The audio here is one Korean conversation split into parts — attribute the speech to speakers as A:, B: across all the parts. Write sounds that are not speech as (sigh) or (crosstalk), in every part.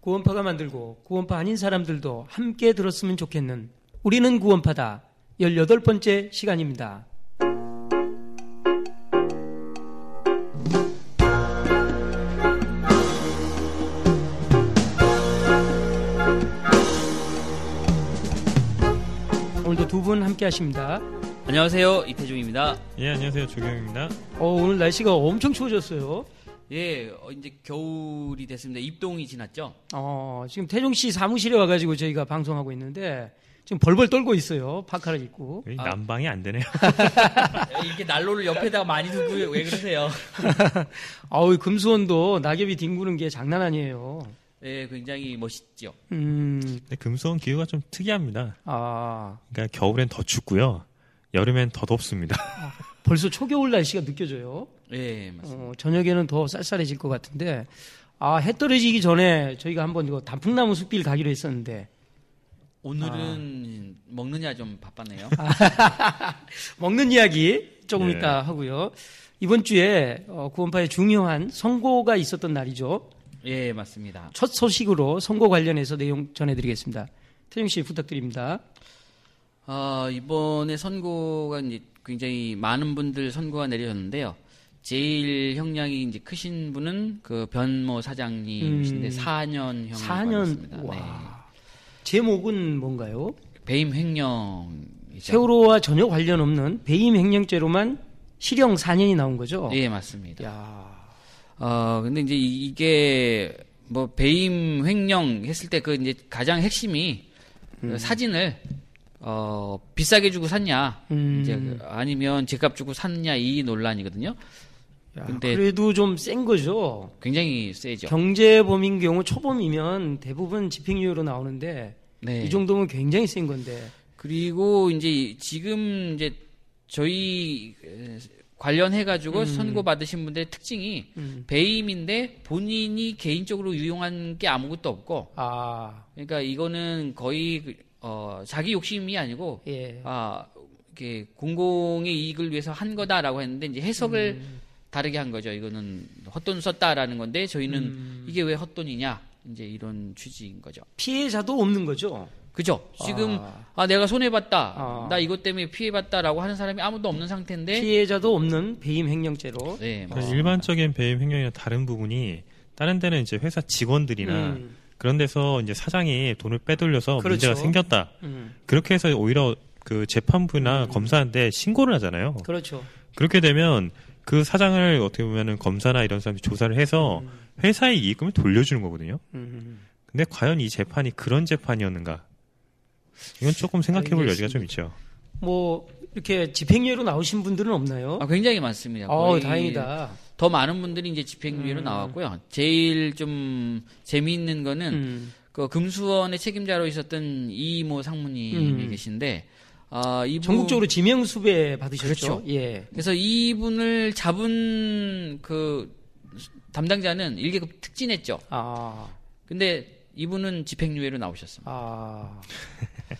A: 구원파가 만들고 구원파 아닌 사람들도 함께 들었으면 좋겠는 우리는 구원파다 18번째 시간입니다. 오늘도 두 분 함께 하십니다.
B: 안녕하세요 이태종입니다.
C: 예, 안녕하세요. 조경입니다.
A: 어, 오늘 날씨가 엄청 추워졌어요.
B: 예, 어, 이제 겨울이 됐습니다. 입동이 지났죠?
A: 어, 지금 태종 씨 사무실에 와가지고 저희가 방송하고 있는데 지금 벌벌 떨고 있어요. 파카를 입고.
B: 아.
C: 난방이 안 되네요. (laughs)
B: 예, 이렇게 난로를 옆에다가 많이 두고 왜 그러세요? (laughs)
A: 아우 금수원도 낙엽이 뒹구는 게 장난 아니에요.
B: 예, 굉장히 멋있죠.
A: 음,
C: 금수원 기후가 좀 특이합니다.
A: 아
C: 그러니까 겨울엔 더 춥고요. 여름엔 더 덥습니다.
A: 벌써 초겨울 날씨가 느껴져요.
B: 예, 맞습니다.
A: 어, 저녁에는 더 쌀쌀해질 것 같은데 아 해 떨어지기 전에 저희가 한번 이거 단풍나무 숲길 가기로 했었는데
B: 오늘은 먹느냐 좀 바빴네요. (laughs)
A: 먹는 이야기 조금
C: 네.
A: 이따 하고요. 이번 주에 어, 구원파의 중요한 선고가 있었던 날이죠.
B: 예, 맞습니다.
A: 첫 소식으로 선고 관련해서 내용 전해드리겠습니다. 태영 씨 부탁드립니다.
B: 어, 이번에 선고가 이제 굉장히 많은 분들 선고가 내려졌는데요. 제일 형량이 이제 크신 분은 그 변모 사장님이신데
A: 음.
B: 4년형을
A: 4년
B: 받았습니다.
A: 와
B: 네.
A: 제목은 뭔가요?
B: 배임 횡령이죠.
A: 세월호와 전혀 관련 없는 배임 횡령죄로만 실형 4년이 나온 거죠.
B: 예, 맞습니다.
A: 야,
B: 어, 근데 이제 이- 이게 뭐 배임 횡령 했을 때 그 이제 가장 핵심이 그 사진을 어, 비싸게 주고 샀냐,
A: 음.
B: 이제 그 아니면 제값 주고 샀냐 이 논란이거든요.
A: 야,
B: 근데-
A: 그래도 좀 센 거죠.
B: 굉장히 세죠.
A: 경제범인 경우 초범이면 대부분 집행유예로 나오는데
B: 네.
A: 이 정도면 굉장히 센 건데.
B: 그리고 이제 지금 이제 저희 에, 관련해 가지고 선고 받으신 분들의 특징이
A: 음.
B: 배임인데 본인이 개인적으로 유용한 게 아무것도 없고
A: 아,
B: 그러니까 이거는 거의 그, 어, 자기 욕심이 아니고
A: 예.
B: 아 이렇게 공공의 이익을 위해서 한 거다라고 했는데 이제 해석을
A: 음.
B: 다르게 한 거죠. 이거는 헛돈 썼다라는 건데 저희는
A: 음.
B: 이게 왜 헛돈이냐 이제 이런 취지인 거죠.
A: 피해자도 없는 거죠.
B: 그죠? 지금
A: 아.
B: 아, 내가 손해 봤다.
A: 아.
B: 나 이것 때문에 피해 봤다라고 하는 사람이 아무도 없는 상태인데
A: 피해자도 없는 배임 횡령죄로.
B: 네, 맞습니다.
C: 일반적인 배임 횡령이나 다른 부분이 다른 데는 이제 회사 직원들이나
A: 음,
C: 그런 데서 이제 사장이 돈을 빼돌려서
A: 그렇죠.
C: 문제가 생겼다.
A: 음,
C: 그렇게 해서 오히려 그 재판부나 검사한테 신고를 하잖아요.
A: 그렇죠.
C: 그렇게 되면 그 사장을 어떻게 보면은 검사나 이런 사람들이 조사를 해서 회사의 이익금을 돌려주는 거거든요.
A: 음.
C: 근데 과연 이 재판이 그런 재판이었는가? 이건 조금 생각해 볼 여지가 좀 있죠.
A: 뭐 이렇게 집행유예로 나오신 분들은 없나요?
B: 아, 굉장히 많습니다.
A: 어,
B: 거의
A: 다행이다.
B: 더 많은 분들이 이제 집행유예로
A: 음.
B: 나왔고요. 제일 좀 재미있는 거는
A: 음.
B: 그 금수원의 책임자로 있었던 이모 상무님이
A: 음.
B: 계신데 아, 이분
A: 전국적으로 지명 수배 받으셨죠?
B: 그렇죠.
A: 예.
B: 그래서 이분을 잡은 그 담당자는 1계급 특진했죠.
A: 아,
B: 근데 이분은 집행유예로 나오셨습니다.
A: 아.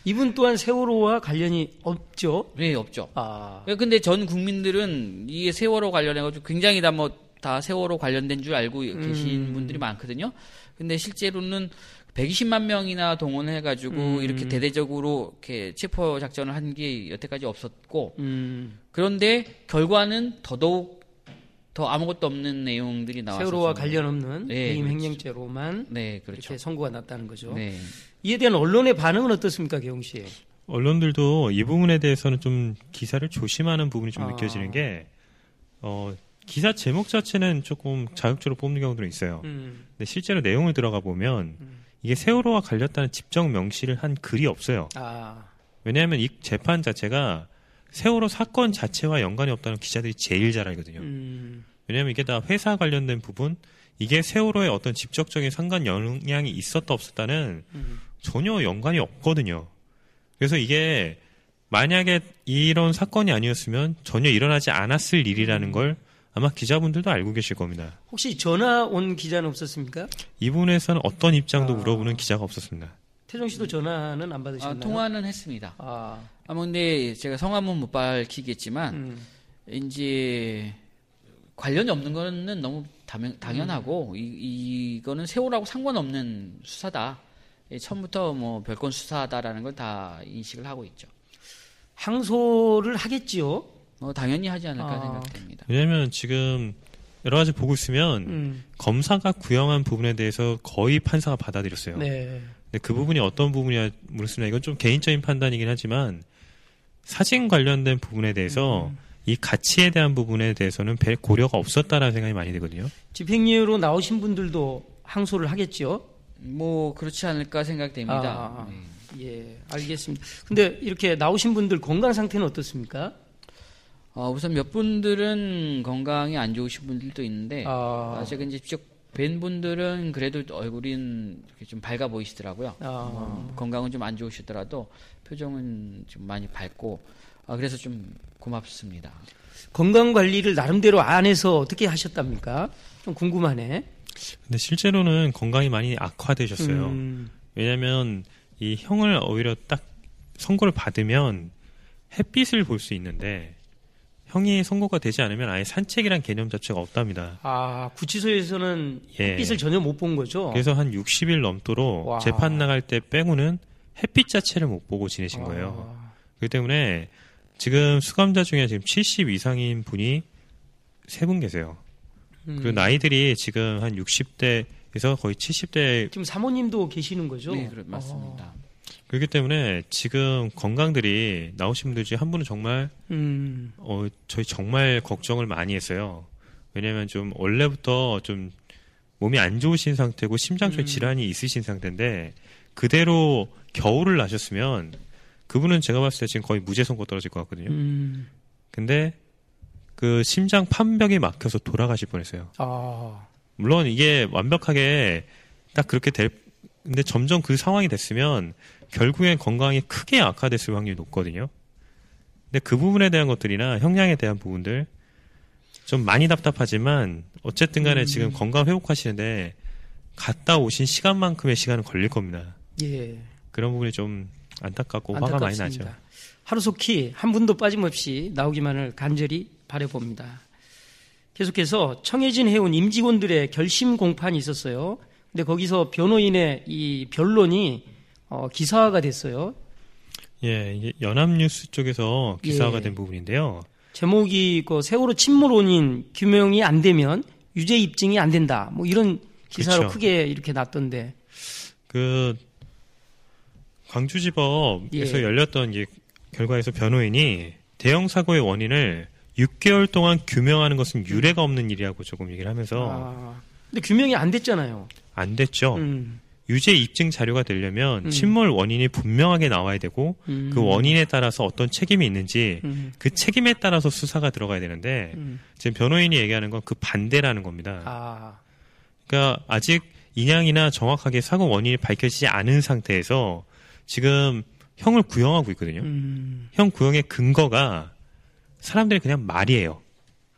A: 이분 또한 세월호와 관련이 없죠?
B: 네, 없죠.
A: 아,
B: 근데 전 국민들은 이게 세월호 관련해가지고 굉장히 다 뭐 다 세월호 관련된 줄 알고 계신
A: 음.
B: 분들이 많거든요. 근데 실제로는 120만 명이나 동원해가지고
A: 음.
B: 이렇게 대대적으로 이렇게 체포 작전을 한 게 여태까지 없었고
A: 음.
B: 그런데 결과는 더더욱 더 아무것도 없는 내용들이 나왔어요.
A: 세월호와 관련 없는
B: 네,
A: 배임
B: 그렇죠.
A: 횡령죄로만
B: 네, 그렇죠.
A: 이렇게 선고가 났다는 거죠.
B: 네.
A: 이에 대한 언론의 반응은 어떻습니까, 개용 씨?
C: 언론들도 이 부분에 대해서는 좀 기사를 조심하는 부분이 좀
A: 아.
C: 느껴지는 게, 어, 기사 제목 자체는 조금 자극적으로 뽑는 경우들은 있어요.
A: 음.
C: 근데 실제로 내용을 들어가 보면 이게 세월호와 관련다는 집정 명시를 한 글이 없어요.
A: 아,
C: 왜냐하면 이 재판 자체가 세월호 사건 자체와 연관이 없다는 기자들이 제일 잘 알거든요.
A: 음.
C: 왜냐하면 이게 다 회사 관련된 부분, 이게 세월호에 어떤 직접적인 상관 영향이 있었다 없었다는
A: 음.
C: 전혀 연관이 없거든요. 그래서 이게 만약에 이런 사건이 아니었으면 전혀 일어나지 않았을 일이라는 걸 아마 기자분들도 알고 계실 겁니다.
A: 혹시 전화 온 기자는 없었습니까?
C: 이 부분에서는 어떤 입장도
A: 아.
C: 물어보는 기자가 없었습니다.
A: 태종 씨도 전화는 안
B: 아,
A: 받으셨나요?
B: 통화는 했습니다.
A: 아,
B: 아, 뭐 근데 제가 성함은 못 밝히겠지만
A: 음.
B: 이제 관련이 없는 거는 너무 당연, 당연하고 이, 이거는 세월하고 상관없는 수사다. 예, 처음부터 뭐 별건 수사다라는 걸 다 인식을 하고 있죠.
A: 항소를 하겠지요.
B: 어, 당연히 하지 않을까
A: 아.
B: 생각됩니다.
C: 왜냐하면 지금 여러 가지 보고 있으면
A: 음.
C: 검사가 구형한 부분에 대해서 거의 판사가 받아들였어요.
A: 네.
C: 근데 그 부분이 어떤 부분이냐 물었습니다. 이건 좀 개인적인 판단이긴 하지만 사진 관련된 부분에 대해서
A: 음.
C: 이 가치에 대한 부분에 대해서는 별 고려가 없었다라는 생각이 많이 들거든요.
A: 집행유예로 나오신 분들도 항소를 하겠지요.
B: 뭐 그렇지 않을까 생각됩니다.
A: 아.
B: 네.
A: 예, 알겠습니다. 근데 이렇게 나오신 분들 건강 상태는 어떻습니까?
B: 어, 우선 몇 분들은 건강이 안 좋으신 분들도 있는데
A: 아,
B: 아, 제가 이제 직접 뵌 분들은 그래도 얼굴은 이렇게 좀 밝아 보이시더라고요.
A: 아.
B: 어, 건강은 좀 안 좋으시더라도 표정은 좀 많이 밝고 아, 그래서 좀 고맙습니다.
A: 건강 관리를 나름대로 안에서 어떻게 하셨답니까? 좀 궁금하네.
C: 근데 실제로는 건강이 많이 악화되셨어요.
A: 음,
C: 왜냐하면 이 형을 오히려 딱 선고를 받으면 햇빛을 볼 수 있는데 형이 선고가 되지 않으면 아예 산책이란 개념 자체가 없답니다.
A: 아, 구치소에서는
C: 예.
A: 햇빛을 전혀 못 본 거죠?
C: 그래서 한 60일 넘도록
A: 와.
C: 재판 나갈 때 빼고는 햇빛 자체를 못 보고 지내신 거예요.
A: 아,
C: 그렇기 때문에 지금 수감자 중에 지금 70 이상인 분이 세 분 계세요.
A: 음.
C: 그리고 나이들이 지금 한 60대에서 거의 70대
A: 지금 사모님도 계시는 거죠?
B: 네, 그렇, 맞습니다.
C: 그렇기 때문에 지금 건강들이 나오신 분들 중에 한 분은 정말
A: 음,
C: 어 저희 정말 걱정을 많이 했어요. 왜냐면 좀 원래부터 좀 몸이 안 좋으신 상태고 심장적
A: 음.
C: 질환이 있으신 상태인데 그대로 겨울을 나셨으면 그분은 제가 봤을 때 지금 거의 무죄 선고 떨어질 것 같거든요.
A: 음,
C: 근데 그 심장 판벽이 막혀서 돌아가실 뻔했어요.
A: 아,
C: 물론 이게 완벽하게 딱 그렇게 될 근데 점점 그 상황이 됐으면 결국엔 건강이 크게 악화됐을 확률이 높거든요. 근데 그 부분에 대한 것들이나 형량에 대한 부분들 좀 많이 답답하지만 어쨌든 간에
A: 음.
C: 지금 건강 회복하시는데 갔다 오신 시간만큼의 시간은 걸릴 겁니다.
A: 예.
C: 그런 부분이 좀 안타깝고 화가 많이 나죠.
A: 하루속히 한 분도 빠짐없이 나오기만을 간절히 바라봅니다. 계속해서 청해진 해운 임직원들의 결심 공판이 있었어요. 근데 거기서 변호인의 이 변론이 어, 기사화가 됐어요.
C: 예, 연합뉴스 쪽에서 기사화가
A: 예.
C: 된 부분인데요.
A: 제목이 그 세월호 침몰 원인 규명이 안 되면 유죄 입증이 안 된다. 뭐 이런 기사로
C: 그렇죠.
A: 크게 이렇게 났던데.
C: 그 광주지법에서
A: 예.
C: 열렸던 이 결과에서 변호인이 대형 사고의 원인을 6개월 동안 규명하는 것은 유례가 없는 일이라고 조금 얘기를 하면서
A: 아, 근데 규명이 안 됐잖아요.
C: 안 됐죠.
A: 음,
C: 유죄 입증 자료가 되려면
A: 음.
C: 침몰 원인이 분명하게 나와야 되고
A: 음,
C: 그 원인에 따라서 어떤 책임이 있는지
A: 음,
C: 그 책임에 따라서 수사가 들어가야 되는데
A: 음.
C: 지금 변호인이 얘기하는 건 그 반대라는 겁니다.
A: 아,
C: 그러니까 아직 인양이나 정확하게 사고 원인이 밝혀지지 않은 상태에서 지금 형을 구형하고 있거든요.
A: 음,
C: 형 구형의 근거가 사람들이 그냥 말이에요.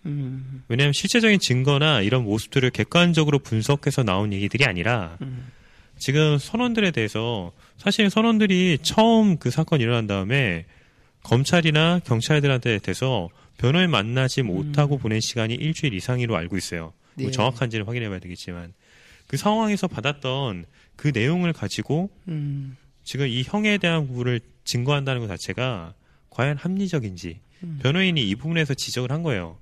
A: 음,
C: 왜냐하면 실제적인 증거나 이런 모습들을 객관적으로 분석해서 나온 얘기들이 아니라
A: 음.
C: 지금 선원들에 대해서 사실 선원들이 처음 그 사건이 일어난 다음에 검찰이나 경찰들한테 대해서 변호인 만나지 못하고 보낸 시간이 일주일 이상으로 알고 있어요. 뭐
A: 네.
C: 정확한지는 확인해 봐야 되겠지만 그 상황에서 받았던 그 내용을 가지고
A: 음,
C: 지금 이 형에 대한 부분을 증거한다는 것 자체가 과연 합리적인지
A: 음.
C: 변호인이 이 부분에서 지적을 한 거예요.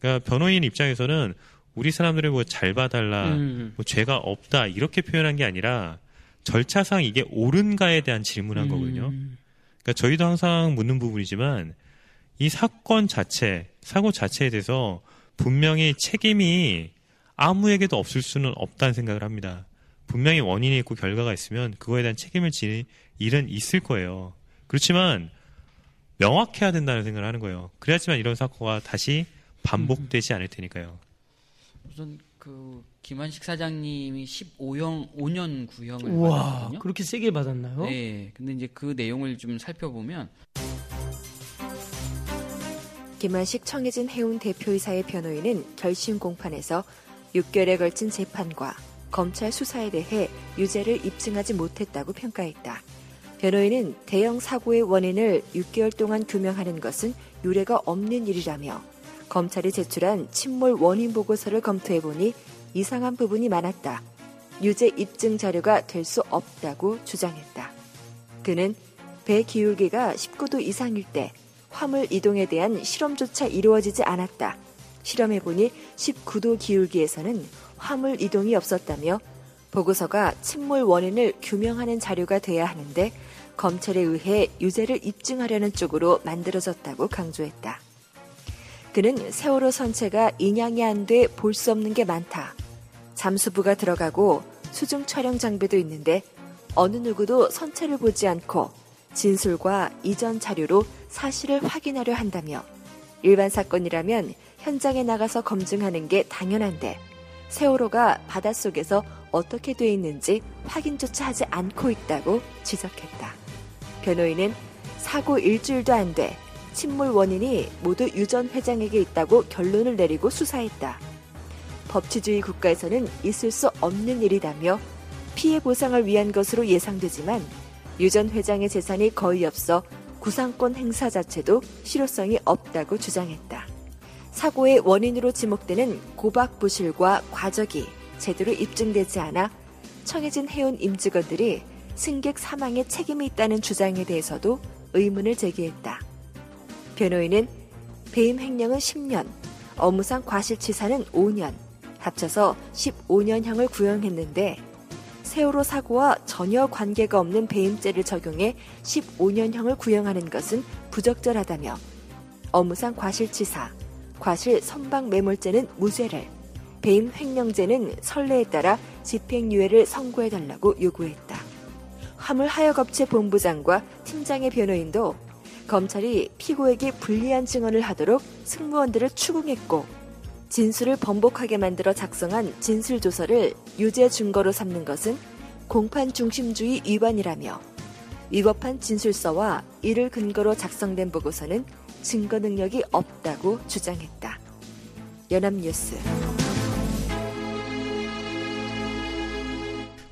C: 그러니까 변호인 입장에서는 우리 사람들을 뭐 잘 봐달라,
A: 음,
C: 뭐 죄가 없다 이렇게 표현한 게 아니라 절차상 이게 옳은가에 대한 질문한 거거든요.
A: 음,
C: 그러니까 저희도 항상 묻는 부분이지만 이 사건 자체, 사고 자체에 대해서 분명히 책임이 아무에게도 없을 수는 없다는 생각을 합니다. 분명히 원인이 있고 결과가 있으면 그거에 대한 책임을 지는 일은 있을 거예요. 그렇지만 명확해야 된다는 생각을 하는 거예요. 그래야지만 이런 사고가 다시 반복되지 않을 테니까요.
B: 우선 그 김한식 사장님이 15형 5년 구형을
A: 우와,
B: 받았거든요.
A: 그렇게 세게 받았나요?
B: 네, 근데 이제 그 내용을 좀 살펴보면
D: 김한식 청해진 해운 대표이사의 변호인은 결심 공판에서 6개월에 걸친 재판과 검찰 수사에 대해 유죄를 입증하지 못했다고 평가했다. 변호인은 대형 사고의 원인을 6개월 동안 규명하는 것은 유례가 없는 일이라며 검찰이 제출한 침몰 원인 보고서를 검토해보니 이상한 부분이 많았다. 유죄 입증 자료가 될 수 없다고 주장했다. 그는 배 기울기가 19도 이상일 때 화물 이동에 대한 실험조차 이루어지지 않았다. 실험해보니 19도 기울기에서는 화물 이동이 없었다며 보고서가 침몰 원인을 규명하는 자료가 돼야 하는데 검찰에 의해 유죄를 입증하려는 쪽으로 만들어졌다고 강조했다. 그는 세월호 선체가 인양이 안 돼 볼 수 없는 게 많다. 잠수부가 들어가고 수중 촬영 장비도 있는데 어느 누구도 선체를 보지 않고 진술과 이전 자료로 사실을 확인하려 한다며 일반 사건이라면 현장에 나가서 검증하는 게 당연한데 세월호가 바닷속에서 어떻게 돼 있는지 확인조차 하지 않고 있다고 지적했다. 변호인은 사고 일주일도 안 돼 침몰 원인이 모두 유 전 회장에게 있다고 결론을 내리고 수사했다. 법치주의 국가에서는 있을 수 없는 일이다며 피해 보상을 위한 것으로 예상되지만 유 전 회장의 재산이 거의 없어 구상권 행사 자체도 실효성이 없다고 주장했다. 사고의 원인으로 지목되는 고박 부실과 과적이 제대로 입증되지 않아 청해진 해운 임직원들이 승객 사망에 책임이 있다는 주장에 대해서도 의문을 제기했다. 변호인은 배임 횡령은 10년, 업무상 과실치사는 5년, 합쳐서 15년형을 구형했는데 세월호 사고와 전혀 관계가 없는 배임죄를 적용해 15년형을 구형하는 것은 부적절하다며 업무상 과실치사, 과실 선박 매몰죄는 무죄를, 배임 횡령죄는 선례에 따라 집행유예를 선고해달라고 요구했다. 화물 하역업체 본부장과 팀장의 변호인도 검찰이 피고에게 불리한 증언을 하도록 승무원들을 추궁했고 진술을 번복하게 만들어 작성한 진술조서를 유죄 증거로 삼는 것은 공판 중심주의 위반이라며 위법한 진술서와 이를 근거로 작성된 보고서는 증거 능력이 없다고 주장했다. 연합뉴스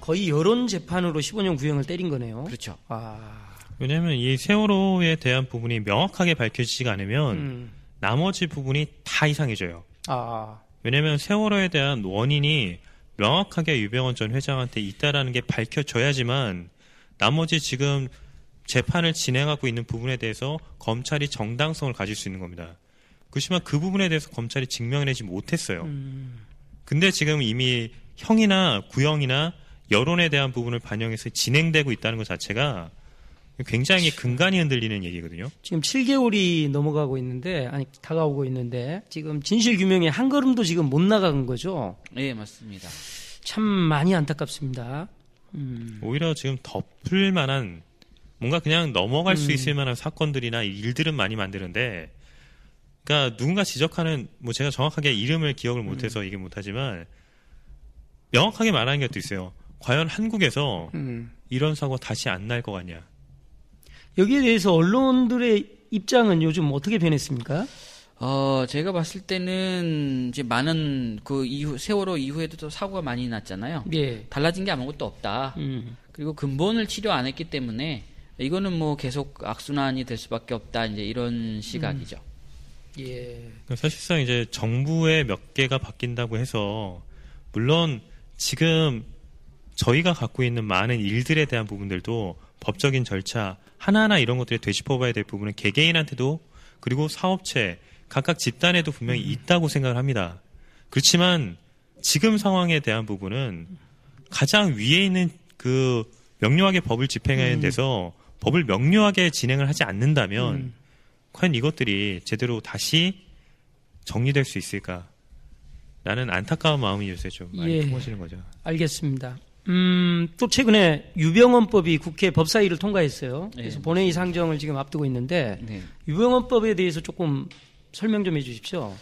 A: 거의 여론 재판으로 15년 구형을 때린 거네요.
B: 그렇죠.
A: 아,
C: 왜냐하면 이 세월호에 대한 부분이 명확하게 밝혀지지가 않으면
A: 음,
C: 나머지 부분이 다 이상해져요.
A: 아,
C: 왜냐하면 세월호에 대한 원인이 명확하게 유병원 전 회장한테 있다라는 게 밝혀져야지만 나머지 지금 재판을 진행하고 있는 부분에 대해서 검찰이 정당성을 가질 수 있는 겁니다. 그렇지만 그 부분에 대해서 검찰이 증명해내지 못했어요.
A: 음,
C: 근데 지금 이미 형이나 구형이나 여론에 대한 부분을 반영해서 진행되고 있다는 것 자체가 굉장히 근간이 흔들리는 얘기거든요.
A: 지금 7개월이 넘어가고 있는데, 아니, 다가오고 있는데, 지금 진실 규명에 한 걸음도 지금 못 나간 거죠.
B: 예, 맞습니다.
A: 참 많이 안타깝습니다. 음,
C: 오히려 지금 덮을 만한 뭔가 그냥 넘어갈 수
A: 음.
C: 있을 만한 사건들이나 일들은 많이 만드는데 그러니까 누군가 지적하는 뭐 제가 정확하게 이름을 기억을
A: 음.
C: 못해서 얘기 못하지만 명확하게 말하는 것도 있어요. 과연 한국에서
A: 음.
C: 이런 사고 다시 안 날 것 같냐?
A: 여기에 대해서 언론들의 입장은 요즘 어떻게 변했습니까?
B: 어, 제가 봤을 때는 이제 많은 그 이후 세월호 이후에도 또 사고가 많이 났잖아요.
A: 예.
B: 달라진 게 아무것도 없다.
A: 음,
B: 그리고 근본을 치료 안 했기 때문에 이거는 뭐 계속 악순환이 될 수밖에 없다. 이제 이런 시각이죠.
A: 예.
C: 그러니까 사실상 이제 정부의 몇 개가 바뀐다고 해서 물론 지금 저희가 갖고 있는 많은 일들에 대한 부분들도 법적인 절차 하나하나 이런 것들이 되짚어봐야 될 부분은 개개인한테도 그리고 사업체 각각 집단에도 분명히 있다고 생각을 합니다. 그렇지만 지금 상황에 대한 부분은 가장 위에 있는 그 명료하게 법을 집행하는
A: 음.
C: 데서 법을 명료하게 진행을 하지 않는다면
A: 음.
C: 과연 이것들이 제대로 다시 정리될 수 있을까? 라는 안타까운 마음이 요새 좀 많이
A: 예.
C: 품어지는 거죠.
A: 알겠습니다. 음, 또 최근에 유병헌법이 국회 법사위를 통과했어요. 그래서
B: 네.
A: 본회의 상정을 지금 앞두고 있는데
B: 네.
A: 유병헌법에 대해서 조금 설명 좀 해주십시오.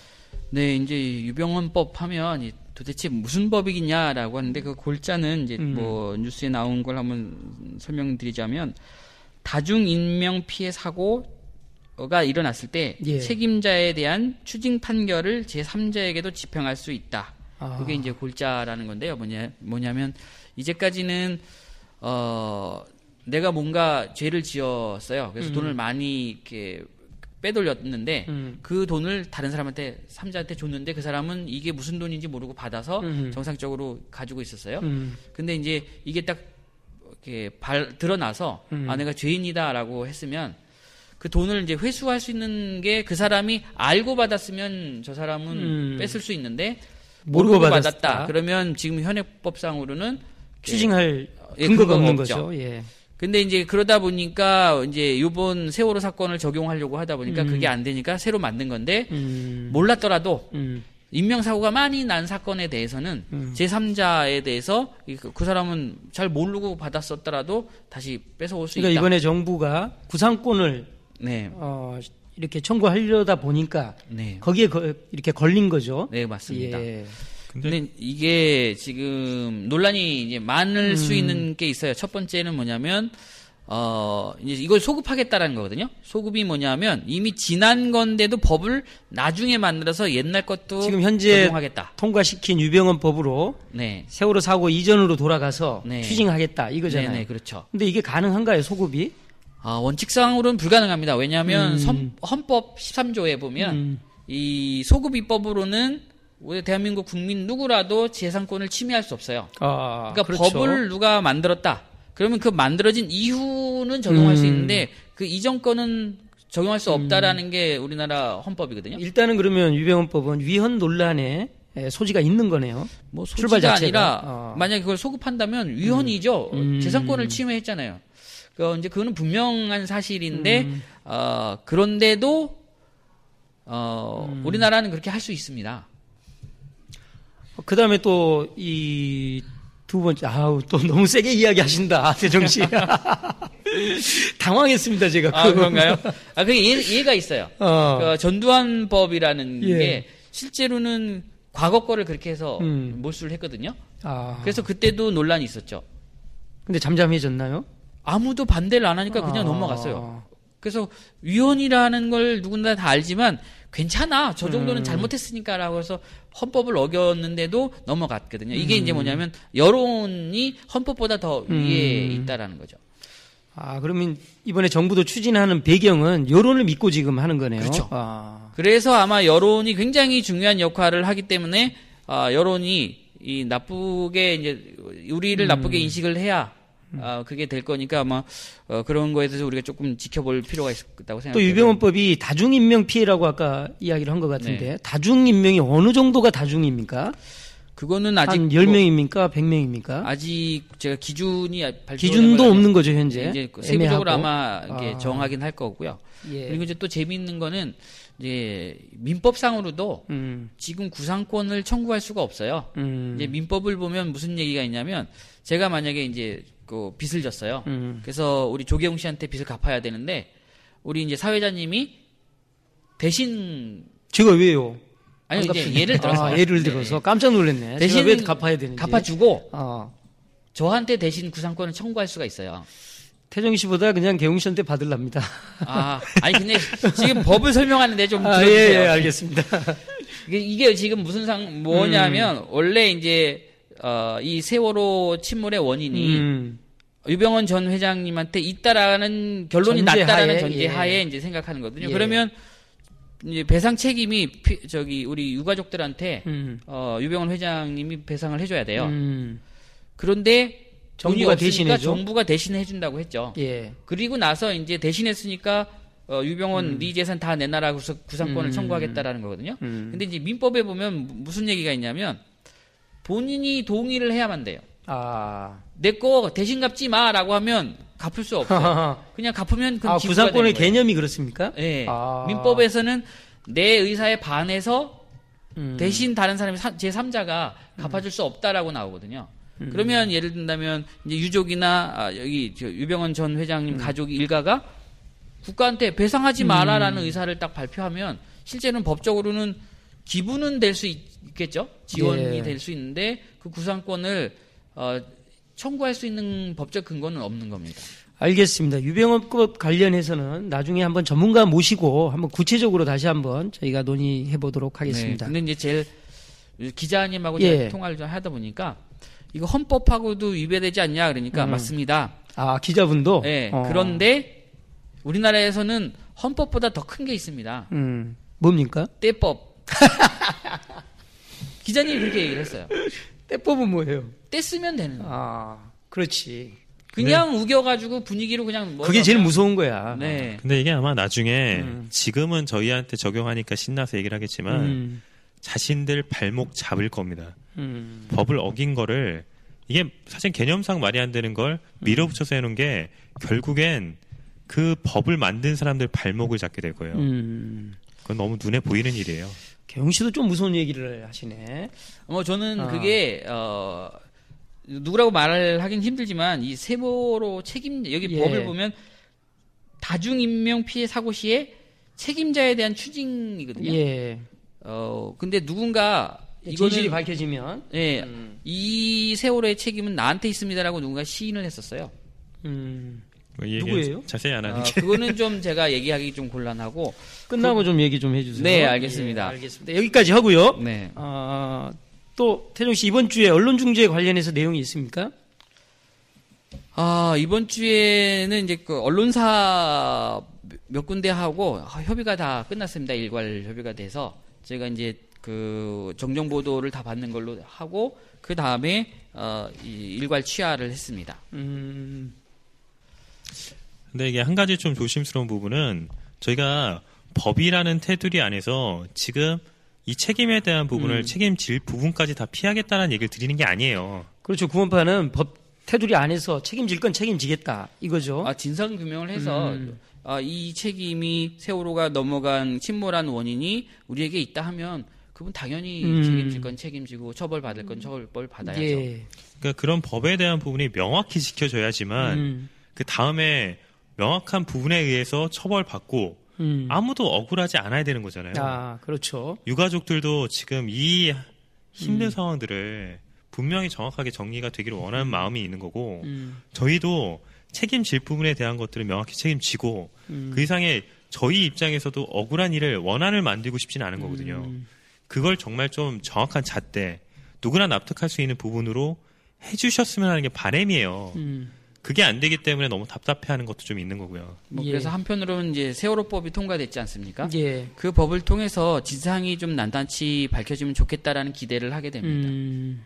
B: 네, 이제 유병헌법 하면 이 도대체 무슨 법이겠냐라고 하는데 그 골자는 이제
A: 음.
B: 뭐 뉴스에 나온 걸 한번 설명드리자면 다중 인명 피해 사고가 일어났을 때
A: 예.
B: 책임자에 대한 추징 판결을 제 3자에게도 집행할 수 있다.
A: 아.
B: 그게 이제 골자라는 건데요. 뭐냐 뭐냐면 이제까지는 어 내가 뭔가 죄를 지었어요. 그래서
A: 음.
B: 돈을 많이 이렇게 빼돌렸는데
A: 음.
B: 그 돈을 다른 사람한테 삼자한테 줬는데 그 사람은 이게 무슨 돈인지 모르고 받아서
A: 음.
B: 정상적으로 가지고 있었어요.
A: 음.
B: 근데 이제 이게 딱 이렇게 발 드러나서
A: 음.
B: 아 내가 죄인이다라고 했으면 그 돈을 이제 회수할 수 있는 게 그 사람이 알고 받았으면 저 사람은
A: 음.
B: 뺐을 수 있는데
A: 모르고
B: 모르고,
A: 받았다.
B: 받았다. 그러면 지금 현행법상으로는
A: 추징할
B: 예,
A: 근거가 없는
B: 없죠.
A: 거죠. 예.
B: 근데 이제 그러다 보니까 이제 이번 세월호 사건을 적용하려고 하다 보니까
A: 음.
B: 그게 안 되니까 새로 만든 건데
A: 음.
B: 몰랐더라도
A: 음.
B: 인명사고가 많이 난 사건에 대해서는
A: 음.
B: 제3자에 대해서 이- 그- 그 사람은 잘 모르고 받았었더라도 다시 뺏어올 수
A: 그러니까
B: 있다.
A: 이번에 정부가 구상권을
B: 네,
A: 어, 이렇게 청구하려다 보니까
B: 네,
A: 거기에 거- 이렇게 걸린 거죠.
B: 네 맞습니다.
A: 예.
C: 근데
B: 근데 이게 지금 논란이 이제 많을 수
A: 음.
B: 있는 게 있어요. 첫 번째는 뭐냐면 어 이제 이걸 소급하겠다라는 거거든요. 소급이 뭐냐면 이미 지난 건데도 법을 나중에 만들어서 옛날 것도
A: 지금 현재
B: 적용하겠다.
A: 통과시킨 유병헌 법으로
B: 네,
A: 세월호 사고 이전으로 돌아가서
B: 네.
A: 추징하겠다 이거잖아요.
B: 네, 네, 그렇죠.
A: 근데 이게 가능한가요, 소급이?
B: 아, 원칙상으로는 불가능합니다. 왜냐하면
A: 음.
B: 선- 헌법 13조에 보면
A: 음.
B: 이 소급 입법으로는 우리 대한민국 국민 누구라도 재산권을 침해할 수 없어요.
A: 아,
B: 그러니까
A: 그렇죠.
B: 법을 누가 만들었다. 그러면 그 만들어진 이후는 적용할 수
A: 음.
B: 있는데 그 이전 거는 적용할 수 없다라는 게 우리나라 헌법이거든요.
A: 일단은 그러면 유병헌법은 위헌 논란에 에, 소지가 있는 거네요.
B: 뭐 소지가
A: 자체가.
B: 아니라
A: 어.
B: 만약에 그걸 소급한다면 위헌이죠.
A: 음.
B: 재산권을 침해했잖아요. 그 이제 그거는 분명한 사실인데
A: 음.
B: 어, 그런데도 어,
A: 음.
B: 우리나라는 그렇게 할 수 있습니다.
A: 그 다음에 또 이 두 번째, 아우, 또 너무 세게 이야기하신다, (laughs) 대정 씨. (laughs) 당황했습니다, 제가.
B: 아 그런가요? 아 그게 이해, 이해 가 있어요.
A: 어.
B: 그 전두환법이라는
A: 예.
B: 게 실제로는 과거 거를 그렇게 해서
A: 음.
B: 몰수를 했거든요.
A: 아.
B: 그래서 그때도 논란이 있었죠.
A: 근데 잠잠해졌나요?
B: 아무도 반대를 안 하니까 그냥
A: 아.
B: 넘어갔어요. 그래서 위헌이라는 걸 누구나 다 알지만 괜찮아 저 정도는
A: 음.
B: 잘못했으니까라고 해서 헌법을 어겼는데도 넘어갔거든요. 이게
A: 음.
B: 이제 뭐냐면 여론이 헌법보다 더 위에
A: 음.
B: 있다라는 거죠.
A: 아, 그러면 이번에 정부도 추진하는 배경은 여론을 믿고 지금 하는 거네요.
B: 그렇죠.
A: 아.
B: 그래서 아마 여론이 굉장히 중요한 역할을 하기 때문에 아, 여론이 이 나쁘게 이제 우리를
A: 음.
B: 나쁘게 인식을 해야 아, 그게 될 거니까 아마 어, 그런 거에 대해서 우리가 조금 지켜볼 필요가 있다고 생각해요.
A: 또 유병헌법이 다중인명 피해라고 아까 이야기를 한 것 같은데 다중인명이 어느 정도가 다중입니까?
B: 그거는 네. 아직 한뭐
A: 10명입니까? 100명입니까?
B: 아직 제가 기준이
A: 기준도 없는 거죠, 현재.
B: 이제 그 세부적으로
A: 애매하고.
B: 아마 이게
A: 아.
B: 정하긴 할 거고요.
A: 예.
B: 그리고 이제 또 재미있는 거는 이제 민법상으로도
A: 음.
B: 지금 구상권을 청구할 수가 없어요.
A: 음.
B: 이제 민법을 보면 무슨 얘기가 있냐면 제가 만약에 이제 그 빚을 졌어요.
A: 음.
B: 그래서 우리 조계용 씨한테 빚을 갚아야 되는데 우리 이제 사회자님이 대신
A: 제가 왜요?
B: 아니
A: 안
B: 이제
A: 갚습니까?
B: 예를 들어서
A: 아, 예를
B: 네,
A: 들어서
B: 네.
A: 깜짝 놀랐네.
B: 대신
A: 왜 갚아야 되는지.
B: 갚아주고
A: 어.
B: 저한테 대신 구상권을 청구할 수가 있어요.
A: 태정 씨보다 그냥 개웅 씨한테 받을랍니다.
B: 아, 아니 근데 지금 법을 설명하는데 좀
A: 아, 예. 예, 알겠습니다.
B: 이게, 이게 지금 무슨 상 뭐냐면
A: 음.
B: 원래 이제 어, 이 세월호 침몰의 원인이
A: 음.
B: 유병헌 전 회장님한테 있다라는 결론이
A: 전제하에,
B: 났다라는 전제하에
A: 예.
B: 이제 생각하는 거거든요.
A: 예.
B: 그러면 이제 배상 책임이 피- 저기 우리 유가족들한테
A: 음.
B: 어, 유병헌 회장님이 배상을 해줘야 돼요.
A: 음.
B: 그런데
A: 정부가 대신해줘?
B: 정부가 대신해 준다고 했죠.
A: 예.
B: 그리고 나서 이제 대신했으니까 어, 유병헌 네 재산 다 내놔라고 해서 구상권을
A: 음.
B: 청구하겠다라는 거거든요.
A: 음.
B: 근데 이제 민법에 보면 무- 무슨 얘기가 있냐면 본인이 동의를 해야만 돼요.
A: 아.
B: 내 거 대신 갚지 마라고 하면 갚을 수 없어요. (laughs) 그냥 갚으면 그
A: 아,
B: 거예요.
A: 개념이 그렇습니까?
B: 예.
A: 아.
B: 민법에서는 내 의사에 반해서
A: 음.
B: 대신 다른 사람이 제 3자가 갚아줄 수 없다라고 나오거든요.
A: 음.
B: 그러면 예를 든다면 이제 유족이나 아, 여기 저 유병헌 전 회장님
A: 음.
B: 가족 일가가 국가한테 배상하지 마라라는 의사를 딱 발표하면 실제는 법적으로는 기부는 될 수 있겠죠. 지원이
A: 예.
B: 될수 있는데 그 구상권을 어, 청구할 수 있는 법적 근거는 없는 겁니다.
A: 알겠습니다. 유병헌법 관련해서는 나중에 한번 전문가 모시고 한번 구체적으로 다시 한번 저희가 논의해 보도록 하겠습니다.
B: 네, 근데 이제 제일 기자님하고
A: 예.
B: 제가 통화를 좀 하다 보니까 이거 헌법하고도 위배되지 않냐 그러니까
A: 음.
B: 맞습니다.
A: 아, 기자분도?
B: 예.
A: 어.
B: 그런데 우리나라에서는 헌법보다 더 큰 게 있습니다.
A: 음, 뭡니까?
B: 때법. (laughs) 기자님이 그렇게 얘기를 했어요.
A: 때법은 뭐예요?
B: 때 쓰면 되는.
A: 아, 그렇지.
B: 그냥 우겨가지고 분위기로 그냥. 뭐
A: 그게 제일 무서운 거야.
B: 네.
C: 근데 이게 아마 나중에
A: 음.
C: 지금은 저희한테 적용하니까 신나서 얘기를 하겠지만
A: 음,
C: 자신들 발목 잡을 겁니다.
A: 음,
C: 법을 어긴 거를 이게 사실 개념상 말이 안 되는 걸 밀어붙여서 해놓은 게 결국엔 그 법을 만든 사람들 발목을 잡게 될 거예요.
A: 음.
C: 그건 너무 눈에 보이는 일이에요.
A: 개웅 씨도 좀 무서운 얘기를 하시네.
B: 뭐 저는
A: 아.
B: 그게 어 누구라고 말을 하긴 힘들지만 이 세보로 책임 여기
A: 예.
B: 법을 보면 다중인명 피해 사고 시에 책임자에 대한 추징이거든요.
A: 예.
B: 어 근데 누군가
A: 진실이
B: 이거는
A: 밝혀지면.
B: 예,
A: 음.
B: 이 세월호의 책임은 나한테 있습니다라고 누군가 시인을 했었어요.
A: 음.
C: 뭐
A: 누구예요?
C: 자세히 안 하는
B: 아,
C: 게.
B: 그거는 좀 제가 얘기하기 좀 곤란하고
A: 끝나고 좀 얘기 좀 해주세요.
B: 네, 알겠습니다.
A: 예, 알겠습니다. 여기까지 하고요.
B: 네.
A: 아, 또 태종 씨 이번 주에 언론 중재 관련해서 내용이 있습니까?
B: 아, 이번 주에는 이제 그 언론사 몇 군데 하고 아, 협의가 다 끝났습니다. 일괄 협의가 돼서 저희가 이제 그 정정 보도를 다 받는 걸로 하고 그 다음에 어, 이 일괄 취하를 했습니다.
A: 음,
C: 근데 이게 한 가지 좀 조심스러운 부분은 저희가 법이라는 테두리 안에서 지금 이 책임에 대한 부분을
A: 음.
C: 책임질 부분까지 다 피하겠다는 얘기를 드리는 게 아니에요.
A: 그렇죠. 구원파는 법 테두리 안에서 책임질 건 책임지겠다 이거죠.
B: 아, 진상 규명을 해서
A: 음.
B: 아, 이 책임이 세월호가 넘어간 침몰한 원인이 우리에게 있다 하면 그분 당연히
A: 음.
B: 책임질 건 책임지고 처벌받을 건 처벌 받아야죠.
A: 예.
C: 그러니까 그런 법에 대한 부분이 명확히 지켜져야지만
A: 음,
C: 그 다음에 명확한 부분에 의해서 처벌받고
A: 음.
C: 아무도 억울하지 않아야 되는 거잖아요.
A: 아, 그렇죠.
C: 유가족들도 지금 이 힘든
A: 음.
C: 상황들을 분명히 정확하게 정리가 되기를 원하는 마음이 있는 거고
A: 음,
C: 저희도 책임질 부분에 대한 것들을 명확히 책임지고
A: 음.
C: 그 이상의 저희 입장에서도 억울한 일을 원한을 만들고 싶지는 않은 거거든요.
A: 음,
C: 그걸 정말 좀 정확한 잣대 누구나 납득할 수 있는 부분으로 해주셨으면 하는 게 바람이에요.
A: 음.
C: 그게 안 되기 때문에 너무 답답해하는 것도 좀 있는 거고요.
B: 뭐
A: 예.
B: 그래서 한편으로는 이제 세월호법이 통과됐지 않습니까?
A: 예.
B: 그 법을 통해서 진상이 좀 난단치 밝혀지면 좋겠다라는 기대를 하게 됩니다.
A: 음,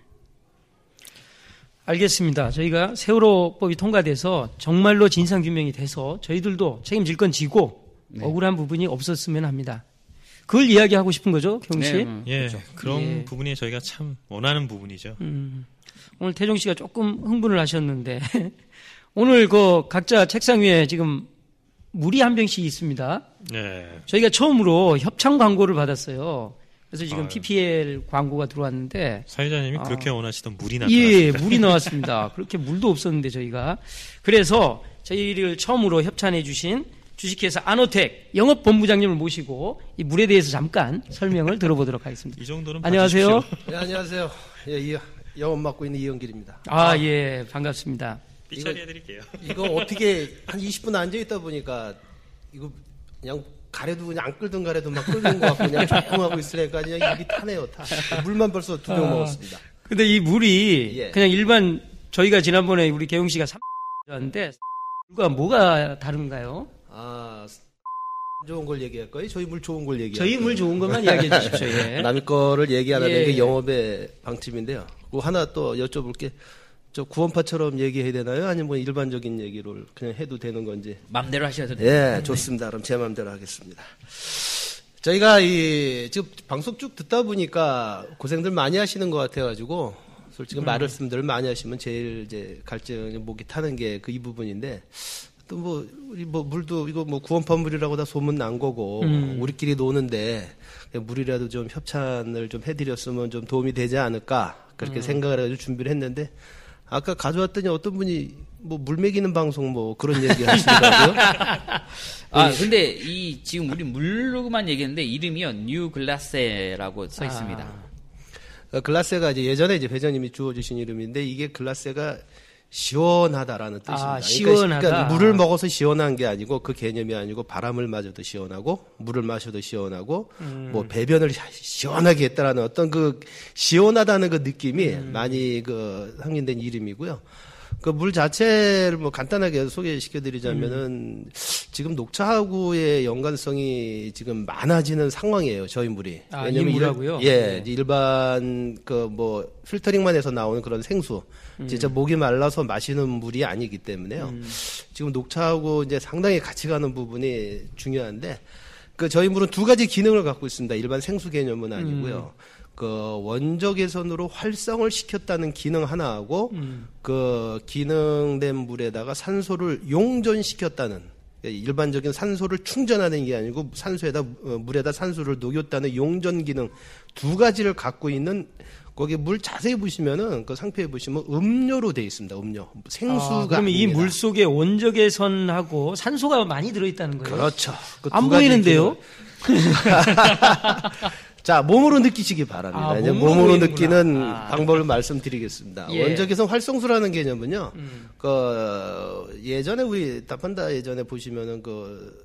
A: 알겠습니다. 저희가 세월호법이 통과돼서 정말로 진상 규명이 돼서 저희들도 책임질 건 지고
B: 네.
A: 억울한 부분이 없었으면 합니다. 그걸 이야기하고 싶은 거죠, 경씨
B: 네, 음,
C: 예,
B: 그렇죠.
C: 그런
A: 예.
C: 부분이 저희가 참 원하는 부분이죠.
A: 음, 오늘 태종 씨가 조금 흥분을 하셨는데 오늘 그 각자 책상 위에 지금 물이 한 병씩 있습니다.
C: 예.
A: 저희가 처음으로 협찬 광고를 받았어요. 그래서 지금
C: 아유.
A: PPL 광고가 들어왔는데
C: 사회자님이
A: 아.
C: 그렇게 원하시던 물이
A: 예,
C: 나타났습니다.
A: 물이 나왔습니다. 그렇게 물도 없었는데 저희가 그래서 저희를 처음으로 협찬해 주신 주식회사 아노텍 영업 본부장님을 모시고 이 물에 대해서 잠깐 설명을 들어보도록 하겠습니다.
C: 이 정도는
A: 안녕하세요.
E: 네, 안녕하세요. 예, 이 영업 맡고 있는 이영길입니다.
A: 아, 예, 반갑습니다.
C: 삐처리 해드릴게요. (laughs)
E: 이거 어떻게 한 20분 앉아 있다 보니까 이거 그냥 가래도 그냥 안 끌던 가래도 막 끌는 것 같고 그냥 조금 하고 있으니까 그냥 입이 타네요. 타. 물만 벌써 두병
A: 아.
E: 먹었습니다.
A: 근데 이 물이
E: 예.
A: 그냥 일반 저희가 지난번에 우리 개용 씨가 삼는데 물과 뭐가 다른가요?
E: 아, 안 좋은 걸 얘기할 거예요? 저희 물 좋은 걸 얘기할
A: 저희 물 좋은 것만 이야기해 주십시오. (laughs) 예.
E: 남의 거를 얘기 안 하는
A: 예.
E: 게 영업의 방침인데요. 그 하나 또 여쭤볼 게, 저 구원파처럼 얘기해야 되나요? 아니면 뭐 일반적인 얘기를 그냥 해도 되는 건지.
B: 맘대로 하셔도 돼요.
E: 예, 좋습니다. 그럼 제 마음대로 하겠습니다. 저희가 이 지금 방송 쭉 듣다 보니까 고생들 많이 하시는 것 같아가지고 솔직히 말씀들을 많이 하시면 제일 이제 갈증이 목이 타는 게 그 이 부분인데 또 뭐 우리 뭐 물도 이거 뭐 구원파 물이라고 다 소문 난 거고
A: 음.
E: 우리끼리 노는데 물이라도 좀 협찬을 좀 해드렸으면 좀 도움이 되지 않을까 그렇게 생각을 해가지고 준비를 했는데 아까 가져왔더니 어떤 분이 뭐 물 먹이는 방송 뭐 그런 얘기 하시더라고요. (laughs)
B: 아, 근데 이 지금 우리 물로만 얘기했는데 이름이요. 뉴 글라세라고 써 있습니다.
E: 어, 글라세가 이제 예전에 이제 회장님이 주어주신 이름인데 이게 글라세가 시원하다라는 뜻입니다.
A: 아, 시원하다.
E: 그러니까 물을 먹어서 시원한 게 아니고 그 개념이 아니고 바람을 맞아도 시원하고 물을 마셔도 시원하고
A: 음.
E: 뭐 배변을 시- 시원하게 했다라는 어떤 그 시원하다는 그 느낌이
A: 음.
E: 많이 그 상징된 이름이고요. 그 물 자체를 뭐 간단하게 소개시켜 드리자면은 지금 녹차하고의 연관성이 지금 많아지는 상황이에요. 저희 물이.
A: 아,
E: 왜냐면
A: 이 물하고요?
E: 일- 예,
A: 네.
E: 일반 그 뭐 필터링만 해서 나오는 그런 생수, 진짜
A: 음.
E: 목이 말라서 마시는 물이 아니기 때문에요. 지금 녹차하고 이제 상당히 같이 가는 부분이 중요한데 그 저희 물은 두 가지 기능을 갖고 있습니다. 일반 생수 개념은 아니고요. 그 원적 개선으로 활성을 시켰다는 기능 하나하고
A: 음.
E: 그 기능된 물에다가 산소를 용전시켰다는 일반적인 산소를 충전하는 게 아니고 산소에다 어, 물에다 산소를 녹였다는 용전 기능 두 가지를 갖고 있는 거기 물 자세히 보시면은 그 상표에 보시면 음료로 돼 있습니다. 음료 생수가
A: 아, 그러면 이. 물 속에 원적외선하고 산소가 많이 들어 있다는 거예요?
E: 그렇죠. 그두
A: 안 보이는데요? (laughs)
E: 자 몸으로 느끼시기 바랍니다.
A: 아,
E: 이제
A: 몸으로
E: 몸으로. 느끼는
A: 아.
E: 방법을 말씀드리겠습니다.
A: 예. 음.
E: 원적외선 활성수라는 개념은요. 그 예전에 우리 다판다 예전에 보시면은 그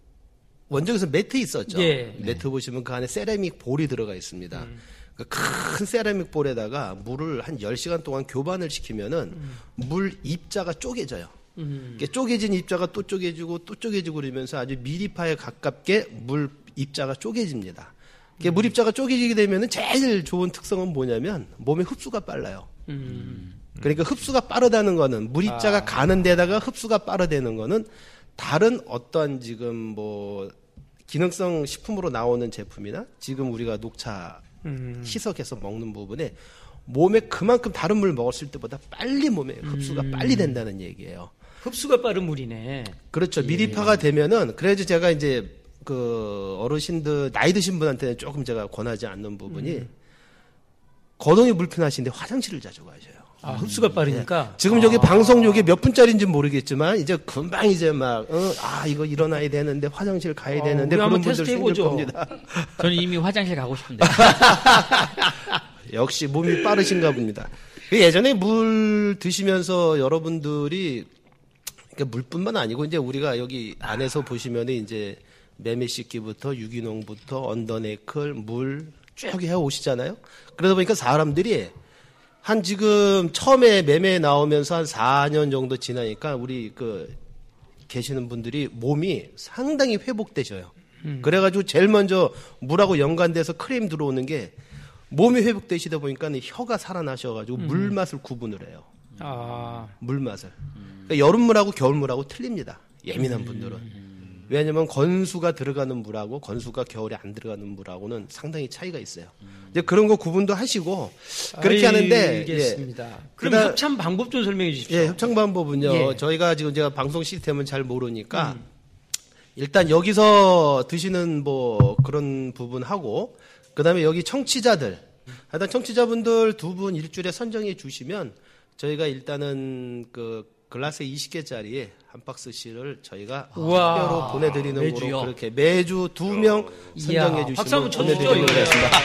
E: 원적외선 매트 있었죠.
A: 예.
E: 매트 보시면 그 안에 세라믹 볼이 들어가 있습니다. 그큰 세라믹 볼에다가 물을 한 10시간 동안 교반을 시키면은 물 입자가 쪼개져요.
A: 음.
E: 쪼개진 입자가 또 쪼개지고 또 쪼개지고 그러면서 아주 미리파에 가깝게 물 입자가 쪼개집니다. 이게 물 입자가 쪼개지게 되면은 제일 좋은 특성은 뭐냐면 몸의 흡수가 빨라요.
A: 음.
E: 그러니까 흡수가 빠르다는 거는 물 입자가 가는 데다가 흡수가 빠르다는 거는 다른 어떤 지금 뭐 기능성 식품으로 나오는 제품이나 지금 우리가 녹차
A: 음.
E: 희석해서 먹는 부분에 몸에 그만큼 다른 물 먹었을 때보다 빨리 몸에 흡수가
A: 음.
E: 빨리 된다는 얘기예요.
A: 흡수가 빠른 물이네.
E: 그렇죠.
A: 예.
E: 미리파가 되면은 그래야지 제가 이제 그 어르신들 나이 드신 분한테는 조금 제가 권하지 않는 부분이
A: 음.
E: 거동이 불편하신데 화장실을 자주 가셔요.
A: 아, 흡수가 빠르니까.
E: 지금 저기 방송용이 몇 분짜리인지 모르겠지만 이제 금방 이제 막 어, 아 이거 일어나야 되는데 화장실 가야
A: 어,
E: 되는데
A: 우리
E: 그런
A: 한번
E: 분들
A: 테스트
E: 생길
A: 해보죠.
E: 겁니다. (laughs)
B: 저는 이미 화장실 가고 싶은데. (laughs)
E: 역시 몸이 빠르신가 봅니다. 그 예전에 물 드시면서 여러분들이 그러니까 물뿐만 아니고 이제 우리가 여기 안에서 보시면은 이제 매매 씻기부터 유기농부터 언더네클 물 쭉 해 오시잖아요. 그러다 보니까 사람들이 한 지금 처음에 매매 나오면서 한 4년 정도 지나니까 우리 그 계시는 분들이 몸이 상당히 회복되셔요. 그래가지고 제일 먼저 물하고 연관돼서 크림 들어오는 게 몸이 회복되시다 보니까 혀가 살아나셔가지고 물 맛을 구분을 해요.
A: 아,
E: 물 맛을. 그러니까 여름물하고 겨울물하고 틀립니다. 예민한 분들은. 왜냐하면 건수가 들어가는 물하고 건수가 겨울에 안 들어가는 물하고는 상당히 차이가 있어요. 이제 그런 거 구분도 하시고 그렇게 하는데 예.
A: 알겠습니다. 그럼
E: 그다-
A: 협찬 방법 좀 설명해 주십시오.
E: 예, 협찬 방법은요.
A: 예.
E: 저희가 지금 제가 방송 시스템은 잘 모르니까 일단 여기서 드시는 뭐 그런 부분하고 그다음에 여기 청취자들 하여튼 청취자분들 두 분 일주일에 선정해 주시면 저희가 일단은 그 글라스 20개짜리 한 박스씩을 저희가
A: 우와.
E: 특별로 보내드리는
B: 매주요?
E: 거로 그렇게 매주 두 명 선정해 주시면 보내드리는. 거겠습니다.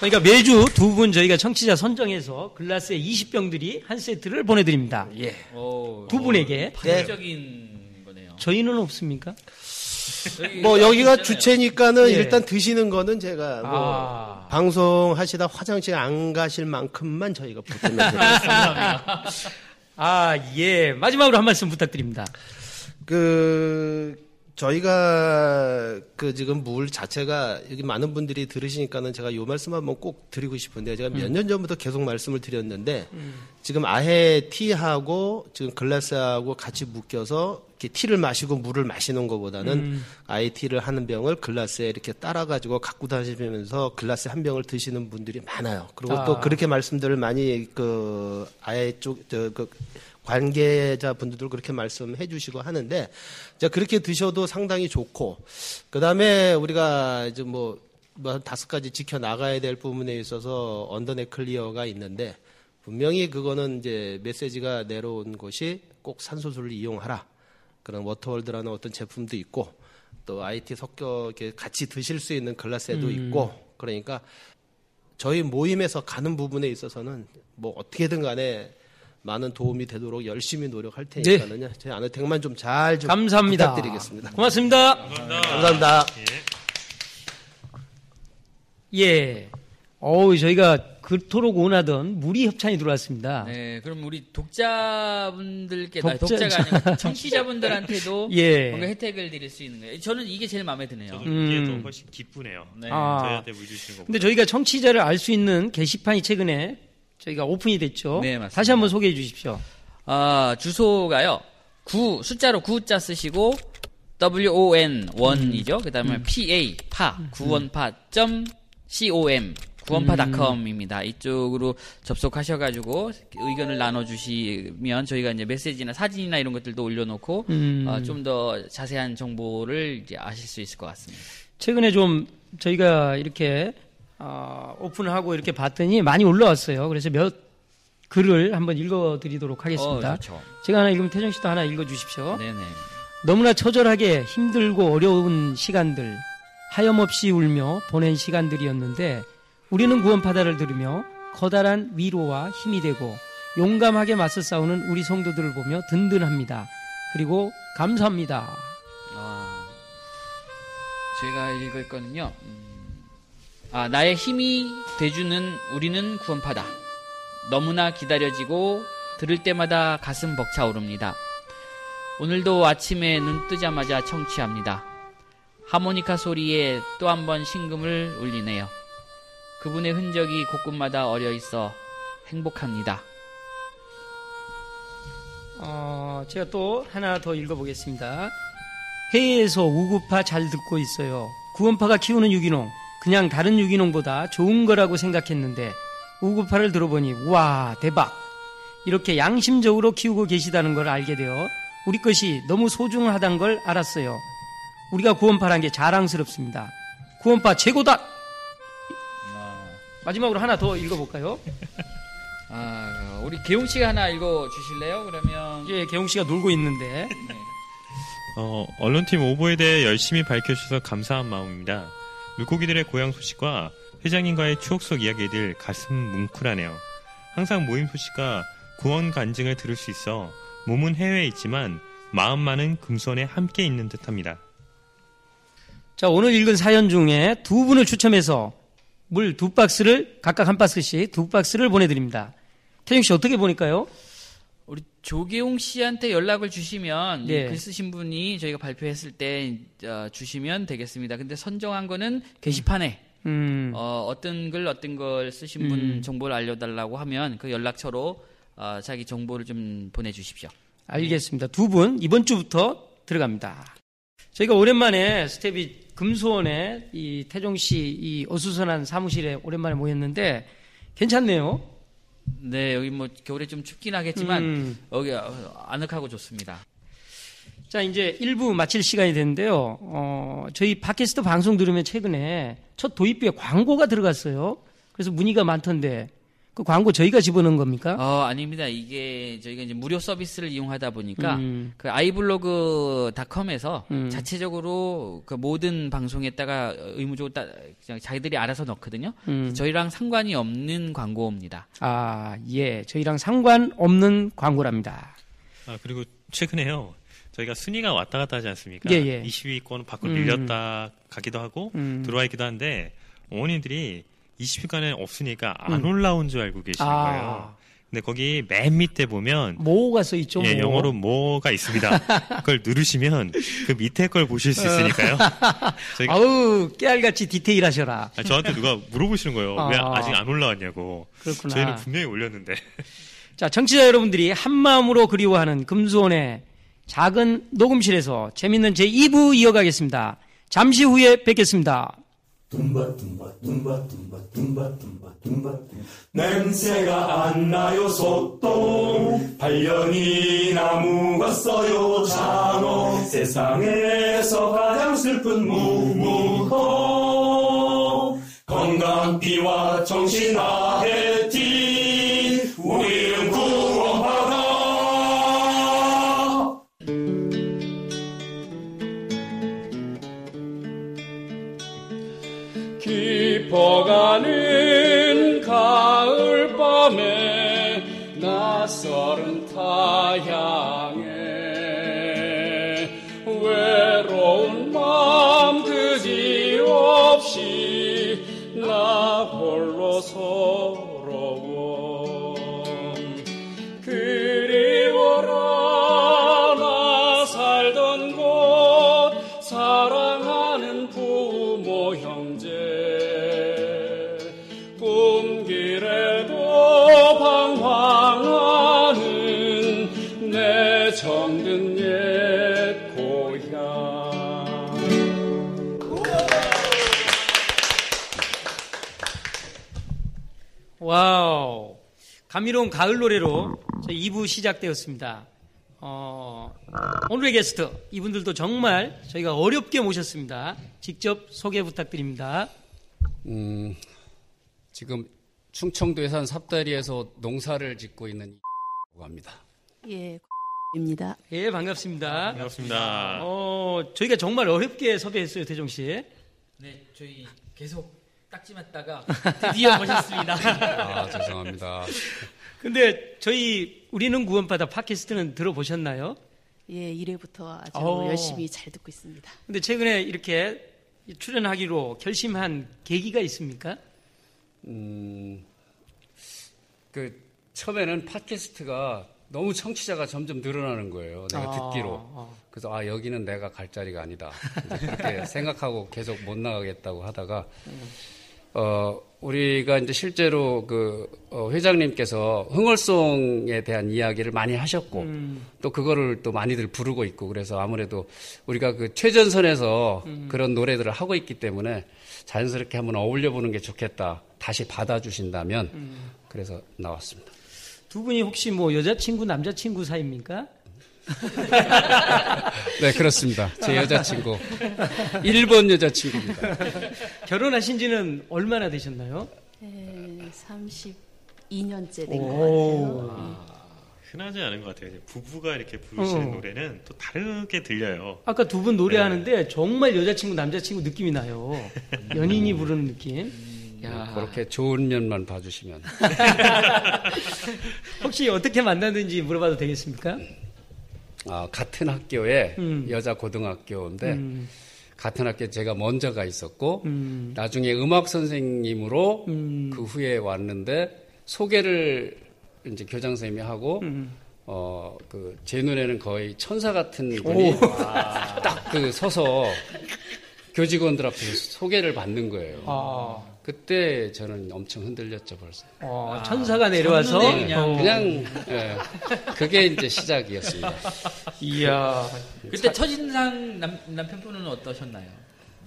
A: 그러니까 매주 두 분 저희가 청취자 선정해서 글라스에 20병들이 한 세트를 보내드립니다.
E: 예.
B: 오,
A: 두 분에게.
B: 파격적인 거네요.
A: 저희는 없습니까?
E: 뭐 여기가. 주체니까는
A: 예.
E: 일단 드시는 거는 제가 뭐
A: 아.
E: 방송 하시다 화장실 안 가실 만큼만 저희가 보태면 (laughs) 됩니다.
A: 아, 예. 마지막으로 한 말씀 부탁드립니다.
E: 그 저희가 그 지금 물 자체가 여기 많은 분들이 들으시니까는 제가 요 말씀 한번 꼭 드리고 싶은데 제가 몇 년 전부터 계속 말씀을 드렸는데 지금 아예 티하고 지금 글라스하고 같이 묶여서 이렇게 티를 마시고 물을 마시는 것보다는 아예 티를 하는 병을 글라스에 이렇게 따라 가지고 갖고 다니면서 글라스 한 병을 드시는 분들이 많아요. 그리고 또
A: 아.
E: 그렇게 말씀들을 많이 그 아예 쪽저 그 관계자 분들도 그렇게 말씀해 주시고 하는데 자 그렇게 드셔도 상당히 좋고 그다음에 우리가 이제 뭐, 뭐한 다섯 가지 지켜 나가야 될 부분에 있어서 언더넥 클리어가 있는데 분명히 그거는 이제 메시지가 내려온 것이 꼭 산소수를 이용하라 그런 워터월드라는 어떤 제품도 있고 또 IT 섞여 이렇게 같이 드실 수 있는 글라스에도 있고 그러니까 저희 모임에서 가는 부분에 있어서는 뭐 어떻게든 간에 많은 도움이 되도록 열심히 노력할 테니까는요. 저희 아내택만 좀잘좀
A: 감사합니다.
E: 부탁드리겠습니다.
A: 고맙습니다.
E: 감사합니다.
A: 예. 어우, 저희가 그토록 원하던 무리 협찬이 들어왔습니다.
B: 네, 그럼 우리 독자분들께
A: 독자-
B: 독자, 가 아니고 청취자분들한테도 (laughs)
A: 예.
B: 뭔가 혜택을 드릴 수 있는 거예요. 저는 이게 제일 마음에 드네요.
C: 저도
A: 음.
C: 이게 더 훨씬 기쁘네요.
B: 네.
A: 아.
C: 저희한테 물 주시는 거.
A: 근데 저희가 청취자를 알 수 있는 게시판이 최근에 저희가 오픈이 됐죠.
B: 네, 맞습니다.
A: 다시 한번 소개해 주십시오.
B: 아, 주소가요. 9 숫자로 9자 쓰시고 WON 원이죠. 그다음에 PA 파 구원파 점 com 구원파닷컴입니다. 이쪽으로 접속하셔가지고 의견을 나눠주시면 저희가 이제 메시지나 사진이나 이런 것들도 올려놓고
A: 음.
B: 어, 좀 더 자세한 정보를 이제 아실 수 있을 것 같습니다.
A: 최근에 좀 저희가 이렇게 어, 오픈하고 이렇게 봤더니 많이 올라왔어요. 그래서 몇 글을 한번 읽어드리도록 하겠습니다.
B: 어.
A: 제가 하나 읽으면 태정 씨도 하나 읽어주십시오.
B: 네네.
A: 너무나 처절하게 힘들고 어려운 시간들, 하염없이 울며 보낸 시간들이었는데 우리는 구원파다를 들으며 커다란 위로와 힘이 되고 용감하게 맞서 싸우는 우리 성도들을 보며 든든합니다. 그리고 감사합니다.
B: 아, 제가 읽을 거는요. 음, 아, 나의 힘이 돼주는 우리는 구원파다. 너무나 기다려지고 들을 때마다 가슴 벅차오릅니다. 오늘도 아침에 눈 뜨자마자 청취합니다. 하모니카 소리에 또 한번 신금을 울리네요. 그분의 흔적이 곳곳마다 어려 있어 행복합니다.
A: 어, 제가 또 하나 더 읽어보겠습니다. 해외에서 우구파 잘 듣고 있어요. 구원파가 키우는 유기농, 그냥 다른 유기농보다 좋은 거라고 생각했는데 우구파를 들어보니 와 대박! 이렇게 양심적으로 키우고 계시다는 걸 알게 되어 우리 것이 너무 소중하다는 걸 알았어요. 우리가 구원파란 게 자랑스럽습니다. 구원파 최고다! 마지막으로 하나 더 읽어볼까요? (laughs)
B: 아, 우리 개웅 씨가 하나 읽어 주실래요? 그러면
A: 이제 개웅 씨가 놀고 있는데
B: 네.
C: 어, 언론팀 오보에 대해 열심히 밝혀주셔서 감사한 마음입니다. 물고기들의 고향 소식과 회장님과의 추억 속 이야기들 가슴 뭉클하네요. 항상 모임 소식과 구원 간증을 들을 수 있어 몸은 해외에 있지만 마음만은 금손에 함께 있는 듯합니다.
A: 자, 오늘 읽은 사연 중에 두 분을 추첨해서 물 두 박스를 각각 한 박스씩 두 박스를 보내드립니다. 태영 씨 어떻게 보니까요?
B: 우리 조계용 씨한테 연락을 주시면 이
A: 네.
B: 글 쓰신 분이 저희가 발표했을 때 어, 주시면 되겠습니다. 근데 선정한 거는 게시판에
A: 음,
B: 어, 어떤 글 어떤 걸 쓰신 분
A: 음.
B: 정보를 알려달라고 하면 그 연락처로 어, 자기 정보를 좀 보내주십시오.
A: 알겠습니다. 두 분 이번 주부터 들어갑니다. 저희가 오랜만에 스텝이 금수원에 이 태종 씨이 어수선한 사무실에 오랜만에 모였는데 괜찮네요.
B: 네 여기 뭐 겨울에 좀 춥긴 하겠지만
A: 음.
B: 여기 어, 아늑하고 좋습니다.
A: 자, 이제 1부 마칠 시간이 됐는데요. 어, 저희 팟캐스트 방송 들으면 최근에 첫 도입부에 광고가 들어갔어요. 그래서 문의가 많던데 그 광고 저희가 집어넣은 겁니까?
B: 어 아닙니다. 이게 저희가 이제 무료 서비스를 이용하다 보니까
A: 음.
B: 그 아이블로그닷컴에서
A: 음.
B: 자체적으로 그 모든 방송에다가 의무적으로 따, 그냥 자기들이 알아서 넣거든요.
A: 음.
B: 저희랑 상관이 없는 광고입니다.
A: 아, 예. 저희랑 상관없는 광고랍니다.
C: 아, 그리고 최근에요. 저희가 순위가 왔다 갔다 하지 않습니까?
A: 예, 예.
C: 20위권 밖으로
A: 음.
C: 밀렸다 가기도 하고
A: 음.
C: 들어와 있기도 한데 어머니들이 20위권에 없으니까 안
A: 음.
C: 올라온 줄 알고 계시는
A: 아.
C: 거예요. 근데 거기 맨 밑에 보면
A: 뭐가 써 있죠?
C: 예,
A: 뭐.
C: 영어로 뭐가 있습니다. (laughs) 그걸 누르시면 그 밑에 걸 보실 수 있으니까요. 저희가
A: 아우, 깨알같이 디테일하셔라.
C: 아, 저한테 누가 물어보시는 거예요. 왜
A: 아.
C: 아직 안 올라왔냐고.
A: 그렇구나.
C: 저희는 분명히 올렸는데. (laughs)
A: 자, 청취자 여러분들이 한 마음으로 그리워하는 금수원의 작은 녹음실에서 재밌는 제 2부 이어가겠습니다. 잠시 후에 뵙겠습니다.
F: 냄새가 안 나요 소똥. 8년이나 묵었어요 장어. 세상에서 가장 슬픈 무무호 건강 비와 정신 아해티 밤에 낯설은 타향에 외로운 마음 그지 없이 나 홀로 서
A: 감미로운 가을 노래로 저희 2부 시작되었습니다. 어, 오늘의 게스트, 이분들도 정말 저희가 어렵게 모셨습니다. 직접 소개 부탁드립니다.
G: 음, 지금 충청도 산 삽다리에서 농사를 짓고 있는 이라고 합니다.
H: 예, 입니다.
A: 예, 반갑습니다.
C: 반갑습니다.
A: 어, 저희가 정말 어렵게 섭외했어요, 대종 씨.
B: 네, 저희 계속 딱지 맞다가 드디어 모셨습니다. (laughs)
G: 아, 죄송합니다.
A: 근데 저희 우리는 구원받아 팟캐스트는 들어보셨나요?
H: 예, 1회부터 아주
A: 어.
H: 열심히 잘 듣고 있습니다.
A: 근데 최근에 이렇게 출연하기로 결심한 계기가 있습니까?
G: 음, 그 처음에는 팟캐스트가 너무 청취자가 점점 늘어나는 거예요. 내가
A: 아,
G: 듣기로.
A: 아.
G: 그래서 아 여기는 내가 갈 자리가 아니다. 그렇게 (laughs) 생각하고 계속 못 나가겠다고 하다가 어 우리가 이제 실제로 그 어, 회장님께서 흥얼송에 대한 이야기를 많이 하셨고 또 그거를 또 많이들 부르고 있고 그래서 아무래도 우리가 그 최전선에서 그런 노래들을 하고 있기 때문에 자연스럽게 한번 어울려 보는 게 좋겠다. 다시 받아주신다면 그래서 나왔습니다.
A: 두 분이 혹시 뭐 여자친구, 남자친구 사이입니까? (laughs)
G: 네 그렇습니다. 제 여자친구 1번 여자친구입니다.
A: 결혼하신 지는 얼마나 되셨나요?
H: 예, 32년째 된것
A: 오.
H: 같아요.
C: 흔하지 않은 것 같아요. 부부가 이렇게 부르시는
A: 어.
C: 노래는 또 다르게 들려요.
A: 아까 두 분 노래하는데 정말 여자친구, 남자친구 느낌이 나요. 연인이 부르는 느낌. 야.
G: 그렇게 좋은 면만 봐주시면 (laughs)
A: 혹시 어떻게 만났는지 물어봐도 되겠습니까?
G: 아, 같은 학교에
A: 음.
G: 여자 고등학교인데
A: 음,
G: 같은 학교에 제가 먼저 가 있었고
A: 음,
G: 나중에 음악 선생님으로
A: 음.
G: 그 후에 왔는데 소개를 이제 교장 선생님이 하고
A: 음.
G: 어그 제 눈에는 거의 천사 같은 분이 (laughs) 딱그 서서 교직원들 앞에서 소개를 받는 거예요.
A: 아,
G: 그때 저는 엄청 흔들렸죠 벌써.
A: 어, 천사가 내려와서
B: 그냥-
A: 어,
G: 그냥 예, 그게 이제 시작이었습니다.
A: 이야
B: 그때 첫인상 남, 남편분은 어떠셨나요?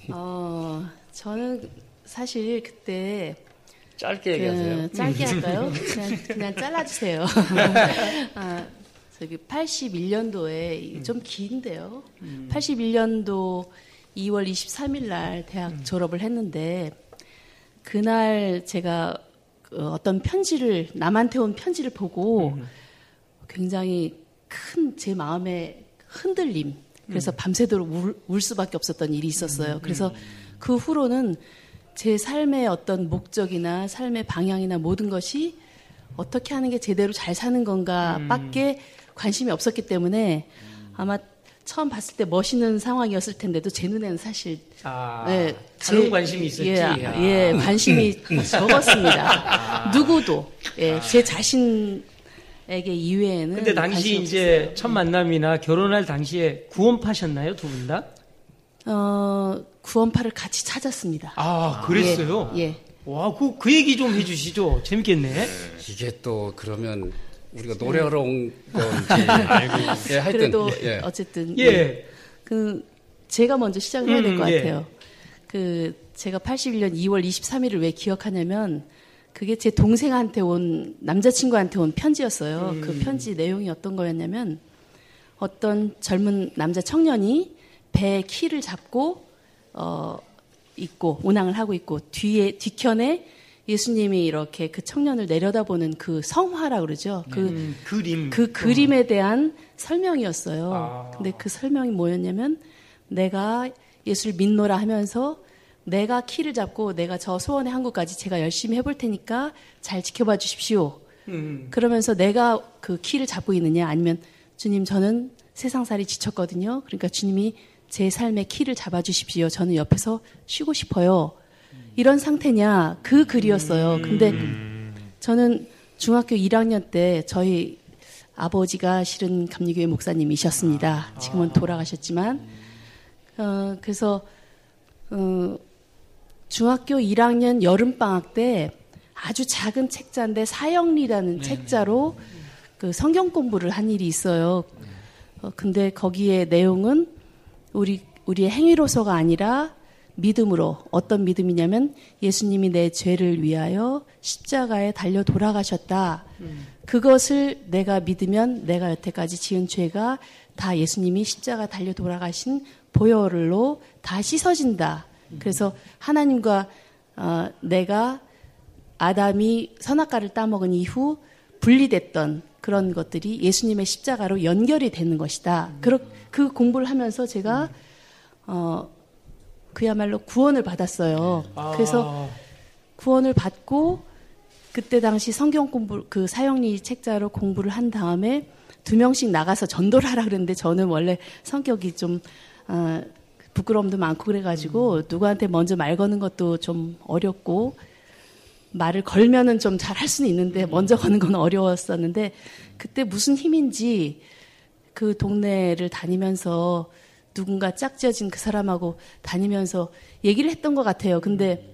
H: 어, 저는 사실 그때
G: 짧게 얘기하세요.
H: 그 짧게 (laughs) 할까요? 그냥, 그냥 잘라주세요. (laughs) 아, 저기 81년도에 좀 긴데요. 81년도 2월 23일 날 대학 졸업을 했는데 그날 제가 그 어떤 편지를 남한테 온 편지를 보고 굉장히 큰 제 마음의 흔들림. 그래서 밤새도록 울, 울 수밖에 없었던 일이 있었어요. 그래서 그 후로는 제 삶의 어떤 목적이나 삶의 방향이나 모든 것이 어떻게 하는 게 제대로 잘 사는 건가밖에 관심이 없었기 때문에 아마 처음 봤을 때 멋있는 상황이었을 텐데도 제 눈에는 사실
A: 아,
H: 예,
A: 다른
H: 제-
A: 관심이 있었지.
H: 예,
A: 아.
H: 예, 관심이 적었습니다. 누구도 예, 제 자신 에게 이외에는
A: 근데 당시
H: 관심이
A: 이제
H: 없었어요.
A: 첫 만남이나 결혼할 당시에 구원파셨나요 두 분 다?
H: 어, 구원파를 같이 찾았습니다.
A: 아 그랬어요.
H: 예. 예.
A: 와, 그, 그 얘기 좀 해주시죠. 재밌겠네.
G: 이게 또 그러면 우리가 노래하러 온 건지 알고 예, 하여튼
H: 그래도
G: 예.
H: 어쨌든
A: 예.
H: 그 제가 먼저 시작을 해야 될 것
A: 음, 예.
H: 같아요. 그 제가 81년 2월 23일을 왜 기억하냐면 그게 제 동생한테 온 남자친구한테 온 편지였어요.
A: 음.
H: 그 편지 내용이 어떤 거였냐면 어떤 젊은 남자 청년이 배에 키를 잡고 어 있고 운항을 하고 있고 뒤에 뒤편에 예수님이 이렇게 그 청년을 내려다보는 그 성화라 그러죠. 그
A: 음, 그림.
H: 그 그림에 대한 설명이었어요.
A: 아.
H: 근데 그 설명이 뭐였냐면 내가 예수를 믿노라 하면서 내가 키를 잡고 내가 저 소원의 항구까지 제가 열심히 해볼 테니까 잘 지켜봐 주십시오.
A: 음,
H: 그러면서 내가 그 키를 잡고 있느냐 아니면 주님 저는 세상살이 지쳤거든요. 그러니까 주님이 제 삶의 키를 잡아 주십시오. 저는 옆에서 쉬고 싶어요. 이런 상태냐 그 글이었어요. 근데 저는 중학교 1학년 때 저희 아버지가 실은 감리교회 목사님이셨습니다. 지금은 돌아가셨지만 어, 그래서 어, 중학교 1학년 여름 방학 때 아주 작은 책자인데 사형리라는 책자로 그 성경 공부를 한 일이 있어요. 어, 근데 거기에 내용은 우리 우리의 행위로서가 아니라 믿음으로 어떤 믿음이냐면 예수님이 내 죄를 위하여 십자가에 달려 돌아가셨다. 그것을 내가 믿으면 내가 여태까지 지은 죄가 다 예수님이 십자가 달려 돌아가신 보혈로 다 씻어진다. 그래서 하나님과 어, 내가 아담이 선악과를 따먹은 이후 분리됐던 그런 것들이 예수님의 십자가로 연결이 되는 것이다. 그, 그 공부를 하면서 제가 어, 그야말로 구원을 받았어요. 그래서 구원을 받고 그때 당시 성경 공부 그 사형리 책자로 공부를 한 다음에 두 명씩 나가서 전도를 하라 그랬는데 저는 원래 성격이 좀 어, 부끄러움도 많고 그래가지고 누구한테 먼저 말 거는 것도 좀 어렵고 말을 걸면은 좀 잘 할 수는 있는데 먼저 거는 건 어려웠었는데 그때 무슨 힘인지 그 동네를 다니면서 누군가 짝지어진 그 사람하고 다니면서 얘기를 했던 것 같아요. 근데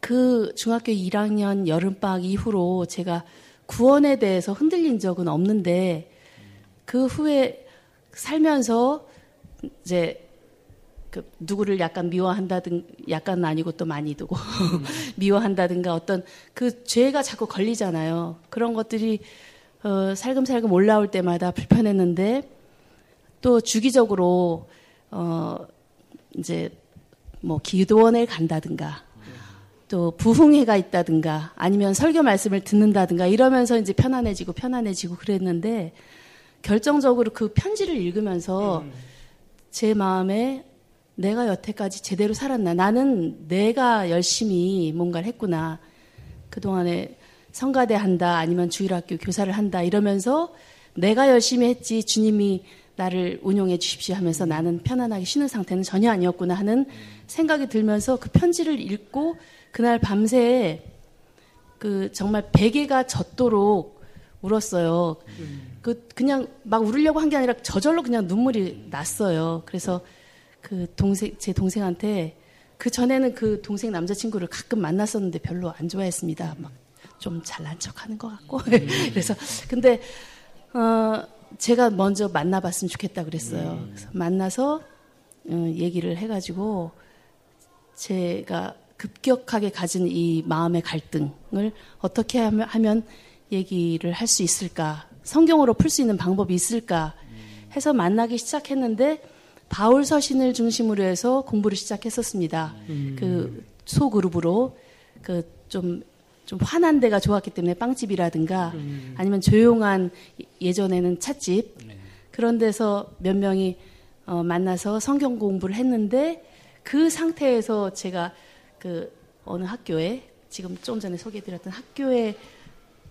H: 그 중학교 1학년 여름방학 이후로 제가 구원에 대해서 흔들린 적은 없는데 그 후에 살면서 이제 그 누구를 약간 미워한다든 약간 아니고 또 많이 두고 (laughs) 미워한다든가 어떤 그 죄가 자꾸 걸리잖아요. 그런 것들이 어, 살금살금 올라올 때마다 불편했는데 또 주기적으로 어 이제 뭐 기도원에 간다든가 또 부흥회가 있다든가 아니면 설교 말씀을 듣는다든가 이러면서 이제 편안해지고 편안해지고 그랬는데 결정적으로 그 편지를 읽으면서 제 마음에 내가 여태까지 제대로 살았나 나는 내가 열심히 뭔가를 했구나 그동안에 성가대 한다 아니면 주일학교 교사를 한다 이러면서 내가 열심히 했지 주님이 나를 운용해 주십시오 하면서 나는 편안하게 쉬는 상태는 전혀 아니었구나 하는 생각이 들면서 그 편지를 읽고 그날 밤새 그 정말 베개가 젖도록 울었어요. 그 그냥 막 울으려고 한 게 아니라 저절로 그냥 눈물이 났어요. 그래서 그 동생 제 동생한테 그 전에는 그 동생 남자친구를 가끔 만났었는데 별로 안 좋아했습니다. 막 좀 잘난 척하는 것 같고 (laughs) 그래서 근데 어 제가 먼저 만나봤으면 좋겠다 그랬어요. 그래서 만나서 어, 얘기를 해가지고 제가 급격하게 가진 이 마음의 갈등을 어떻게 하면, 하면 얘기를 할 수 있을까? 성경으로 풀 수 있는 방법이 있을까? 해서 만나기 시작했는데 바울 서신을 중심으로 해서 공부를 시작했었습니다. 그 소그룹으로 그 좀 좀 환한 데가 좋았기 때문에 빵집이라든가 아니면 조용한 예전에는 찻집. 그런 데서 몇 명이 어, 만나서 성경 공부를 했는데 그 상태에서 제가 그 어느 학교에 지금 좀 전에 소개해드렸던 학교에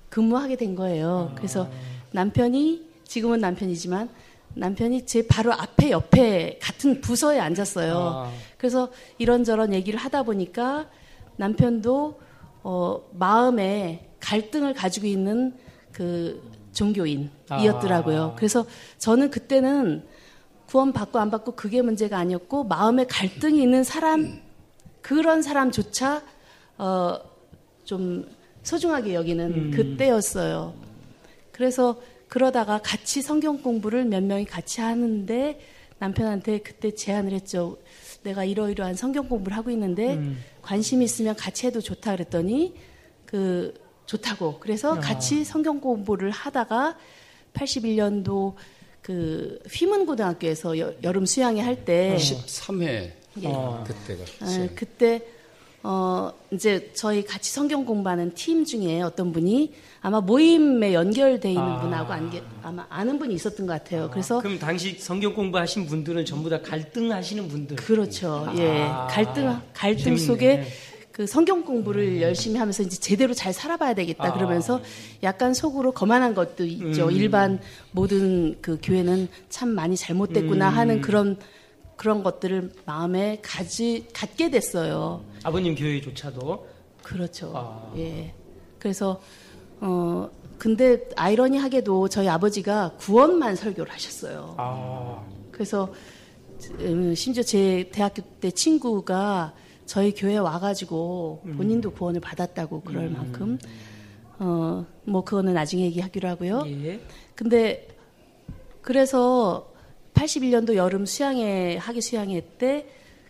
H: 근무하게 된 거예요. 그래서 남편이 지금은 남편이지만 남편이 제 바로 앞에 옆에 같은 부서에 앉았어요. 그래서 이런저런 얘기를 하다 보니까 남편도 어, 마음에 갈등을 가지고 있는 그 종교인이었더라고요. 그래서 저는 그때는 구원 받고 안 받고 그게 문제가 아니었고 마음에 갈등이 있는 사람 그런 사람조차 어, 좀 소중하게 여기는 그때였어요. 그래서 그러다가 같이 성경 공부를 몇 명이 같이 하는데 남편한테 그때 제안을 했죠. 내가 이러이러한 성경 공부를 하고 있는데 관심 있으면 같이 해도 좋다 그랬더니 그 좋다고. 그래서 같이 성경 공부를 하다가 81년도 그 휘문 고등학교에서 여, 름 수양회 할때
G: 13회
H: 예.
G: 그때가
H: 아, 그때 어 이제 저희 같이 성경 공부하는 팀 중에 어떤 분이 아마 모임에 연결돼 있는
A: 아.
H: 분하고 안, 게- 아마 아는 분이 있었던 것 같아요. 그래서
A: 그럼 당시 성경 공부하신 분들은 전부 다 갈등하시는 분들.
H: 그렇죠. 예.
A: 아.
H: 갈등, 갈등
A: 재밌네.
H: 속에 그 성경 공부를 열심히 하면서 이제 제대로 잘 살아봐야 되겠다
A: 아.
H: 그러면서 약간 속으로 거만한 것도 있죠.
A: 음.
H: 일반 모든 그 교회는 참 많이 잘못됐구나
A: 음.
H: 하는 그런 그런 것들을 마음에 가지 갖게 됐어요.
A: 아버님 교회조차도
H: 그렇죠.
A: 아.
H: 예. 그래서 어 근데 아이러니하게도 저희 아버지가 구원만 설교를 하셨어요.
A: 아,
H: 그래서 음, 심지어 제 대학교 때 친구가 저희 교회 와가지고
A: 음.
H: 본인도 구원을 받았다고 그럴 만큼 어 뭐 그거는 나중에 얘기하기로 하고요.
A: 예.
H: 근데 그래서 81년도 여름 수양회 학예 수양회 때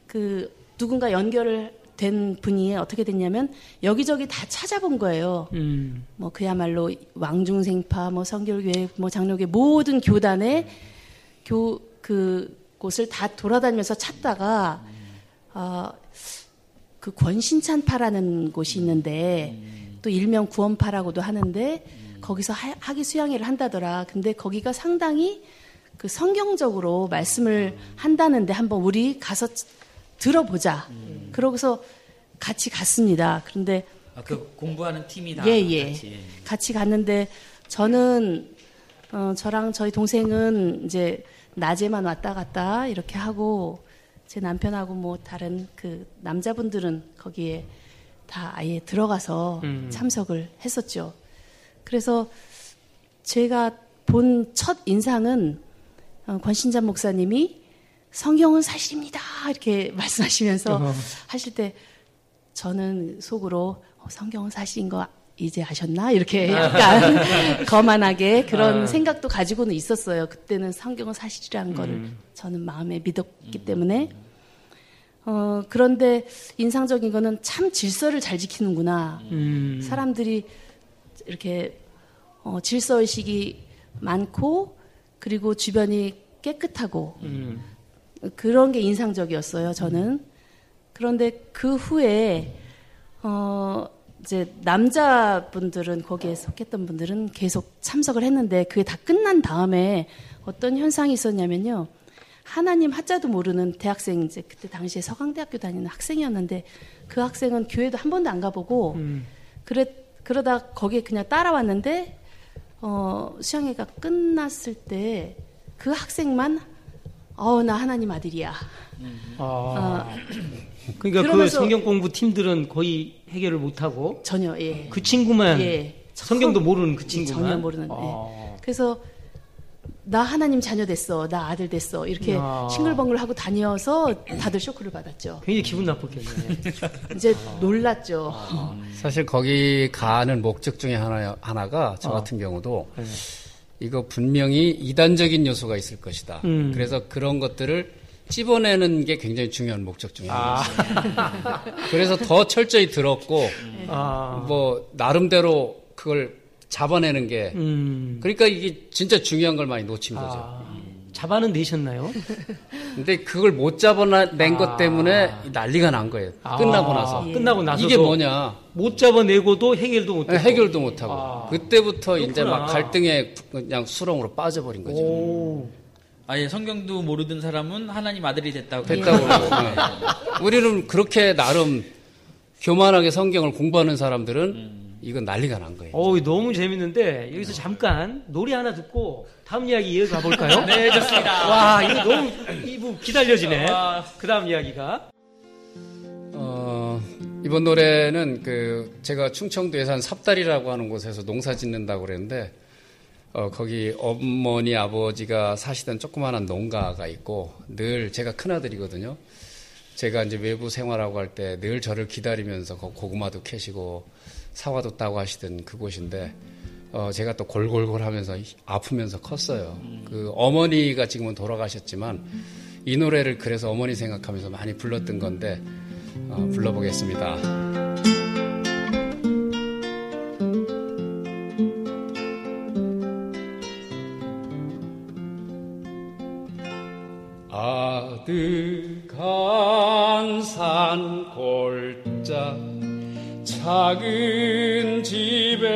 H: 그 누군가 연결을 된 분이 어떻게 됐냐면 여기저기 다 찾아본 거예요.
A: 음.
H: 뭐 그야말로 왕중생파, 뭐 성결교회, 뭐 장로교회 모든 교단의 교 그 곳을 다 돌아다니면서 찾다가 아그 권신찬파라는 곳이 있는데 또 일명 구원파라고도 하는데 거기서 하, 학위 수양회를 한다더라. 근데 거기가 상당히 그 성경적으로 말씀을 한다는데 한번 우리 가서 들어보자. 그러고서 같이 갔습니다. 그런데
B: 아, 그 공부하는 팀이 다
H: 예, 예.
B: 같이.
H: 같이 갔는데 저는 어, 저랑 저희 동생은 이제 낮에만 왔다 갔다 이렇게 하고 제 남편하고 뭐 다른 그 남자분들은 거기에 다 아예 들어가서
A: 음.
H: 참석을 했었죠. 그래서 제가 본 첫 인상은 어, 권신자 목사님이 성경은 사실입니다 이렇게 (laughs) 말씀하시면서
A: 어허.
H: 하실 때 저는 속으로 어, 성경은 사실인 거 이제 아셨나 이렇게 (laughs) 약간 (laughs) 거만하게 그런
A: 아.
H: 생각도 가지고는 있었어요. 그때는 성경은 사실이라는 거를
A: 음.
H: 저는 마음에 믿었기 때문에 어 그런데 인상적인 거는 참 질서를 잘 지키는구나.
A: 음.
H: 사람들이 이렇게 어, 질서 의식이 많고 그리고 주변이 깨끗하고
A: 음.
H: 그런 게 인상적이었어요. 저는 그런데 그 후에 어 이제 남자분들은 거기에 속했던 분들은 계속 참석을 했는데 그게 다 끝난 다음에 어떤 현상이 있었냐면요. 하나님 하자도 모르는 대학생 이제 그때 당시에 서강대학교 다니는 학생이었는데 그 학생은 교회도 한 번도 안 가보고
A: 음.
H: 그래 그러다 거기에 그냥 따라왔는데 어 수양회가 끝났을 때 그 학생만 어 나 하나님 아들이야.
A: 아.
H: 어,
A: 그러니까 그 성경 공부 팀들은 거의 해결을 못 하고
H: 전혀 예.
A: 그 친구만
H: 예.
A: 성경도 모르는 그 친구만
H: 전혀 모르는. 예.
A: 아.
H: 그래서 나 하나님 자녀 됐어, 나 아들 됐어 이렇게
A: 야.
H: 싱글벙글 하고 다녀서 다들 쇼크를 받았죠.
A: 굉장히 기분 나빴겠네. (laughs)
H: 이제 놀랐죠.
A: 아.
G: 사실 거기 가는 목적 중에 하나, 하나가 저
A: 어.
G: 같은 경우도
A: 네.
G: 이거 분명히 이단적인 요소가 있을 것이다.
A: 음.
G: 그래서 그런 것들을 찝어내는 게 굉장히 중요한 목적 중에
A: 아.
G: 하나였어요. 그래서 더 철저히 들었고
A: 아.
G: 뭐 나름대로 그걸 잡아내는 게
A: 음.
G: 그러니까 이게 진짜 중요한 걸 많이 놓친 거죠.
A: 아. 잡아는 내셨나요? (laughs)
G: 근데 그걸 못 잡아낸 것 때문에 난리가 난 거예요.
A: 아.
G: 끝나고 나서.
A: 끝나고 나서
G: 이게 뭐냐.
A: 못 잡아내고도 해결도 못.
G: 네, 해결도 못 하고.
A: 아.
G: 그때부터 이제 막
A: 그렇구나.
G: 갈등의 그냥 수렁으로 빠져버린 거죠.
A: 오.
B: 아예 성경도 모르던 사람은 하나님 아들이 됐다고.
G: 됐다고. 그러고. 네. 우리는 그렇게 나름 교만하게 성경을 공부하는 사람들은 이건 난리가 난 거예요.
A: 어우, 너무 재밌는데 여기서 잠깐 노래 하나 듣고 다음 이야기 이어가 볼까요? (laughs)
B: 네, 좋습니다.
A: 와, 이거 너무 이부 기다려지네.
B: 와.
A: 그 다음 이야기가.
G: 어, 이번 노래는 그 제가 충청도에 산 삽다리라고 하는 곳에서 농사 짓는다고 그랬는데 어, 거기 어머니 아버지가 사시던 조그마한 농가가 있고 늘 제가 큰아들이거든요. 제가 이제 외부 생활하고 할 때 늘 저를 기다리면서 거- 고구마도 캐시고 사과도 따고 하시던 그곳인데 어, 제가 또 골골골 하면서 아프면서 컸어요. 그 어머니가 지금은 돌아가셨지만 이 노래를 그래서 어머니 생각하면서 많이 불렀던 건데 어, 불러보겠습니다. 아득한 산 골짜 작은 집에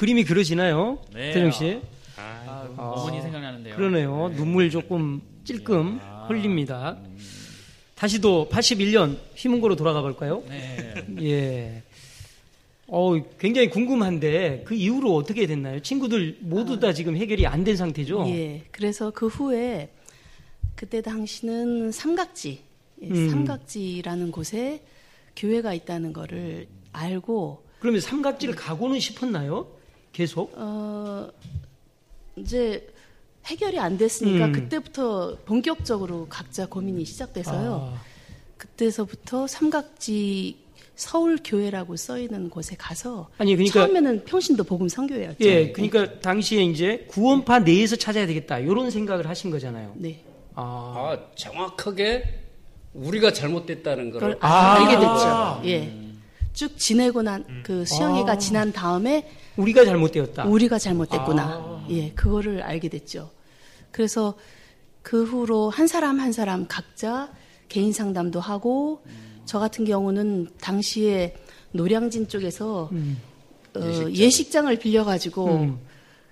A: 그림이 그려지나요?
B: 네.
A: 태정 씨?
B: 아, 어머니 생각나는데요.
A: 그러네요. 눈물 조금 찔끔 흘립니다. 다시도 81년 휘문고로 돌아가 볼까요?
B: 네.
A: 예. 어, 굉장히 궁금한데 그 이후로 어떻게 됐나요? 친구들 모두 다 지금 해결이 안 된 상태죠?
H: 예. 그래서 그 후에 그때 당시는 삼각지, 예,
A: 음.
H: 삼각지라는 곳에 교회가 있다는 거를 알고
A: 그러면 삼각지를 가고는 싶었나요? 계속?
H: 어 이제 해결이 안 됐으니까
A: 음.
H: 그때부터 본격적으로 각자 고민이 시작돼서요.
A: 아,
H: 그때서부터 삼각지 서울 교회라고 써 있는 곳에 가서
A: 아니, 그러니까-
H: 처음에는 평신도 복음 선교회였죠.
A: 예, 그러니까 당시에 이제 구원파 내에서 찾아야 되겠다 이런 생각을 하신 거잖아요.
H: 네.
A: 아,
G: 아, 정확하게 우리가 잘못됐다는
H: 걸
A: 아.
H: 알게
A: 아.
H: 됐죠. 예. 쭉 지내고 난 그 수영회가
A: 아.
H: 지난 다음에
A: 우리가 잘못되었다.
H: 우리가 잘못됐구나.
A: 아.
H: 예, 그거를 알게 됐죠. 그래서 그 후로 한 사람 한 사람 각자 개인 상담도 하고 저 같은 경우는 당시에 노량진 쪽에서
A: 음.
H: 어, 예식장. 을 빌려가지고
A: 음.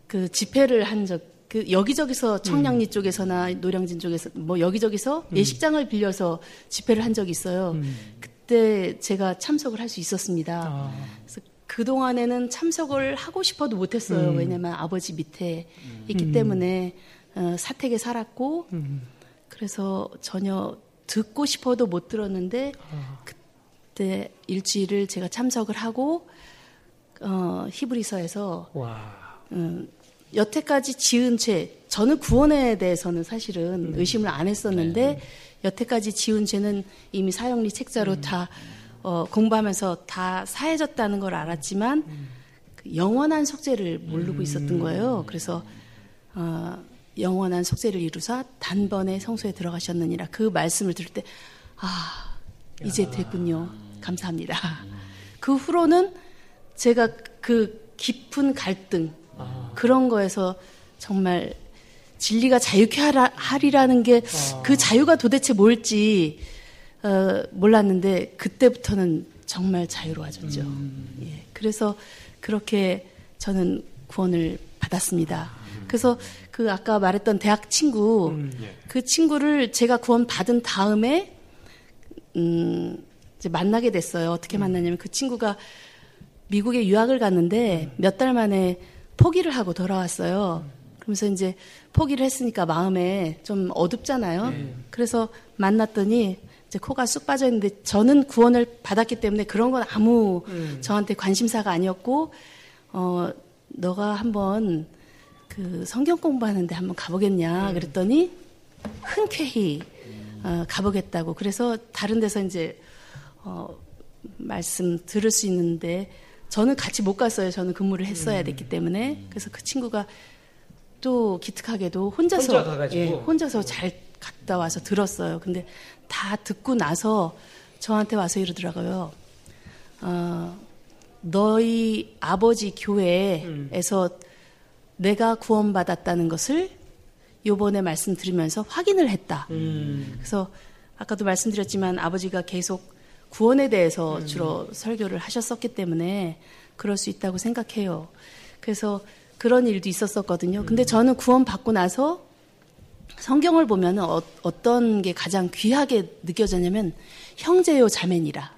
H: 그 집회를 한 적, 그 여기저기서 청량리 쪽에서나 노량진 쪽에서 뭐 여기저기서
A: 음.
H: 예식장을 빌려서 집회를 한 적이 있어요. 그때 제가 참석을 할 수 있었습니다.
A: 아,
H: 그래서 그 동안에는 참석을 하고 싶어도 못했어요.
A: 음.
H: 왜냐면 아버지 밑에 있기 때문에 어, 사택에 살았고
A: 음.
H: 그래서 전혀 듣고 싶어도 못 들었는데
A: 아.
H: 그때 일주일을 제가 참석을 하고 어, 히브리서에서
A: 와.
H: 음, 여태까지 지은 죄, 저는 구원에 대해서는 사실은 의심을 안 했었는데 여태까지 지은 죄는 이미 사형리 책자로 다 어, 공부하면서 다 사해졌다는 걸 알았지만 그 영원한 속죄를 모르고 있었던 거예요. 그래서 어, 영원한 속죄를 이루사 단번에 성소에 들어가셨느니라 그 말씀을 들을 때 아, 이제 됐군요. 감사합니다. 그 후로는 제가 그 깊은 갈등 그런 거에서 정말 진리가 자유케 하리라는 게 그 자유가 도대체 뭘지 어, 몰랐는데 그때부터는 정말 자유로워졌죠. 예, 그래서 그렇게 저는 구원을 받았습니다. 그래서 그 아까 말했던 대학 친구 그 친구를 제가 구원 받은 다음에 음, 이제 만나게 됐어요. 어떻게 만나냐면 그 친구가 미국에 유학을 갔는데 몇 달 만에 포기를 하고 돌아왔어요. 그러면서 이제 포기를 했으니까 마음에 좀 어둡잖아요. 그래서 만났더니 이제 코가 쑥 빠져 있는데 저는 구원을 받았기 때문에 그런 건 아무 저한테 관심사가 아니었고 어 너가 한번 그 성경 공부하는데 한번 가보겠냐 그랬더니 흔쾌히 어, 가보겠다고 그래서 다른 데서 이제 어, 말씀 들을 수 있는데 저는 같이 못 갔어요. 저는 근무를 했어야 됐기 때문에 그래서 그 친구가 또 기특하게도 혼자서
A: 혼자 가가지고?
H: 예, 혼자서 잘 갔다 와서 들었어요. 근데 다 듣고 나서 저한테 와서 이러더라고요. 어, 너희 아버지 교회에서 내가 구원받았다는 것을 요번에 말씀드리면서 확인을 했다.
A: 음.
H: 그래서 아까도 말씀드렸지만 아버지가 계속 구원에 대해서 주로 설교를 하셨었기 때문에 그럴 수 있다고 생각해요. 그래서 그런 일도 있었었거든요. 근데 저는 구원 받고 나서 성경을 보면 어, 어떤 게 가장 귀하게 느껴졌냐면 형제요 자매니라.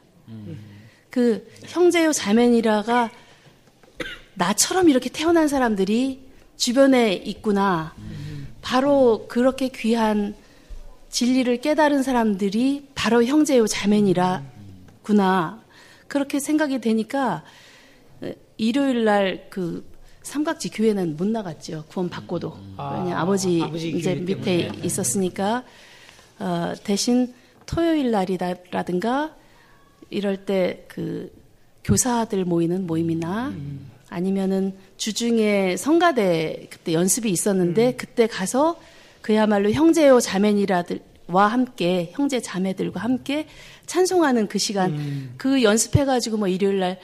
H: 그 형제요 자매니라가 나처럼 이렇게 태어난 사람들이 주변에 있구나. 바로 그렇게 귀한 진리를 깨달은 사람들이 바로 형제요 자매니라구나. 그렇게 생각이 되니까 일요일 날 그 삼각지 교회는 못 나갔죠. 구원 받고도.
A: 아,
H: 왜냐 아버지,
A: 아버지
H: 이제 밑에
A: 때문에.
H: 있었으니까 어, 대신 토요일 날이라든가 이럴 때 그 교사들 모이는 모임이나 아니면은 주중에 성가대 그때 연습이 있었는데 그때 가서 그야말로 형제요 자매니라들과 함께 형제 자매들과 함께 찬송하는 그 시간 그 연습해 가지고 뭐 일요일 날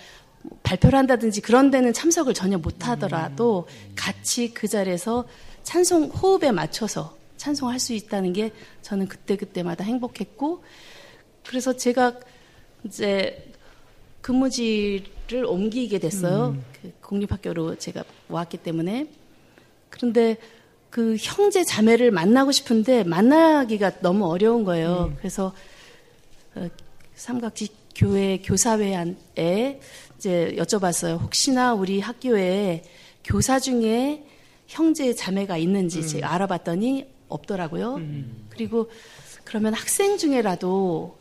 H: 발표를 한다든지 그런 데는 참석을 전혀 못 하더라도 같이 그 자리에서 찬송 호흡에 맞춰서 찬송할 수 있다는 게 저는 그때 그때마다 행복했고 그래서 제가 이제 근무지를 옮기게 됐어요. 그 공립학교로 제가 왔기 때문에 그런데 그 형제 자매를 만나고 싶은데 만나기가 너무 어려운 거예요. 그래서 어, 삼각지 교회 교사회에 이제 여쭤봤어요. 혹시나 우리 학교에 교사 중에 형제 자매가 있는지 제가 알아봤더니 없더라고요. 그리고 그러면 학생 중에라도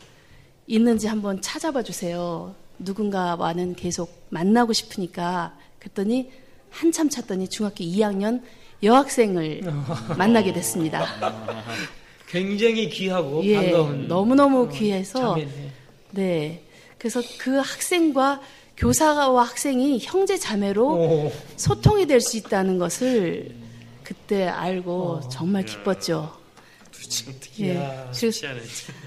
H: 있는지 한번 찾아봐 주세요. 누군가와는 계속 만나고 싶으니까 그랬더니 한참 찾더니 중학교 2학년 여학생을 (laughs) 만나게 됐습니다. (laughs)
A: 굉장히 귀하고
H: 예,
A: 반가운
H: 너무너무
A: 어,
H: 귀해서
A: 자매네.
H: 네. 그래서 그 학생과 교사와 학생이 형제 자매로
A: 오.
H: 소통이 될 수 있다는 것을 그때 알고 정말 기뻤죠. 예. 그래서,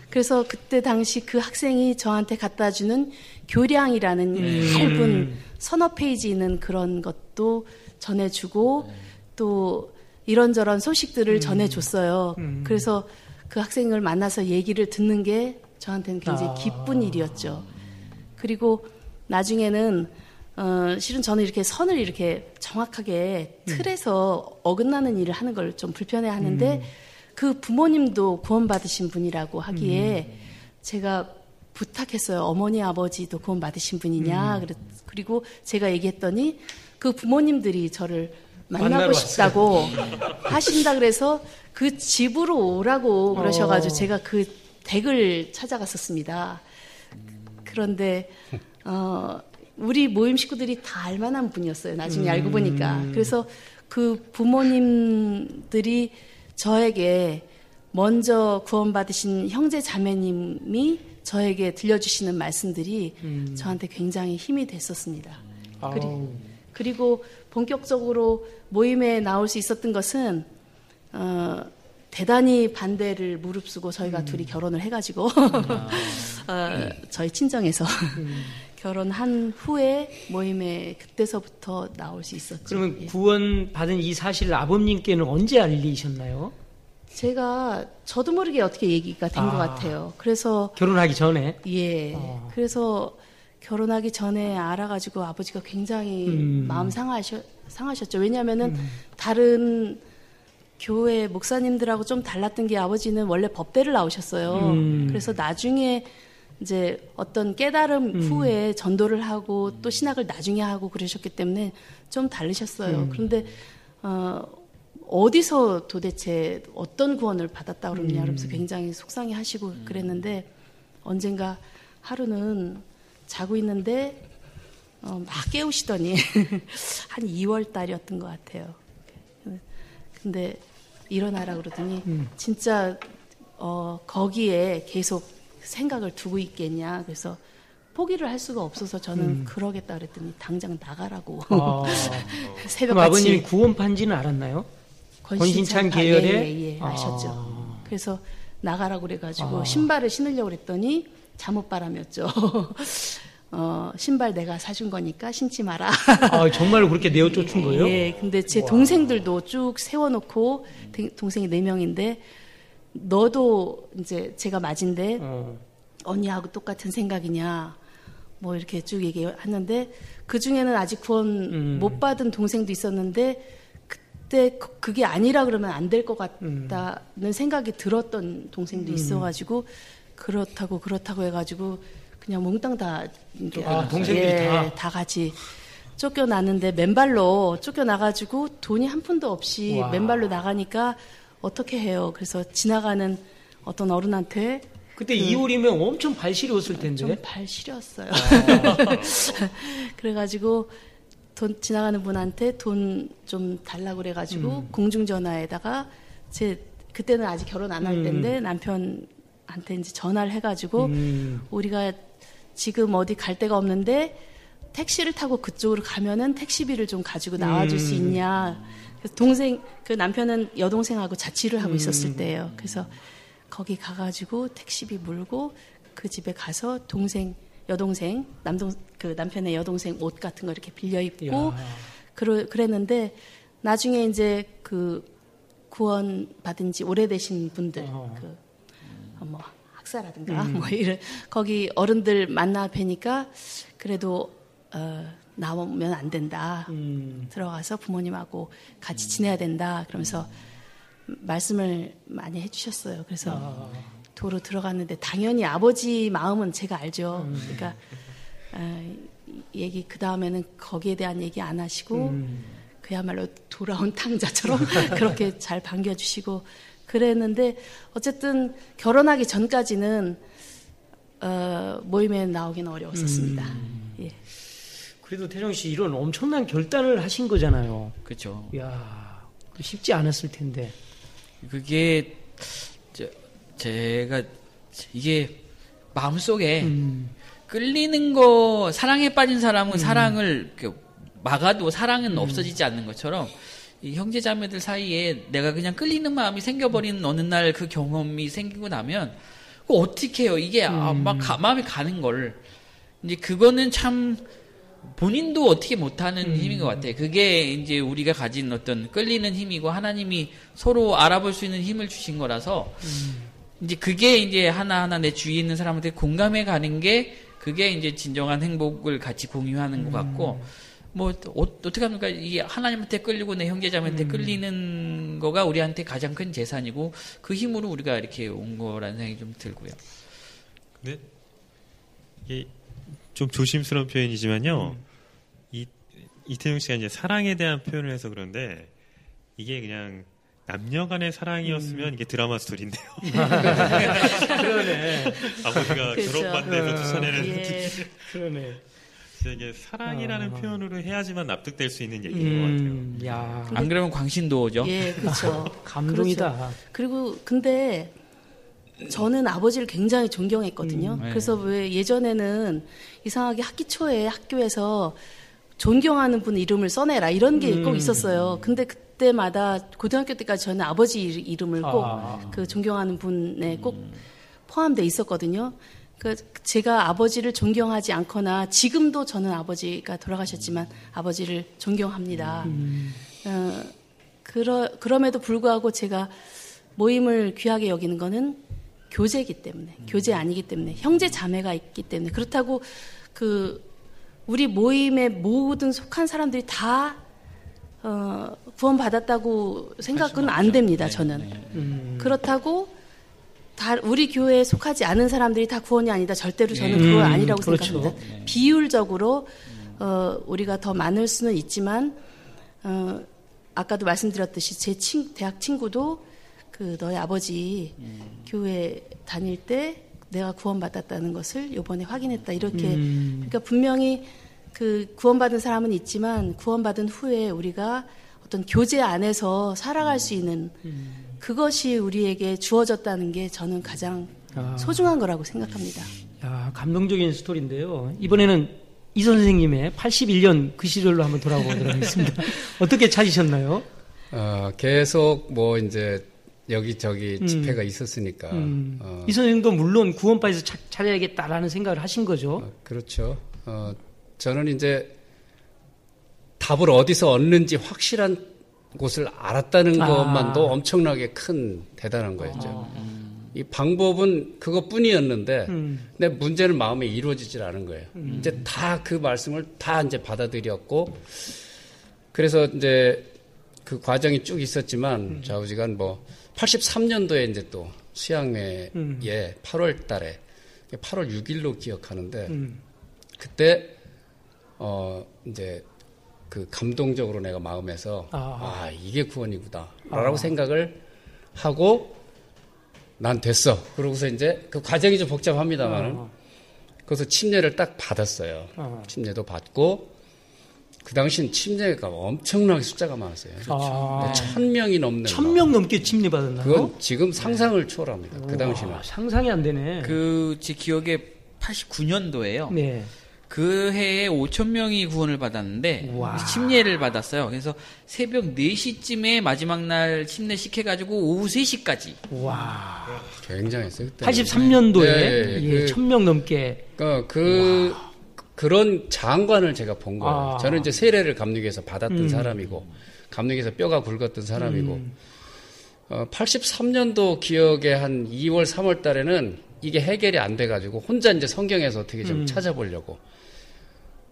H: 그래서 그때 당시 그 학생이 저한테 갖다 주는 교량이라는 얇은 서너 페이지 있는 그런 것도 전해주고 또 이런저런 소식들을 전해줬어요. 그래서 그 학생을 만나서 얘기를 듣는 게 저한테는 굉장히
A: 아.
H: 기쁜 일이었죠. 그리고 나중에는 어, 실은 저는 이렇게 선을 이렇게 정확하게 틀에서 어긋나는 일을 하는 걸 좀 불편해 하는데 그 부모님도 구원받으신 분이라고 하기에 제가 부탁했어요. 어머니, 아버지도 구원받으신 분이냐. 그랬- 그리고 제가 얘기했더니 그 부모님들이 저를 만나고 싶다고 하신다 그래서 그 집으로 오라고 그러셔가지고
A: 어.
H: 제가 그 댁을 찾아갔었습니다. 그런데 어, 우리 모임 식구들이 다 알만한 분이었어요. 나중에 알고 보니까. 그래서 그 부모님들이 저에게 먼저 구원받으신 형제 자매님이 저에게 들려주시는 말씀들이 저한테 굉장히 힘이 됐었습니다. 그리,
A: 아우.
H: 그리 고 본격적으로 모임에 나올 수 있었던 것은 어, 대단히 반대를 무릅쓰고 저희가 둘이 결혼을 해가지고 (laughs) 어, 저희 친정에서 결혼한 후에 모임에 그때서부터 나올 수 있었죠.
A: 그러면
H: 예.
A: 구원 받은 이 사실을 아버님께는 언제 알리셨나요?
H: 제가 저도 모르게 어떻게 얘기가 된것
A: 아.
H: 같아요. 그래서
A: 결혼하기 전에.
H: 예.
A: 어.
H: 그래서 결혼하기 전에 알아가지고 아버지가 굉장히
A: 음.
H: 마음 상하셨, 상하셨죠. 왜냐하면은 다른 교회 목사님들하고 좀 달랐던 게 아버지는 원래 법대를 나오셨어요.
A: 음.
H: 그래서 나중에 이제 어떤 깨달음
A: 음.
H: 후에 전도를 하고 또 신학을 나중에 하고 그러셨기 때문에 좀 다르셨어요.
A: 음.
H: 그런데 어, 어디서 도대체 어떤 구원을 받았다
A: 음.
H: 그러느냐 그러면서 굉장히 속상해 하시고 그랬는데 언젠가 하루는 자고 있는데 어, 막 깨우시더니 (laughs) 한 2월 달이었던 것 같아요. 근데 일어나라 그러더니 진짜 어, 거기에 계속 생각을 두고 있겠냐. 그래서 포기를 할 수가 없어서 저는 그러겠다 그랬더니 당장 나가라고
A: 아. (laughs)
H: 새벽
A: 아버님이
H: 같이
A: 구원 판지는 알았나요? 권신찬
H: 아,
A: 계열의?
H: 예, 예, 예,
A: 아.
H: 아셨죠. 그래서 나가라고 그래가지고
A: 아.
H: 신발을 신으려고 그랬더니 잠옷바람이었죠. (laughs) 어, 신발 내가 사준 거니까 신지 마라.
A: 아, 정말로 그렇게 내어 쫓은 (laughs) 거예요?
H: 예, 근데 제 동생들도 쭉 세워놓고 대- 동생이 네 명인데 너도 이제 제가 맞인데
A: 어.
H: 언니하고 똑같은 생각이냐 뭐 이렇게 쭉 얘기하는데 그 중에는 아직 구원
A: 음.
H: 못 받은 동생도 있었는데 그때 그- 그게 아니라 그러면 안 될것
A: 음.
H: 같다는 생각이 들었던 동생도 있어가지고 그렇다고 그렇다고 해가지고 그냥 몽땅 다
A: 아, 동생들이 다?
H: 다 같이 쫓겨나는데 맨발로 쫓겨나가지고 돈이 한 푼도 없이
A: 와.
H: 맨발로 나가니까 어떻게 해요? 그래서 지나가는 어떤 어른한테
A: 그때 2월이면 엄청 발 시려웠을 텐데.
H: 좀 발 시렸어요. (laughs) 그래가지고 돈 지나가는 분한테 돈 좀 달라고 그래가지고 공중전화에다가 제 그때는 아직 결혼 안할
A: 음.
H: 때인데 남편한테 이제 전화를 해가지고
A: 음.
H: 우리가 지금 어디 갈 데가 없는데 택시를 타고 그쪽으로 가면은 택시비를 좀 가지고 나와줄 수
A: 음.
H: 있냐. 그래서 동생 그 남편은 여동생하고 자취를 하고 있었을 때예요. 그래서 거기 가가지고 택시비 물고 그 집에 가서 동생 여동생 남동 그 남편의 여동생 옷 같은 거 이렇게 빌려 입고
A: 야.
H: 그러, 그랬는데 나중에 이제 그 구원 받은 지 오래되신 분들
A: 어.
H: 그 어, 뭐 학사라든가 뭐 이런 거기 어른들 만나 뵈니까 그래도 어, 나오면 안 된다.
A: 음.
H: 들어가서 부모님하고 같이 지내야 된다. 그러면서 말씀을 많이 해주셨어요. 그래서
A: 아.
H: 도로 들어갔는데 당연히 아버지 마음은 제가 알죠. 그러니까 어, 얘기 그 다음에는 거기에 대한 얘기 안 하시고
A: 음.
H: 그야말로 돌아온 탕자처럼 (laughs) 그렇게 잘 반겨주시고 그랬는데 어쨌든 결혼하기 전까지는 어, 모임에 나오기는 어려웠었습니다. 예.
A: 그래도 태정 씨 이런 엄청난 결단을 하신 거잖아요.
B: 그렇죠.
A: 야 쉽지 않았을 텐데.
B: 그게 저, 제가 이게 마음속에
A: 음.
B: 끌리는 거 사랑에 빠진 사람은 사랑을 이렇게 막아도 사랑은 없어지지 않는 것처럼 이 형제 자매들 사이에 내가 그냥 끌리는 마음이 생겨버리는 어느 날 그 경험이 생기고 나면 그 어떻게 해요? 이게 아, 막 가- 마음이 가는 걸 이제 그거는 참 본인도 어떻게 못하는 힘인 것 같아요. 그게 이제 우리가 가진 어떤 끌리는 힘이고 하나님이 서로 알아볼 수 있는 힘을 주신 거라서 이제 그게 이제 하나하나 내 주위에 있는 사람한테 공감해 가는 게 그게 이제 진정한 행복을 같이 공유하는 것 같고 뭐 어, 어떻게 합니까? 이게 하나님한테 끌리고 내 형제자매한테 끌리는 거가 우리한테 가장 큰 재산이고 그 힘으로 우리가 이렇게 온 거라는 생각이 좀 들고요.
C: 근데 이게 좀 조심스러운 표현이지만요. 이 이태용 씨가 이제 사랑에 대한 표현을 해서 그런데 이게 그냥 남녀간의 사랑이었으면 이게 드라마 스토리인데요. (laughs)
A: 그러네. (laughs)
C: 아버지가
H: 그렇죠.
C: 결혼 반대해서 쫓아내는
H: 예. (laughs)
A: 그러네.
C: 진짜 이게 사랑이라는
A: 아.
C: 표현으로 해야지만 납득될 수 있는 얘기인 것 같아요.
A: 음,
B: 야안 그러면 광신도 오죠.
H: 예, 그렇죠.
A: 감동이다.
H: 그리고 근데 저는 아버지를 굉장히 존경했거든요.
B: 음, 네.
H: 그래서 왜 예전에는 이상하게 학기 초에 학교에서 존경하는 분 이름을 써내라 이런 게꼭
A: 음.
H: 있었어요. 근데 그때마다 고등학교 때까지 저는 아버지 이- 이름을 꼭
A: 아.
H: 그 존경하는 분에 꼭 포함돼 있었거든요. 그 제가 아버지를 존경하지 않거나 지금도 저는 아버지가 돌아가셨지만 아버지를 존경합니다. 어, 그러, 그럼에도 불구하고 제가 모임을 귀하게 여기는 거는 교제이기 때문에 교제 아니기 때문에 형제 자매가 있기 때문에 그렇다고 그 우리 모임에 모든 속한 사람들이 다 어, 구원 받았다고 생각은 안 됩니다. 저는
A: 음.
H: 그렇다고 다 우리 교회에 속하지 않은 사람들이 다 구원이 아니다. 절대로 저는
A: 네.
H: 그건
A: 음,
H: 아니라고
A: 그렇죠.
H: 생각합니다. 비율적으로 어, 우리가 더 많을 수는 있지만 어, 아까도 말씀드렸듯이 제 친, 대학 친구도 그 너희 아버지 교회 다닐 때 내가 구원받았다는 것을 요번에 확인했다. 이렇게
A: 음.
H: 그러니까 분명히 그 구원받은 사람은 있지만 구원받은 후에 우리가 어떤 교제 안에서 살아갈 수 있는 그것이 우리에게 주어졌다는 게 저는 가장
A: 아.
H: 소중한 거라고 생각합니다.
A: 야, 감동적인 스토리인데요. 이번에는 이 선생님의 81년 그 시절로 한번 돌아보도록 하겠습니다. (laughs) 어떻게 찾으셨나요?
G: 어, 계속 뭐 이제 여기저기
A: 음.
G: 집회가 있었으니까
A: 음,
G: 어,
A: 이 선생님도 물론 구원파에서 찾, 찾아야겠다라는 생각을 하신 거죠.
G: 어, 그렇죠. 어, 저는 이제 답을 어디서 얻는지 확실한 곳을 알았다는
A: 아.
G: 것만도 엄청나게 큰 대단한 거였죠. 이 방법은 그것뿐이었는데,
A: 음.
G: 근데 문제는 마음에 이루어지질 않은 거예요. 이제 다 그 말씀을 다 이제 받아들였고, 그래서 이제 그 과정이 쭉 있었지만 좌우지간 뭐 83년도에 이제 또 수양회에
A: 음.
G: 8월 달에 8월 6일로 기억하는데
A: 음.
G: 그때 어 이제 그 감동적으로 내가 마음에서
A: 아.
G: 아, 이게 구원이구나라고 생각을 하고 난 됐어. 그러고서 이제 그 과정이 좀 복잡합니다만은
A: 어.
G: 그래서 침례를 딱 받았어요.
A: 어.
G: 침례도 받고 그 당시엔 침례가 엄청나게 숫자가 많았어요.
A: 아.
G: 천 명이 넘는
A: 천 명 넘게 침례 받았나요?
G: 그건 지금 상상을 초월합니다. 그 당시는.
A: 와, 상상이 안 되네.
B: 그 제 기억에 89년도에요.
A: 네.
B: 그 해에 5천 명이 구원을 받았는데
A: 와.
B: 침례를 받았어요. 그래서 새벽 4시쯤에 마지막 날 침례식 해가지고 오후 3시까지.
A: 와.
G: 굉장했어요. 그때.
A: 83년도에
G: 네,
A: 예,
G: 그-
A: 천명 넘게.
G: 그러니까 그 그런 장관을 제가 본 거예요.
A: 아.
G: 저는 이제 세례를 감리교에서 받았던
A: 음.
G: 사람이고 감리교에서 뼈가 굵었던 사람이고 어, 83년도 기억에 한 2월 3월 달에는 이게 해결이 안 돼가지고 혼자 이제 성경에서 어떻게 좀
A: 음.
G: 찾아보려고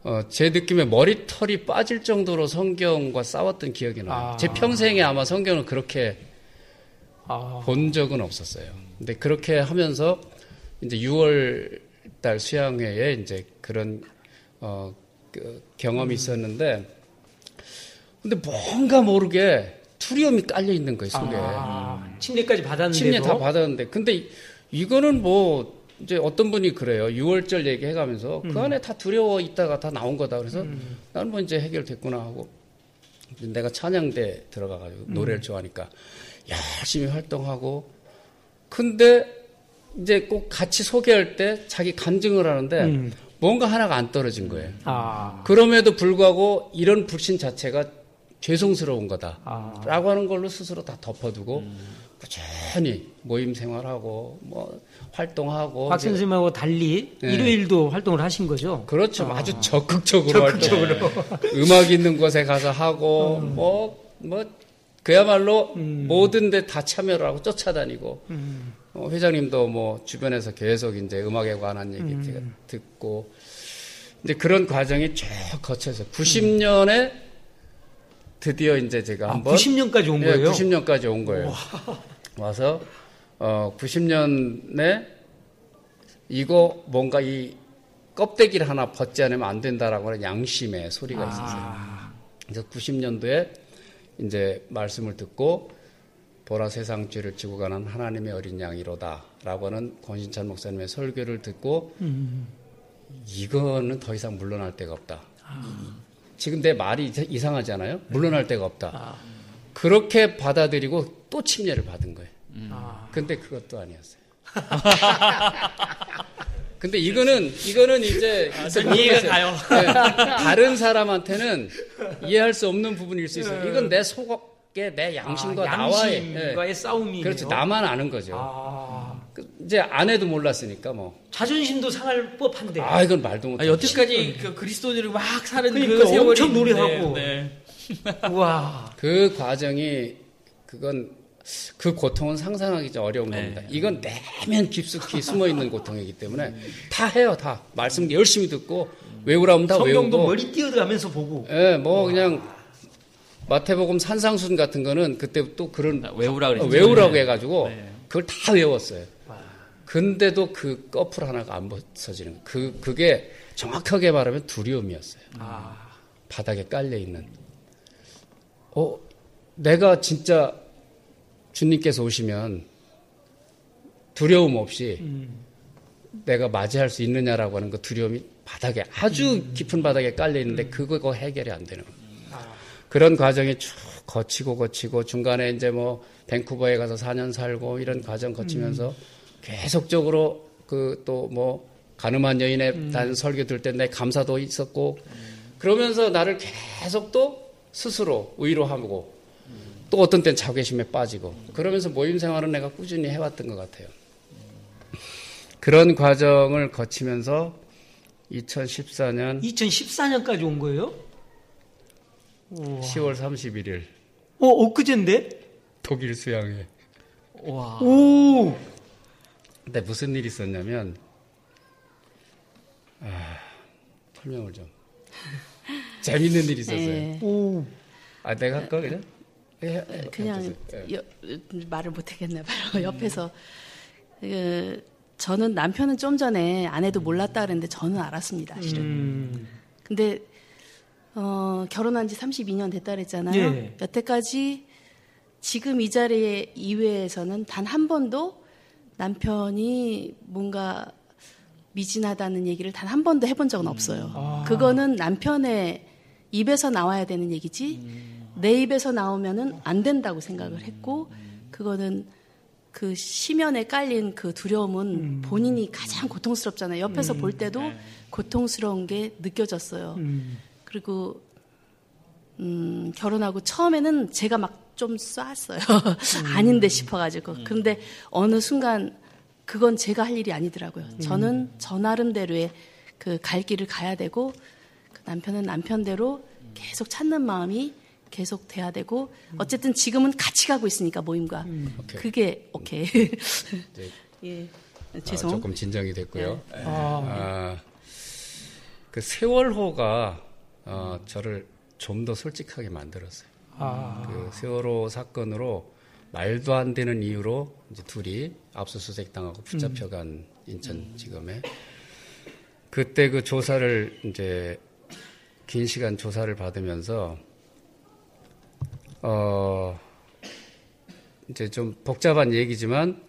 G: 어, 제 느낌에 머리털이 빠질 정도로 성경과 싸웠던 기억이 나요.
A: 아.
G: 제 평생에 아마 성경을 그렇게
A: 아.
G: 본 적은 없었어요. 근데 그렇게 하면서 이제 6월 달 수양회에 이제 그런 어, 그 경험이 있었는데 근데 뭔가 모르게 투리움이 깔려 있는 거예요, 속에.
A: 아, 침례까지 받았는데도
G: 침례 다 받았는데 근데 이- 이거는 뭐 이제 어떤 분이 그래요. 6월절 얘기해가면서
A: 음.
G: 그 안에 다 두려워 있다가 다 나온 거다. 그래서 나는 뭐 이제 해결됐구나 하고 내가 찬양대 들어가가지고
A: 음.
G: 노래를 좋아하니까 열심히 활동하고 근데 이제 꼭 같이 소개할 때 자기 간증을 하는데
A: 음.
G: 뭔가 하나가 안 떨어진 거예요.
A: 아.
G: 그럼에도 불구하고 이런 불신 자체가 죄송스러운 거다.
A: 아.
G: 라고 하는 걸로 스스로 다 덮어두고 꾸준히 모임 생활하고 뭐 활동하고
A: 박 선생님하고 달리
G: 네.
A: 일요일도 활동을 하신 거죠?
G: 그렇죠. 아주 적극적으로 활동. 음악 있는 곳에 가서 하고 뭐뭐 그야말로 모든 데 다 참여를 하고 쫓아다니고 어, 회장님도 뭐 주변에서 계속 이제 음악에 관한 얘기 제가 듣고 이제 그런 과정이 쭉 거쳐서 90년에 드디어 이제 제가
A: 아,
G: 한번
A: 90년까지 온 거예요?
G: 90년까지 온 거예요. 와 서 어 90년에 이거 뭔가 이 껍데기를 하나 벗지 않으면 안 된다라고 하는 양심의 소리가
A: 아.
G: 있었어요. 그래서 90년도에 이제 말씀을 듣고 보라 세상 죄를 지고 가는 하나님의 어린 양이로다라고 하는 권신찬 목사님의 설교를 듣고
A: 음.
G: 이거는 더 이상 물러날 데가 없다. 지금 내 말이 이상하지 않아요? 물러날 데가 없다.
A: 아.
G: 그렇게 받아들이고 또 침례를 받은 거예요.
A: 아.
G: 근데 그것도 아니었어요. (laughs) 근데 이거는 이거는 이제
B: 이해가 가요.
G: 네, 다른 사람한테는 이해할 수 없는 부분일 수 있어요. 이건 내 속 에 내 양심과
A: 아,
G: 나와의 네.
A: 양심과의 싸움이네요.
G: 그렇죠. 나만 아는 거죠.
A: 아.
G: 그 이제 아내도 몰랐으니까 뭐.
A: 자존심도 상할 법한데.
G: 아 이건 말도 못.
B: 아, 여태까지 그 그리스도인으로 막 사는
A: 그러니까
B: 그 세월이
A: 엄청 노래하고.
B: 네, 네. (laughs)
A: 우와.
G: 그 과정이 그건 그 고통은 상상하기 좀 어려운
B: 네.
G: 겁니다. 이건 내면 깊숙이 숨어 있는 고통이기 때문에 다 해요, 다 말씀 열심히 듣고 외우라면 다
A: 성경도
G: 외우고.
A: 머리 띄어가면서 보고.
G: 예, 뭐 그냥 마태복음 산상순 같은 거는 그때 또 그런
B: 외우라 그랬죠.
G: 어, 외우라고
B: 네.
G: 해가지고
B: 네.
G: 그걸 다 외웠어요. 근데도 그 꺼풀 하나가 안 벗어지는 거. 그 그게 정확하게 말하면 두려움이었어요.
A: 아.
G: 바닥에 깔려 있는. 어, 내가 진짜 주님께서 오시면 두려움 없이
A: 음.
G: 내가 맞이할 수 있느냐라고 하는 그 두려움이 바닥에 아주
A: 음.
G: 깊은 바닥에 깔려 있는데 그거 해결이 안 되는 거예요. 그런 과정이 쭉 거치고 거치고 중간에 이제 뭐 밴쿠버에 가서 4년 살고 이런 과정 거치면서 계속적으로 그 또 뭐 가늠한 여인의 단 설교 들 때 내 감사도 있었고 그러면서 나를 계속 또 스스로 위로하고 또 어떤 땐 자괴심에 빠지고 그러면서 모임 생활은 내가 꾸준히 해왔던 것 같아요. 그런 과정을 거치면서 2014년
A: 2014년까지 온 거예요? 우와.
G: 10월 31일
A: 어, 엊그젠데?
G: 독일 수양회.
B: 와.
A: 오!
G: 근데 무슨 일이 있었냐면 아, 설명을 좀 (laughs) 재밌는 일이 있었어요.
H: 예.
A: 오.
G: 아 내가 할까 그냥? 예, 예,
H: 그냥. 여- 말을 못 하겠나 봐요. (laughs) 옆에서 그, 저는 남편은 좀 전에 아내도 몰랐다 그랬는데 저는 알았습니다. 실은.
A: 음.
H: 근데 어, 결혼한 지 32년 됐다 그랬잖아요.
A: 예.
H: 여태까지 지금 이 자리에 이외에서는 단 한 번도 남편이 뭔가 미진하다는 얘기를 단 한 번도 해본 적은 없어요.
A: 아.
H: 그거는 남편의 입에서 나와야 되는 얘기지 내 입에서 나오면은 안 된다고 생각을 했고 그거는 그 심연에 깔린 그 두려움은 본인이 가장 고통스럽잖아요. 옆에서 볼 때도 고통스러운 게 느껴졌어요.
A: 음.
H: 그리고 음, 결혼하고 처음에는 제가 막 좀 쐈어요. (laughs) 아닌데 싶어가지고. 근데 어느 순간 그건 제가 할 일이 아니더라고요. 저는 저 나름대로의 그 갈 길을 가야 되고 그 남편은 남편대로 계속 찾는 마음이 계속 돼야 되고 어쨌든 지금은 같이 가고 있으니까 모임과
G: 오케이.
H: 그게 오케이.
G: 네. (laughs)
H: 예.
G: 아,
H: 죄송.
G: 조금 진정이 됐고요.
A: 아,
G: 아, 그 세월호가 어, 저를 좀 더 솔직하게 만들었어요.
A: 아,
G: 그 세월호 사건으로 말도 안 되는 이유로 이제 둘이 압수수색 당하고 붙잡혀간 인천지검에. 그때 그 조사를 이제 긴 시간 조사를 받으면서 어 이제 좀 복잡한 얘기지만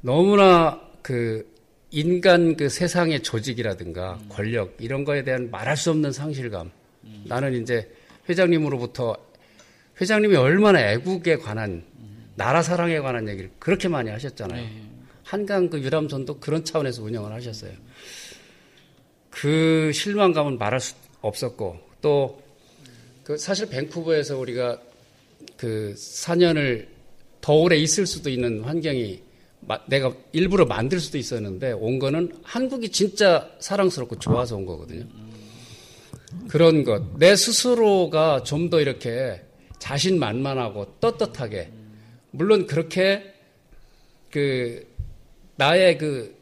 G: 너무나 그 인간 그 세상의 조직이라든가 권력 이런 거에 대한 말할 수 없는 상실감. 나는 이제 회장님으로부터 회장님이 얼마나 애국에 관한 나라 사랑에 관한 얘기를 그렇게 많이 하셨잖아요. 한강 그 유람선도 그런 차원에서 운영을 하셨어요. 그 실망감은 말할 수 없었고 또 그 사실 밴쿠버에서 우리가 그 4년을 더 오래 있을 수도 있는 환경이 마- 내가 일부러 만들 수도 있었는데 온 거는 한국이 진짜 사랑스럽고 좋아서 온 거거든요. 그런 것. 내 스스로가 좀 더 이렇게 자신 만만하고 떳떳하게 물론 그렇게 그 나의 그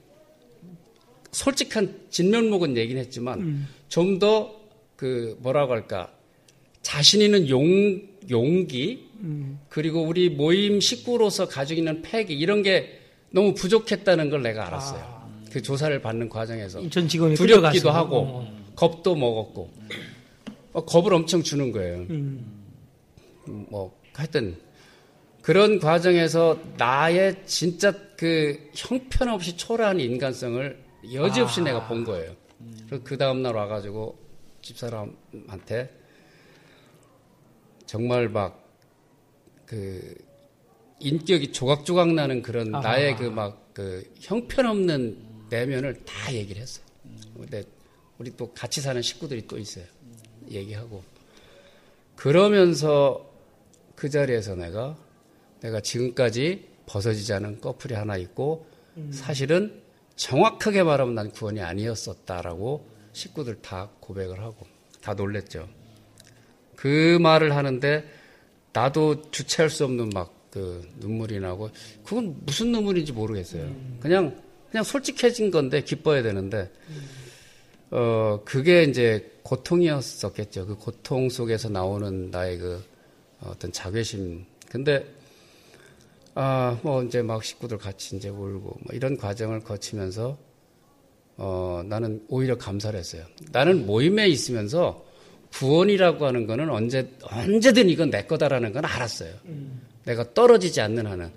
G: 솔직한 진면목은 얘기는 했지만 좀더 그 뭐라고 할까 자신 있는 용, 용기 그리고 우리 모임 식구로서 가지고 있는 패기 이런 게 너무 부족했다는 걸 내가 알았어요. 그 조사를 받는 과정에서 두렵기도. 하고
A: 어.
G: 겁도 먹었고 어, 겁을 엄청 주는 거예요.
A: 음.
G: 음, 뭐 하여튼 그런 과정에서 나의 진짜 그 형편없이 초라한 인간성을 여지없이
A: 아.
G: 내가 본 거예요. 그래서 그 다음 날 와가지고 집사람한테 정말 막 그 인격이 조각조각 나는 그런
A: 아하.
G: 나의 그막그 형편없는 내면을 다 얘기를 했어요. 근데 우리 또 같이 사는 식구들이 또 있어요. 얘기하고 그러면서 그 자리에서 내가 내가 지금까지 벗어지지 않은 꺼풀이 하나 있고 사실은 정확하게 말하면 난 구원이 아니었었다라고 식구들 다 고백을 하고 다 놀랬죠. 그 말을 하는데 나도 주체할 수 없는 막 그 눈물이 나고 그건 무슨 눈물인지 모르겠어요. 그냥 그냥 솔직해진 건데 기뻐야 되는데 어 그게 이제 고통이었었겠죠. 그 고통 속에서 나오는 나의 그 어떤 자괴심. 근데 아 뭐 이제 막 식구들 같이 이제 울고 뭐 이런 과정을 거치면서 어 나는 오히려 감사를 했어요. 나는 모임에 있으면서 구원이라고 하는 거는 언제 언제든 이건 내 거다라는 건 알았어요. 내가 떨어지지 않는 한은.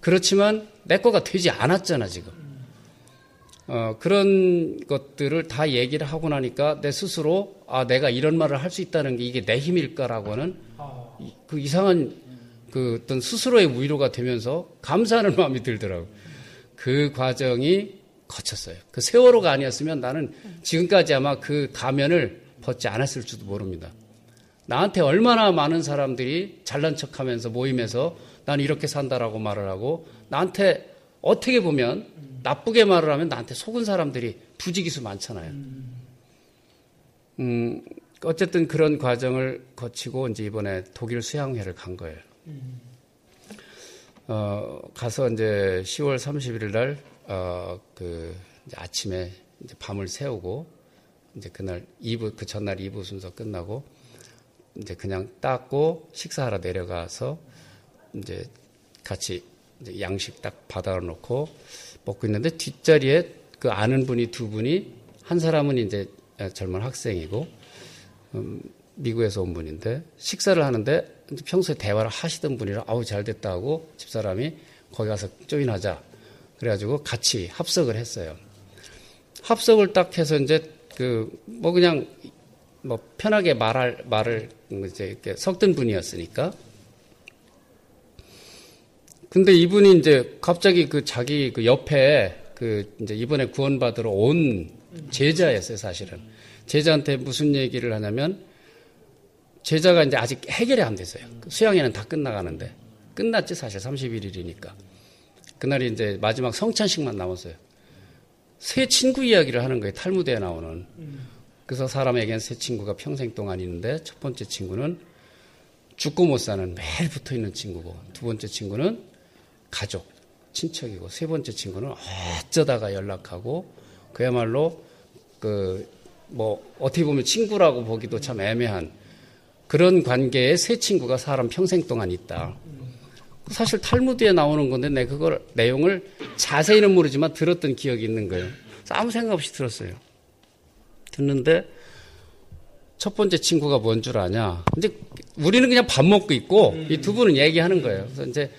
G: 그렇지만 내 거가 되지 않았잖아 지금. 어, 그런 것들을 다 얘기를 하고 나니까 내 스스로 아 내가 이런 말을 할 수 있다는 게 이게 내 힘일까라고는 이- 그 이상한 그 어떤 스스로의 위로가 되면서 감사하는 (laughs) 마음이 들더라고. 그 과정이 거쳤어요. 그 세월호가 아니었으면 나는 지금까지 아마 그 가면을 벗지 않았을지도 모릅니다. 나한테 얼마나 많은 사람들이 잘난 척 하면서 모임에서 난 이렇게 산다라고 말을 하고 나한테 어떻게 보면 나쁘게 말을 하면 나한테 속은 사람들이 부지기수 많잖아요. 음, 어쨌든 그런 과정을 거치고 이제 이번에 독일 수양회를 간 거예요. 어, 가서 이제 10월 31일 날, 어, 그, 아침에 이제 밤을 새우고, 이제 그날 2부, 그 전날 2부 순서 끝나고, 이제 그냥 닦고 식사하러 내려가서, 이제 같이 이제 양식 딱 받아 놓고 먹고 있는데 뒷자리에 그 아는 분이 두 분이 한 사람은 이제 젊은 학생이고 음, 미국에서 온 분인데 식사를 하는데 평소에 대화를 하시던 분이라 아우 잘 됐다 하고 집사람이 거기 가서 조인하자 그래가지고 같이 합석을 했어요. 합석을 딱 해서 이제 그 뭐 그냥 뭐 편하게 말할 말을 이제 이렇게 섞던 분이었으니까. 근데 이분이 이제 갑자기 그 자기 그 옆에 그 이제 이번에 구원받으러 온 제자였어요, 사실은. 제자한테 무슨 얘기를 하냐면 제자가 이제 아직 해결이 안 됐어요. 수양회는 다 끝나가는데. 끝났지, 사실 31일이니까. 그날이 이제 마지막 성찬식만 남았어요. 새 친구 이야기를 하는 거예요. 탈무드에 나오는. 그래서 사람에겐 새 친구가 평생 동안 있는데 첫 번째 친구는 죽고 못 사는 매일 붙어 있는 친구고 두 번째 친구는 가족, 친척이고 세 번째 친구는 어쩌다가 연락하고 그야말로 그 뭐 어떻게 보면 친구라고 보기도 참 애매한 그런 관계에 세 친구가 사람 평생 동안 있다. 사실 탈무드에 나오는 건데 내 그걸 내용을 자세히는 모르지만 들었던 기억이 있는 거예요. 아무 생각 없이 들었어요. 듣는데 첫 번째 친구가 뭔 줄 아냐? 이제 우리는 그냥 밥 먹고 있고 이두 분은 얘기하는 거예요. 그래서 이제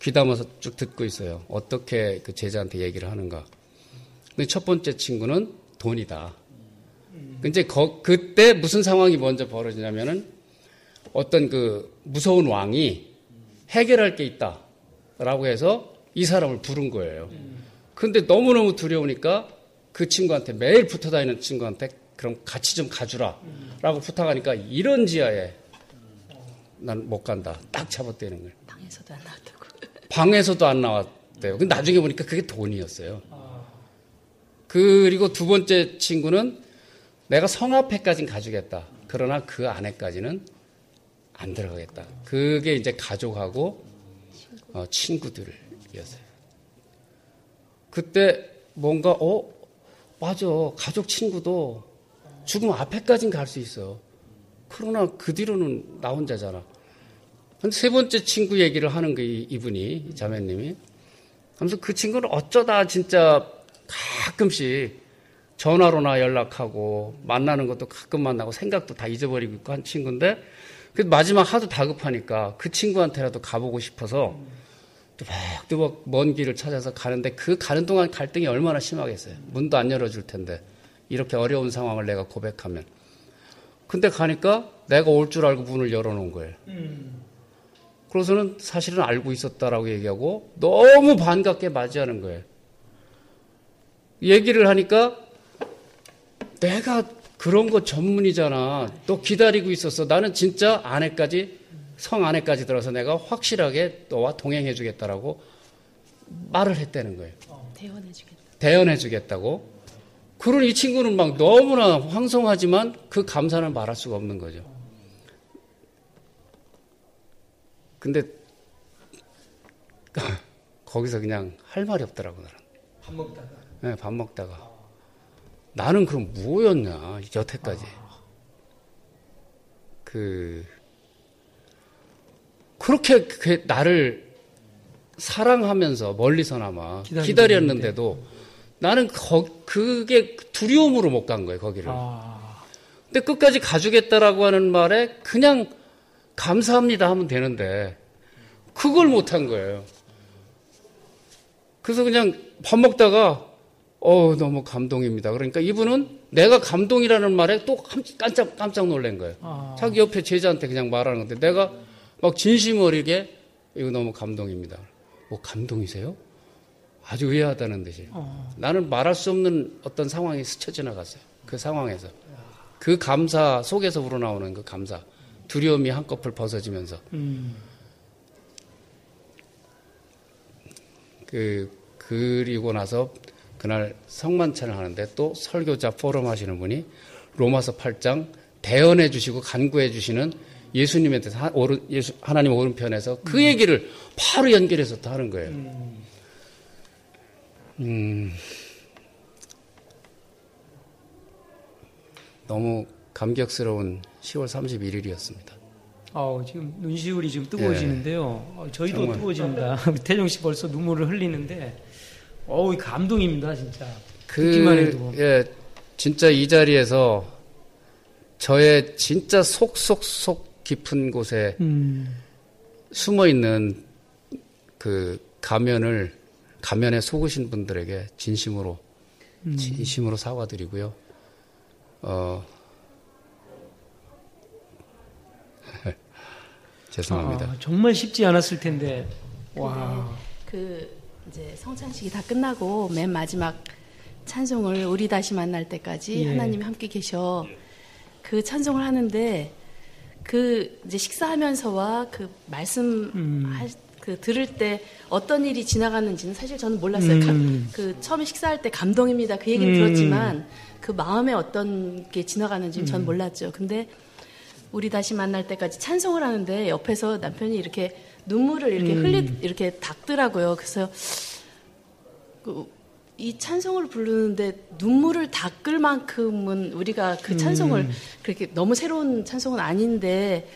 G: 귀담아서 쭉 듣고 있어요. 어떻게 그 제자한테 얘기를 하는가? 근데 첫 번째 친구는 돈이다. 근데 거, 그때 무슨 상황이 먼저 벌어지냐면은 어떤 그 무서운 왕이 해결할 게 있다. 라고 해서 이 사람을 부른 거예요. 근데 너무너무 두려우니까 그 친구한테 매일 붙어 다니는 친구한테 그럼 같이 좀 가주라. 라고 부탁하니까 이런 지하에 난 못 간다. 딱 잡아떼는 거예요.
H: 방에서도 안 나왔다고. (laughs)
G: 방에서도 안 나왔대요. 근데 나중에 보니까 그게 돈이었어요. 그리고 두 번째 친구는 내가 성 앞에까지는 가주겠다. 그러나 그 안에까지는 안 들어가겠다. 그게 이제 가족하고 어, 친구들이었어요. 그때 뭔가 어 맞아 가족 친구도 죽음 앞에까진 갈 수 있어. 그러나 그 뒤로는 나 혼자잖아. 세 번째 친구 얘기를 하는 거 이분이 자매님이. 하면서 그 친구는 어쩌다 진짜 가끔씩 전화로나 연락하고 만나는 것도 가끔 만나고 생각도 다 잊어버리고 있고 한 친구인데 그 마지막 하도 다급하니까 그 친구한테라도 가보고 싶어서 또박또박 먼 길을 찾아서 가는데 그 가는 동안 갈등이 얼마나 심하겠어요. 문도 안 열어줄 텐데 이렇게 어려운 상황을 내가 고백하면. 근데 가니까 내가 올 줄 알고 문을 열어놓은 거예요. 그래서는 사실은 알고 있었다라고 얘기하고 너무 반갑게 맞이하는 거예요. 얘기를 하니까 내가 그런 거 전문이잖아. 또 기다리고 있었어. 나는 진짜 안에까지 성 안에까지 들어서 내가 확실하게 너와 동행해 주겠다라고 말을 했다는 거예요.
H: 대원해주겠다.
G: 대연해 주겠다고. 그런 이 친구는 막 너무나 황송하지만 그 감사는 말할 수가 없는 거죠. 근데 (laughs) 거기서 그냥 할 말이 없더라고 나는.
A: 밥 먹다가.
G: 네, 밥 먹다가. 나는 그럼 뭐였냐, 여태까지. 그, 그렇게 그 나를 사랑하면서 멀리서나마 기다렸는데도 나는 거, 그게 두려움으로 못 간 거예요, 거기를.
A: 아,
G: 근데 끝까지 가주겠다라고 하는 말에 그냥 감사합니다 하면 되는데 그걸 못 한 거예요. 그래서 그냥 밥 먹다가 어 너무 감동입니다. 그러니까 이분은 내가 감동이라는 말에 또 깜짝 깜짝 놀란 거예요.
A: 아.
G: 자기 옆에 제자한테 그냥 말하는 건데 내가 막 진심 어리게 이거 너무 감동입니다. 뭐 감동이세요? 아주 의아하다는 듯이.
A: 어.
G: 나는 말할 수 없는 어떤 상황이 스쳐 지나갔어요. 그 상황에서. 그 감사 속에서 우러나오는 그 감사. 두려움이 한꺼풀 벗어지면서.
A: 음,
G: 그, 그리고 나서 그날 성만찬을 하는데 또 설교자 포럼 하시는 분이 로마서 8장 대언해 주시고 간구해 주시는 예수님에 대해서 하, 하나님 오른편에서 그 얘기를 바로 연결해서 또 하는 거예요. 음, 너무 감격스러운 10월 31일이었습니다.
A: 아우, 지금 눈시울이 지금 뜨거워지는데요. 어, 저희도
G: 정말.
A: 뜨거워집니다. (laughs) 태종 씨 벌써 눈물을 흘리는데, 어우, 감동입니다, 진짜. 듣기만
G: 그,
A: 해도.
G: 예, 진짜 이 자리에서 저의 진짜 속속속 깊은 곳에
A: 음.
G: 숨어 있는 그 가면을 가면에 속으신 분들에게 진심으로
A: 음.
G: 진심으로 사과드리고요. 어 (laughs) 죄송합니다.
A: 아, 정말 쉽지 않았을 텐데. 와.
H: 그 이제 성찬식이 다 끝나고 맨 마지막 찬송을 우리 다시 만날 때까지
A: 예.
H: 하나님이 함께 계셔 그 찬송을 하는데 그 이제 식사하면서와 그 말씀
A: 음.
H: 할, 그 들을 때 어떤 일이 지나갔는지는 사실 저는 몰랐어요. 감-
A: 음.
H: 그 처음에 식사할 때 감동입니다. 그 얘기를
A: 음.
H: 들었지만 그 마음에 어떤 게 지나가는지는
A: 음.
H: 전 몰랐죠. 근데 우리 다시 만날 때까지 찬송을 하는데 옆에서 남편이 이렇게 눈물을 이렇게
A: 음.
H: 흘리 이렇게 닦더라고요. 그래서 그, 이 찬송을 부르는데 눈물을 닦을 만큼은 우리가 그 찬송을
A: 음.
H: 그렇게 너무 새로운 찬송은 아닌데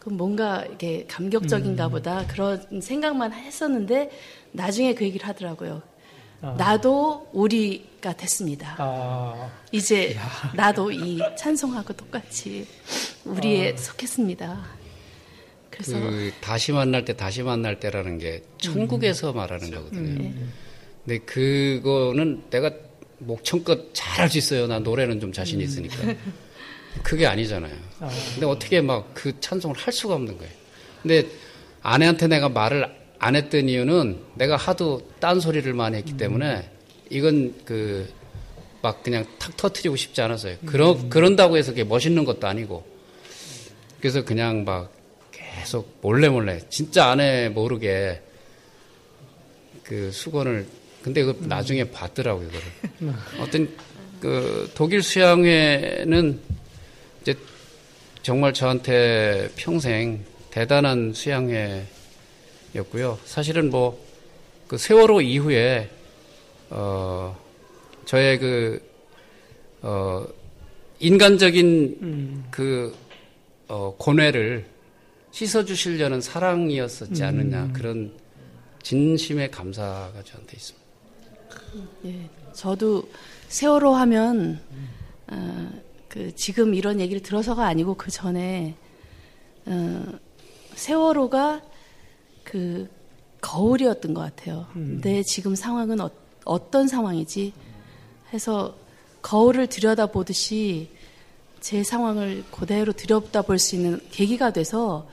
H: 그 뭔가 이게 감격적인가
A: 음.
H: 보다 그런 생각만 했었는데 나중에 그 얘기를 하더라고요.
A: 아.
H: 나도 우리가 됐습니다.
A: 아.
H: 이제 나도 이 찬송하고 똑같이 우리에 속했습니다. 그래서
G: 그 다시 만날 때 다시 만날 때라는 게 천국에서 말하는 거거든요.
H: 음.
G: 근데 그거는 내가 목청껏 잘 할 수 있어요. 나 노래는 좀 자신 있으니까. (laughs) 그게 아니잖아요.
A: 아.
G: 근데 어떻게 막 그 찬송을 할 수가 없는 거예요. 근데 아내한테 내가 말을 안 했던 이유는 내가 하도 딴 소리를 많이 했기 때문에 이건 그 막 그냥 탁 터트리고 싶지 않았어요. 그러, 그런다고 해서 그게 멋있는 것도 아니고. 그래서 그냥 막 계속 몰래 몰래 진짜 아내 모르게 그 수건을 근데 그 나중에 봤더라고요 그거를 (laughs) 어떤 그 독일 수양회는 이제 정말 저한테 평생 대단한 수양회였고요 사실은 뭐 그 세월호 이후에 어 저의 그 어, 인간적인
A: 음.
G: 그 어, 고뇌를 씻어주시려는 사랑이었었지 않느냐
A: 음.
G: 그런 진심의 감사가 저한테 있습니다.
H: 예, 저도 세월호 하면 어, 그 지금 이런 얘기를 들어서가 아니고 그 전에 어, 세월호가 그 거울이었던 것 같아요.
A: 음.
H: 내 지금 상황은 어, 어떤 상황이지 해서 거울을 들여다보듯이 제 상황을 그대로 들여다볼 수 있는 계기가 돼서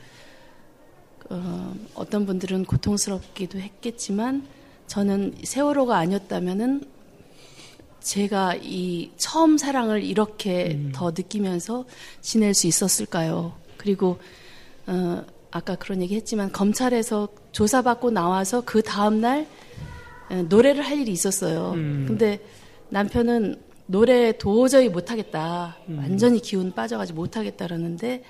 H: 어, 어떤 분들은 고통스럽기도 했겠지만 저는 세월호가 아니었다면은 제가 이 처음 사랑을 이렇게 더 느끼면서 지낼 수 있었을까요? 그리고 어, 아까 그런 얘기 했지만 검찰에서 조사받고 나와서 그 다음 날 에, 노래를 할 일이 있었어요.
A: 음.
H: 근데 남편은 노래 도저히 못하겠다. 완전히 기운 빠져가지고 못하겠다 그러는데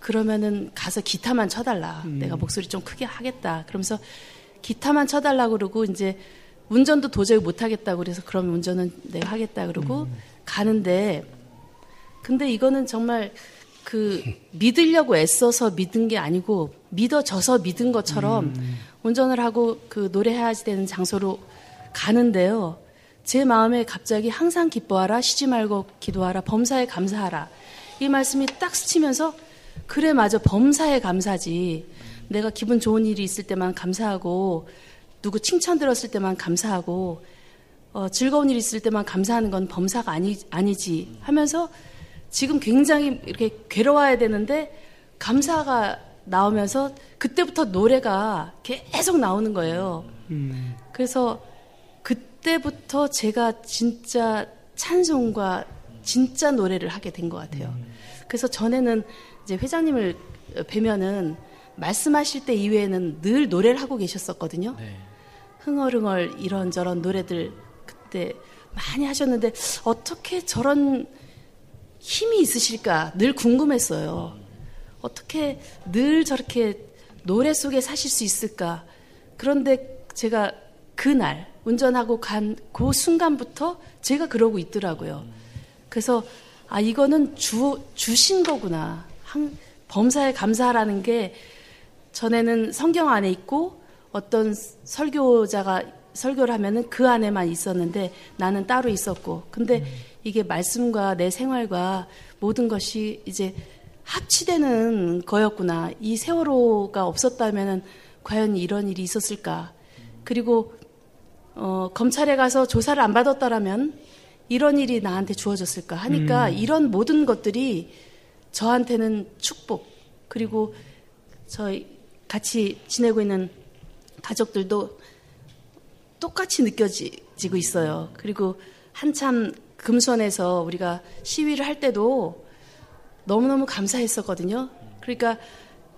H: 그러면은 가서 기타만 쳐달라. 내가 목소리 좀 크게 하겠다. 그러면서 기타만 쳐달라 그러고 이제 운전도 도저히 못 하겠다 그래서 그럼 운전은 내가 하겠다 그러고 가는데 근데 이거는 정말 그 믿으려고 애써서 믿은 게 아니고 믿어져서 믿은 것처럼 운전을 하고 그 노래해야지 되는 장소로 가는데요. 제 마음에 갑자기 항상 기뻐하라, 쉬지 말고 기도하라, 범사에 감사하라. 이 말씀이 딱 스치면서 그래 맞아 범사에 감사지. 내가 기분 좋은 일이 있을 때만 감사하고 누구 칭찬 들었을 때만 감사하고 어, 즐거운 일 있을 때만 감사하는 건 범사가 아니, 아니지 하면서 지금 굉장히 이렇게 괴로워야 되는데 감사가 나오면서 그때부터 노래가 계속 나오는 거예요.
A: 음.
H: 그래서 그때부터 제가 진짜 찬송과 진짜 노래를 하게 된 것 같아요. 그래서 전에는 이제 회장님을 뵈면은 말씀하실 때 이외에는 늘 노래를 하고 계셨었거든요. 흥얼흥얼 이런저런 노래들 그때 많이 하셨는데 어떻게 저런 힘이 있으실까 늘 궁금했어요. 어떻게 늘 저렇게 노래 속에 사실 수 있을까? 그런데 제가 그날 운전하고 간 그 순간부터 제가 그러고 있더라고요. 그래서 아 이거는 주 주신 거구나. 항, 범사에 감사하라는 게 전에는 성경 안에 있고 어떤 설교자가 설교를 하면은 그 안에만 있었는데 나는 따로 있었고 근데 이게 말씀과 내 생활과 모든 것이 이제 합치되는 거였구나. 이 세월호가 없었다면 과연 이런 일이 있었을까? 그리고 어, 검찰에 가서 조사를 안 받았더라면 이런 일이 나한테 주어졌을까 하니까
A: 음.
H: 이런 모든 것들이 저한테는 축복 그리고 저희 같이 지내고 있는 가족들도 똑같이 느껴지고 있어요. 그리고 한참 금손에서 우리가 시위를 할 때도 너무너무 감사했었거든요. 그러니까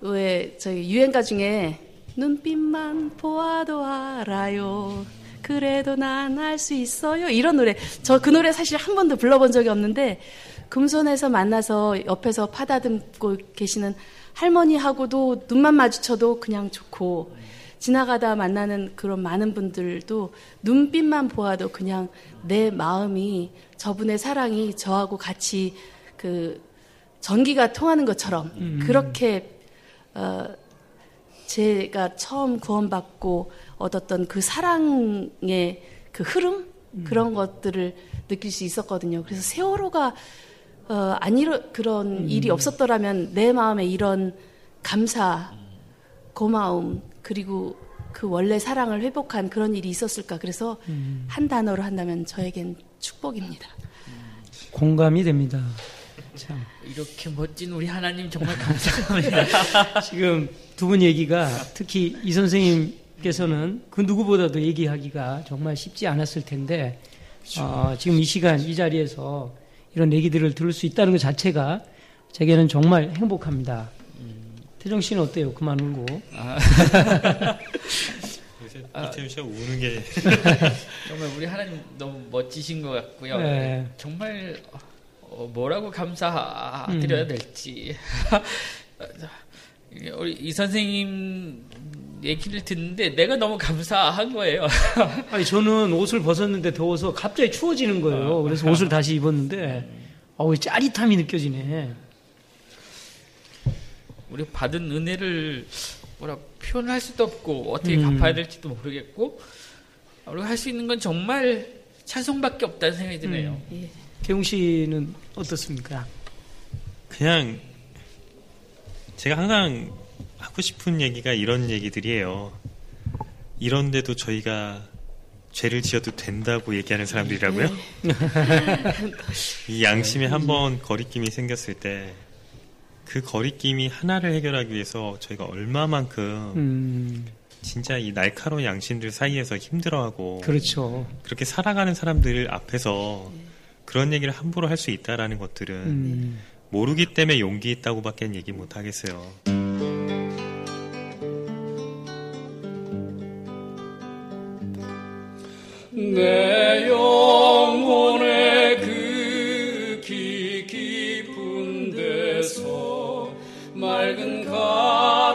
H: 왜 저희 유행가 중에 눈빛만 보아도 알아요. 그래도 난알수 있어요. 이런 노래. 저 그 노래 사실 한 번도 불러본 적이 없는데 금손에서 만나서 옆에서 파다듬고 계시는 할머니하고도 눈만 마주쳐도 그냥 좋고 지나가다 만나는 그런 많은 분들도 눈빛만 보아도 그냥 내 마음이 저분의 사랑이 저하고 같이 그 전기가 통하는 것처럼 그렇게 어 제가 처음 구원받고 얻었던 그 사랑의 그 흐름? 그런 것들을 느낄 수 있었거든요. 그래서 세월호가 어, 안 이러, 그런 일이 없었더라면 내 마음에 이런 감사, 고마움 그리고 그 원래 사랑을 회복한 그런 일이 있었을까. 그래서 한 단어로 한다면 저에겐 축복입니다.
A: 공감이 됩니다. 참.
B: 이렇게 멋진 우리 하나님 정말 감사합니다. (laughs)
A: 지금 두 분 얘기가 특히 이 선생님께서는 그 누구보다도 얘기하기가 정말 쉽지 않았을 텐데 어, 지금 이 시간 이 자리에서 이런 얘기들을 들을 수 있다는 것 자체가 제게는 정말 행복합니다. 태정 씨는 어때요? 그만 울고. (laughs)
C: 이태윤 씨가 우는 게 (laughs)
B: 정말 우리 하나님 너무 멋지신 것 같고요.
A: 네.
B: 정말 어, 뭐라고 감사드려야
A: 음.
B: 될지. (laughs) 우리 이 선생님 얘기를 듣는데 내가 너무 감사한 거예요.
A: 아니 저는 옷을 벗었는데 더워서 갑자기 추워지는 거예요. 그래서 옷을 다시 입었는데 어우 짜릿함이 느껴지네.
B: 우리 받은 은혜를 뭐라 표현할 수도 없고 어떻게
A: 음.
B: 갚아야 될지도 모르겠고 우리가 할 수 있는 건 정말 찬송밖에 없다는 생각이 드네요.
H: 예.
A: 개웅 씨는 어떻습니까?
C: 그냥 제가 항상 하고 싶은 얘기가 이런 얘기들이에요. 이런데도 저희가 죄를 지어도 된다고 얘기하는 사람들이라고요? (laughs) 이 양심에 한번 거리낌이 생겼을 때 그 거리낌이 하나를 해결하기 위해서 저희가 얼마만큼
A: 음,
C: 진짜 이 날카로운 양심들 사이에서 힘들어하고
A: 그렇죠.
C: 그렇게 살아가는 사람들 앞에서 그런 얘기를 함부로 할 수 있다라는 것들은
A: 음,
C: 모르기 때문에 용기 있다고밖에 얘기 못 하겠어요.
F: 내영 맑은 가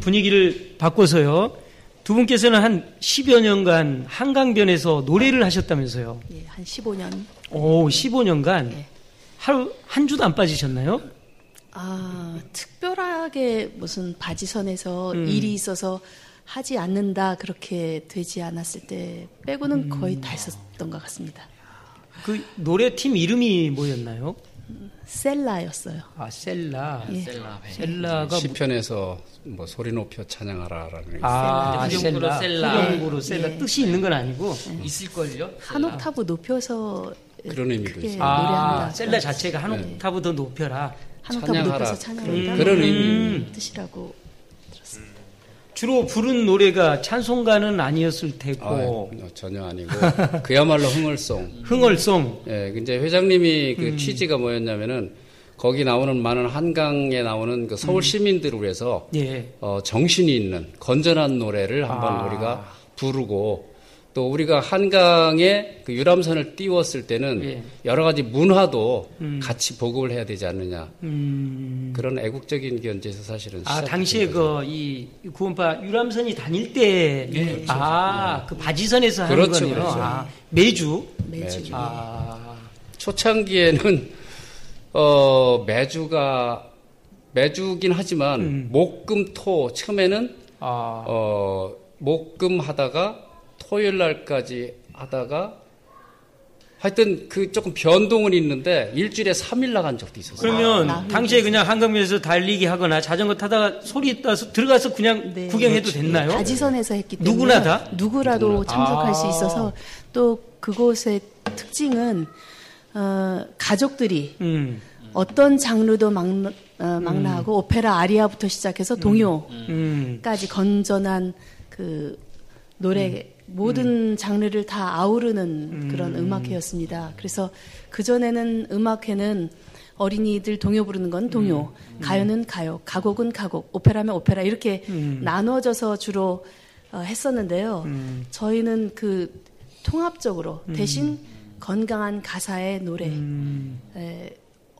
A: 분위기를 바꿔서요. 두 분께서는 한 10여 년간 한강변에서 노래를 하셨다면서요.
H: 예, 한 15년.
A: 오, 15년간
H: 네.
A: 하루 한 주도 안 빠지셨나요?
H: 아, 특별하게 무슨 바지선에서
A: 음.
H: 일이 있어서 하지 않는다 그렇게 되지 않았을 때 빼고는 거의 다 했었던 것 같습니다.
A: 그 노래 팀 이름이 뭐였나요?
H: 셀라였어요.
A: 아, 셀라.
H: 예.
B: 셀라 배.
A: 셀라가 뭐-
G: 시편에서 뭐 소리 높여 찬양하라라는
A: 아,
B: 셀라.
A: 셀라
H: 예.
A: 뜻이 있는 건 아니고.
B: 있을걸요?
H: 한 옥타브 높여서
G: 그런 의미도 있어요.
A: 아. 셀라 자체가 한 옥타브 더 높여라.
H: 한 옥타브
G: 찬양하라.
H: 높여서 찬양한다.
G: 그런 의미.
H: 뜻이라고.
A: 주로 부른 노래가 찬송가는 아니었을 테고
G: 아, 전혀 아니고 그야말로 흥얼송. (laughs)
A: 흥얼송.
G: 예, 이제 회장님이 그 취지가 뭐였냐면은 거기 나오는 많은 한강에 나오는 그 서울 시민들을 위해서
A: 예.
G: 어, 정신이 있는 건전한 노래를 한번
A: 아.
G: 우리가 부르고 또 우리가 한강에 그 유람선을 띄웠을 때는
A: 예.
G: 여러 가지 문화도 같이 보급을 해야 되지 않느냐
A: 음.
G: 그런 애국적인 견제에서 사실은
A: 아, 당시에. 그, 이, 구원파 유람선이 다닐 때, 아, 그 바지선에서 하는
G: 그렇죠,
A: 거네요.
G: 그렇죠.
A: 아, 매주.
H: 매주.
A: 아,
G: 초창기에는 어, 매주가 매주긴 하지만
A: 음.
G: 목금토 처음에는
A: 아,
G: 어, 목금 하다가 토요일 날까지 하다가 하여튼 그 조금 변동은 있는데 일주일에 3일 나간 적도 있었어요.
A: 그러면
H: 아,
A: 당시에 그냥 한강변에서 달리기 하거나 자전거 타다가 소리 따서 들어가서 그냥
H: 네.
A: 구경해도 됐나요?
H: 바지선에서 했기 때문에
A: 누구나 다?
H: 누구라도
G: 누구나
H: 참석할
A: 아.
H: 수 있어서 또 그곳의 특징은 어, 가족들이
A: 음,
H: 어떤 장르도 막, 어, 막나하고 오페라 아리아부터 시작해서 동요까지
A: 음,
H: 건전한 그 노래 모든 장르를 다 아우르는 그런 음악회였습니다. 그래서 그 전에는 음악회는 어린이들 동요 부르는 건 동요, 가요는 가요, 가곡은 가곡, 오페라면 오페라 이렇게 나눠져서 주로 어, 했었는데요. 저희는 그 통합적으로 대신 건강한 가사의 노래,
A: 음,
H: 에,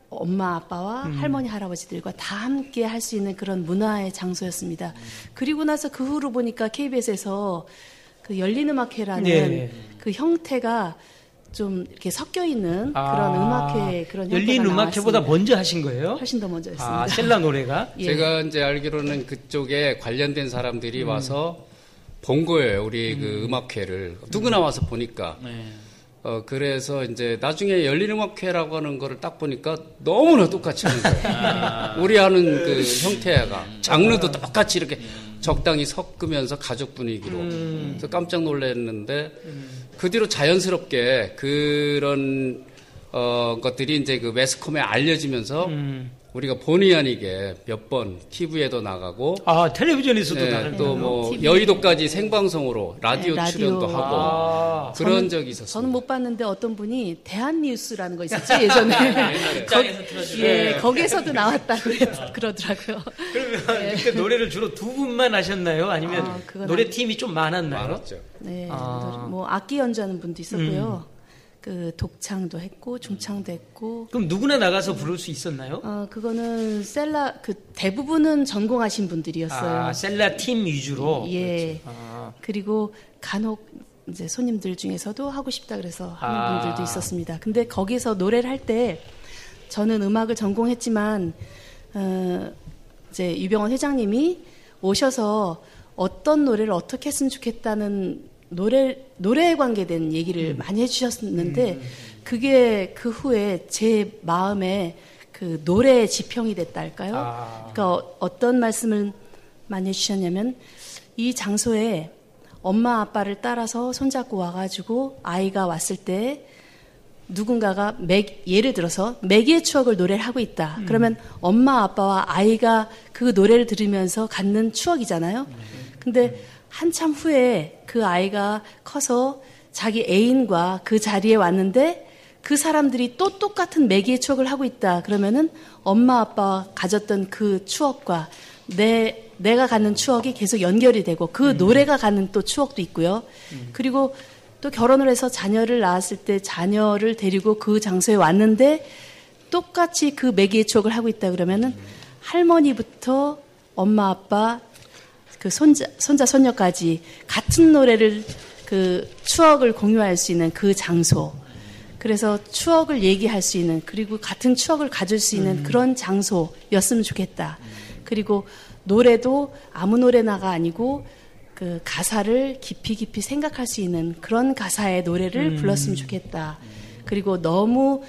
H: 엄마 아빠와 할머니 할아버지들과 다 함께 할 수 있는 그런 문화의 장소였습니다. 그리고 나서 그 후로 보니까 KBS에서 그 열린 음악회라는
A: 네.
H: 그 형태가 좀 이렇게 섞여 있는
A: 아,
H: 그런 음악회 그런
A: 열린 음악회보다. 먼저 하신 거예요?
H: 훨씬 더 먼저 했습니다.
A: 아, 셀라 노래가? (laughs)
H: 예.
G: 제가 이제 알기로는 그쪽에 관련된 사람들이
A: 음.
G: 와서 본 거예요. 우리 그 음악회를 누구나 와서 보니까.
B: 네.
G: 어 그래서 이제 나중에 열린 음악회라고 하는 거를 딱 보니까 너무나 똑같이 하는 거예요. 우리 하는 그 형태가 장르도 똑같이 이렇게 적당히 섞으면서 가족 분위기로. 그래서 깜짝 놀랐는데 그 뒤로 자연스럽게 그런 어 것들이 이제 그 매스컴에 알려지면서
A: 음.
G: 우리가 본의 아니게 몇 번 TV에도 나가고
A: 아, 텔레비전에서도 나를
G: 또뭐
H: TV.
G: 여의도까지 생방송으로 라디오
H: 네, 라디오.
G: 출연도 하고
A: 아,
G: 그런
H: 저는-
G: 적이 있었어요.
H: 저는 못 봤는데 어떤 분이 대한뉴스라는 거 있었죠 (laughs) 예전에
B: 극장에서 틀어주는
H: 예 거기에서도 나왔다고 그러더라고요.
A: 그러면 그때 노래를 주로 두 분만 하셨나요? 아니면
H: 아,
A: 노래 팀이 좀 많았나요?
G: 많았죠.
H: 네,
A: 아.
H: 뭐 악기 연주하는 분도 있었고요. 그 독창도 했고 중창도 했고.
A: 그럼 누구나 나가서 부를 수 있었나요?
H: 어 그거는 셀라 그 대부분은 전공하신 분들이었어요.
A: 아, 셀라 팀 위주로.
H: 예.
A: 아,
H: 그리고 간혹 이제 손님들 중에서도 하고 싶다 그래서 하는
A: 아.
H: 분들도 있었습니다. 근데 거기서 노래를 할 때 저는 음악을 전공했지만 어 이제 유병원 회장님이 오셔서 어떤 노래를 어떻게 했으면 좋겠다는 노래 노래에 관계된 얘기를 많이 해주셨는데 그게 그 후에 제 마음에 그 노래의 지평이 됐다 할까요? 그러니까 어- 어떤 말씀을 많이 해주셨냐면 이 장소에 엄마 아빠를 따라서 손잡고 와가지고 아이가 왔을 때 누군가가 맥, 예를 들어서 매기의 추억을 노래를 하고 있다. 그러면 엄마 아빠와 아이가 그 노래를 들으면서 갖는 추억이잖아요. 근데 한참 후에 그 아이가 커서 자기 애인과 그 자리에 왔는데 그 사람들이 또 똑같은 매기의 추억을 하고 있다. 그러면은 엄마 아빠와 가졌던 그 추억과 내 내가 갖는 추억이 계속 연결이 되고 그 노래가 갖는 또 추억도 있고요. 그리고 또 결혼을 해서 자녀를 낳았을 때 자녀를 데리고 그 장소에 왔는데 똑같이 그 매기의 추억을 하고 있다 그러면은 할머니부터 엄마 아빠 그 손자 손자 손녀까지 같은 노래를 그 추억을 공유할 수 있는 그 장소 그래서 추억을 얘기할 수 있는 그리고 같은 추억을 가질 수 있는 그런 장소였으면 좋겠다. 그리고 노래도 아무 노래나가 아니고 그 가사를 깊이 깊이 생각할 수 있는 그런 가사의 노래를 불렀으면 좋겠다. 그리고 너무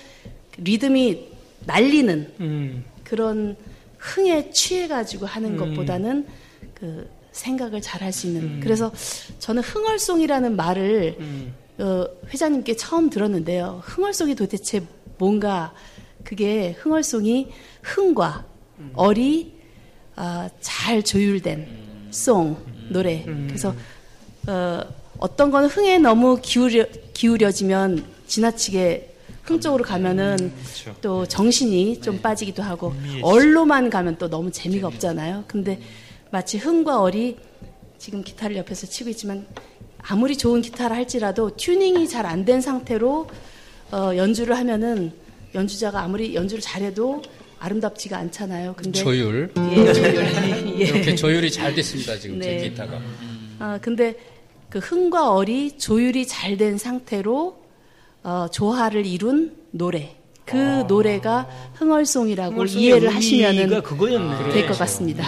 H: 리듬이 날리는
A: 음.
H: 그런 흥에 취해가지고 하는 것보다는 그 생각을 잘 할 수 있는. 그래서 저는 흥얼송이라는 말을 어, 회장님께 처음 들었는데요. 흥얼송이 도대체 뭔가 그게 흥얼송이 흥과 어리 아, 잘 조율된 송 노래. 그래서 어, 어떤 거는 흥에 너무 기울여 기울여지면 지나치게 흥 쪽으로 가면은
C: 그렇죠.
H: 또 정신이 좀 빠지기도 하고 얼로만 가면 또 너무 재미가 없잖아요. 근데 마치 흥과 얼이 지금 기타를 옆에서 치고 있지만 아무리 좋은 기타를 할지라도 튜닝이 잘 안 된 상태로 어, 연주를 하면은 연주자가 아무리 연주를 잘해도 아름답지가 않잖아요. 근데
G: 조율
H: 예, 조율. (laughs) 예.
G: 이렇게 조율이 잘 됐습니다 지금
H: 네.
G: 제 기타가
H: 아, 근데 그 흥과 얼이 조율이 잘 된 상태로 어, 조화를 이룬 노래. 그 노래가 흥얼송이라고
A: 흥얼송의
H: 이해를
A: 의미가
H: 하시면은
A: 그거였네.
H: 될것 같습니다.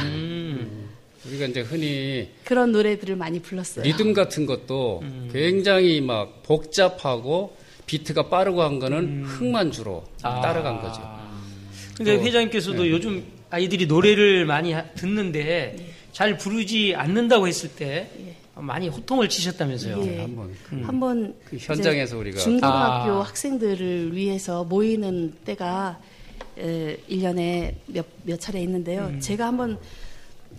G: 우리가 이제 흔히
H: 그런 노래들을 많이 불렀어요.
G: 리듬 같은 것도 굉장히 막 복잡하고 비트가 빠르고 한 거는 흥만 주로 따라간 거죠.
A: 근데
G: 또,
A: 회장님께서도
G: 네.
A: 요즘 아이들이 노래를 많이 하- 듣는데 잘 부르지 않는다고 했을 때 많이 호통을 치셨다면서요.
H: 예.
G: 한번
H: 한번
G: 그 현장에서 우리가
H: 중고등학교
A: 아.
H: 학생들을 위해서 모이는 때가 에, 1년에 몇, 몇 차례 있는데요.
A: 음.
H: 제가 한번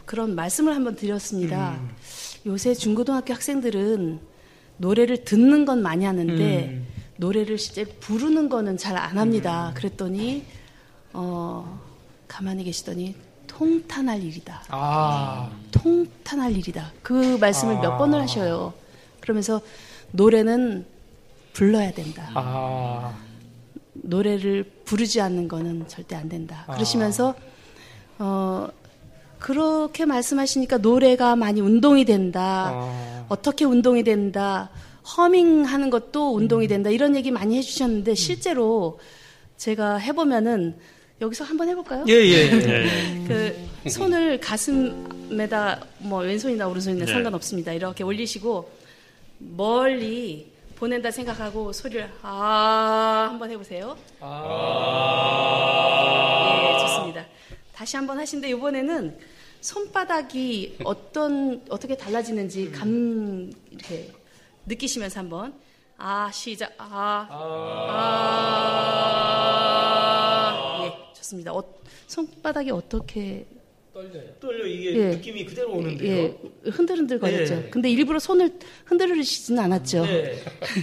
H: 그런 말씀을 한번 드렸습니다.
A: 음.
H: 요새 중고등학교 학생들은 노래를 듣는 건 많이 하는데
A: 음.
H: 노래를 실제 부르는 거는 잘 안 합니다. 그랬더니 어, 가만히 계시더니 통탄할 일이다.
A: 아,
H: 통탄할 일이다. 그 말씀을 몇 번을 하셔요. 그러면서 노래는 불러야 된다.
A: 아,
H: 노래를 부르지 않는 거는 절대 안 된다. 그러시면서 어 그렇게 말씀하시니까 노래가 많이 운동이 된다.
A: 아.
H: 어떻게 운동이 된다. 허밍하는 것도 운동이 된다. 이런 얘기 많이 해주셨는데 실제로 제가 해보면은 여기서 한번 해볼까요?
A: 예, 예. 예.
H: 그 손을 가슴에다 뭐 왼손이나 오른손이나
C: 네.
H: 상관없습니다. 이렇게 올리시고 멀리 보낸다 생각하고 소리를 아 한번 해보세요. 예, 좋습니다. 다시 한번 하신데 이번에는 손바닥이 어떤 어떻게 달라지는지 감 이렇게 느끼시면서 한번 아 시작 아 아, 예, 좋습니다. 어, 손바닥이 어떻게
A: 떨려 이게
H: 예.
A: 느낌이 그대로 오는데요.
H: 예, 흔들흔들 거렸죠.
A: 네.
H: 근데 일부러 손을 흔들으시지는 않았죠.
A: 네.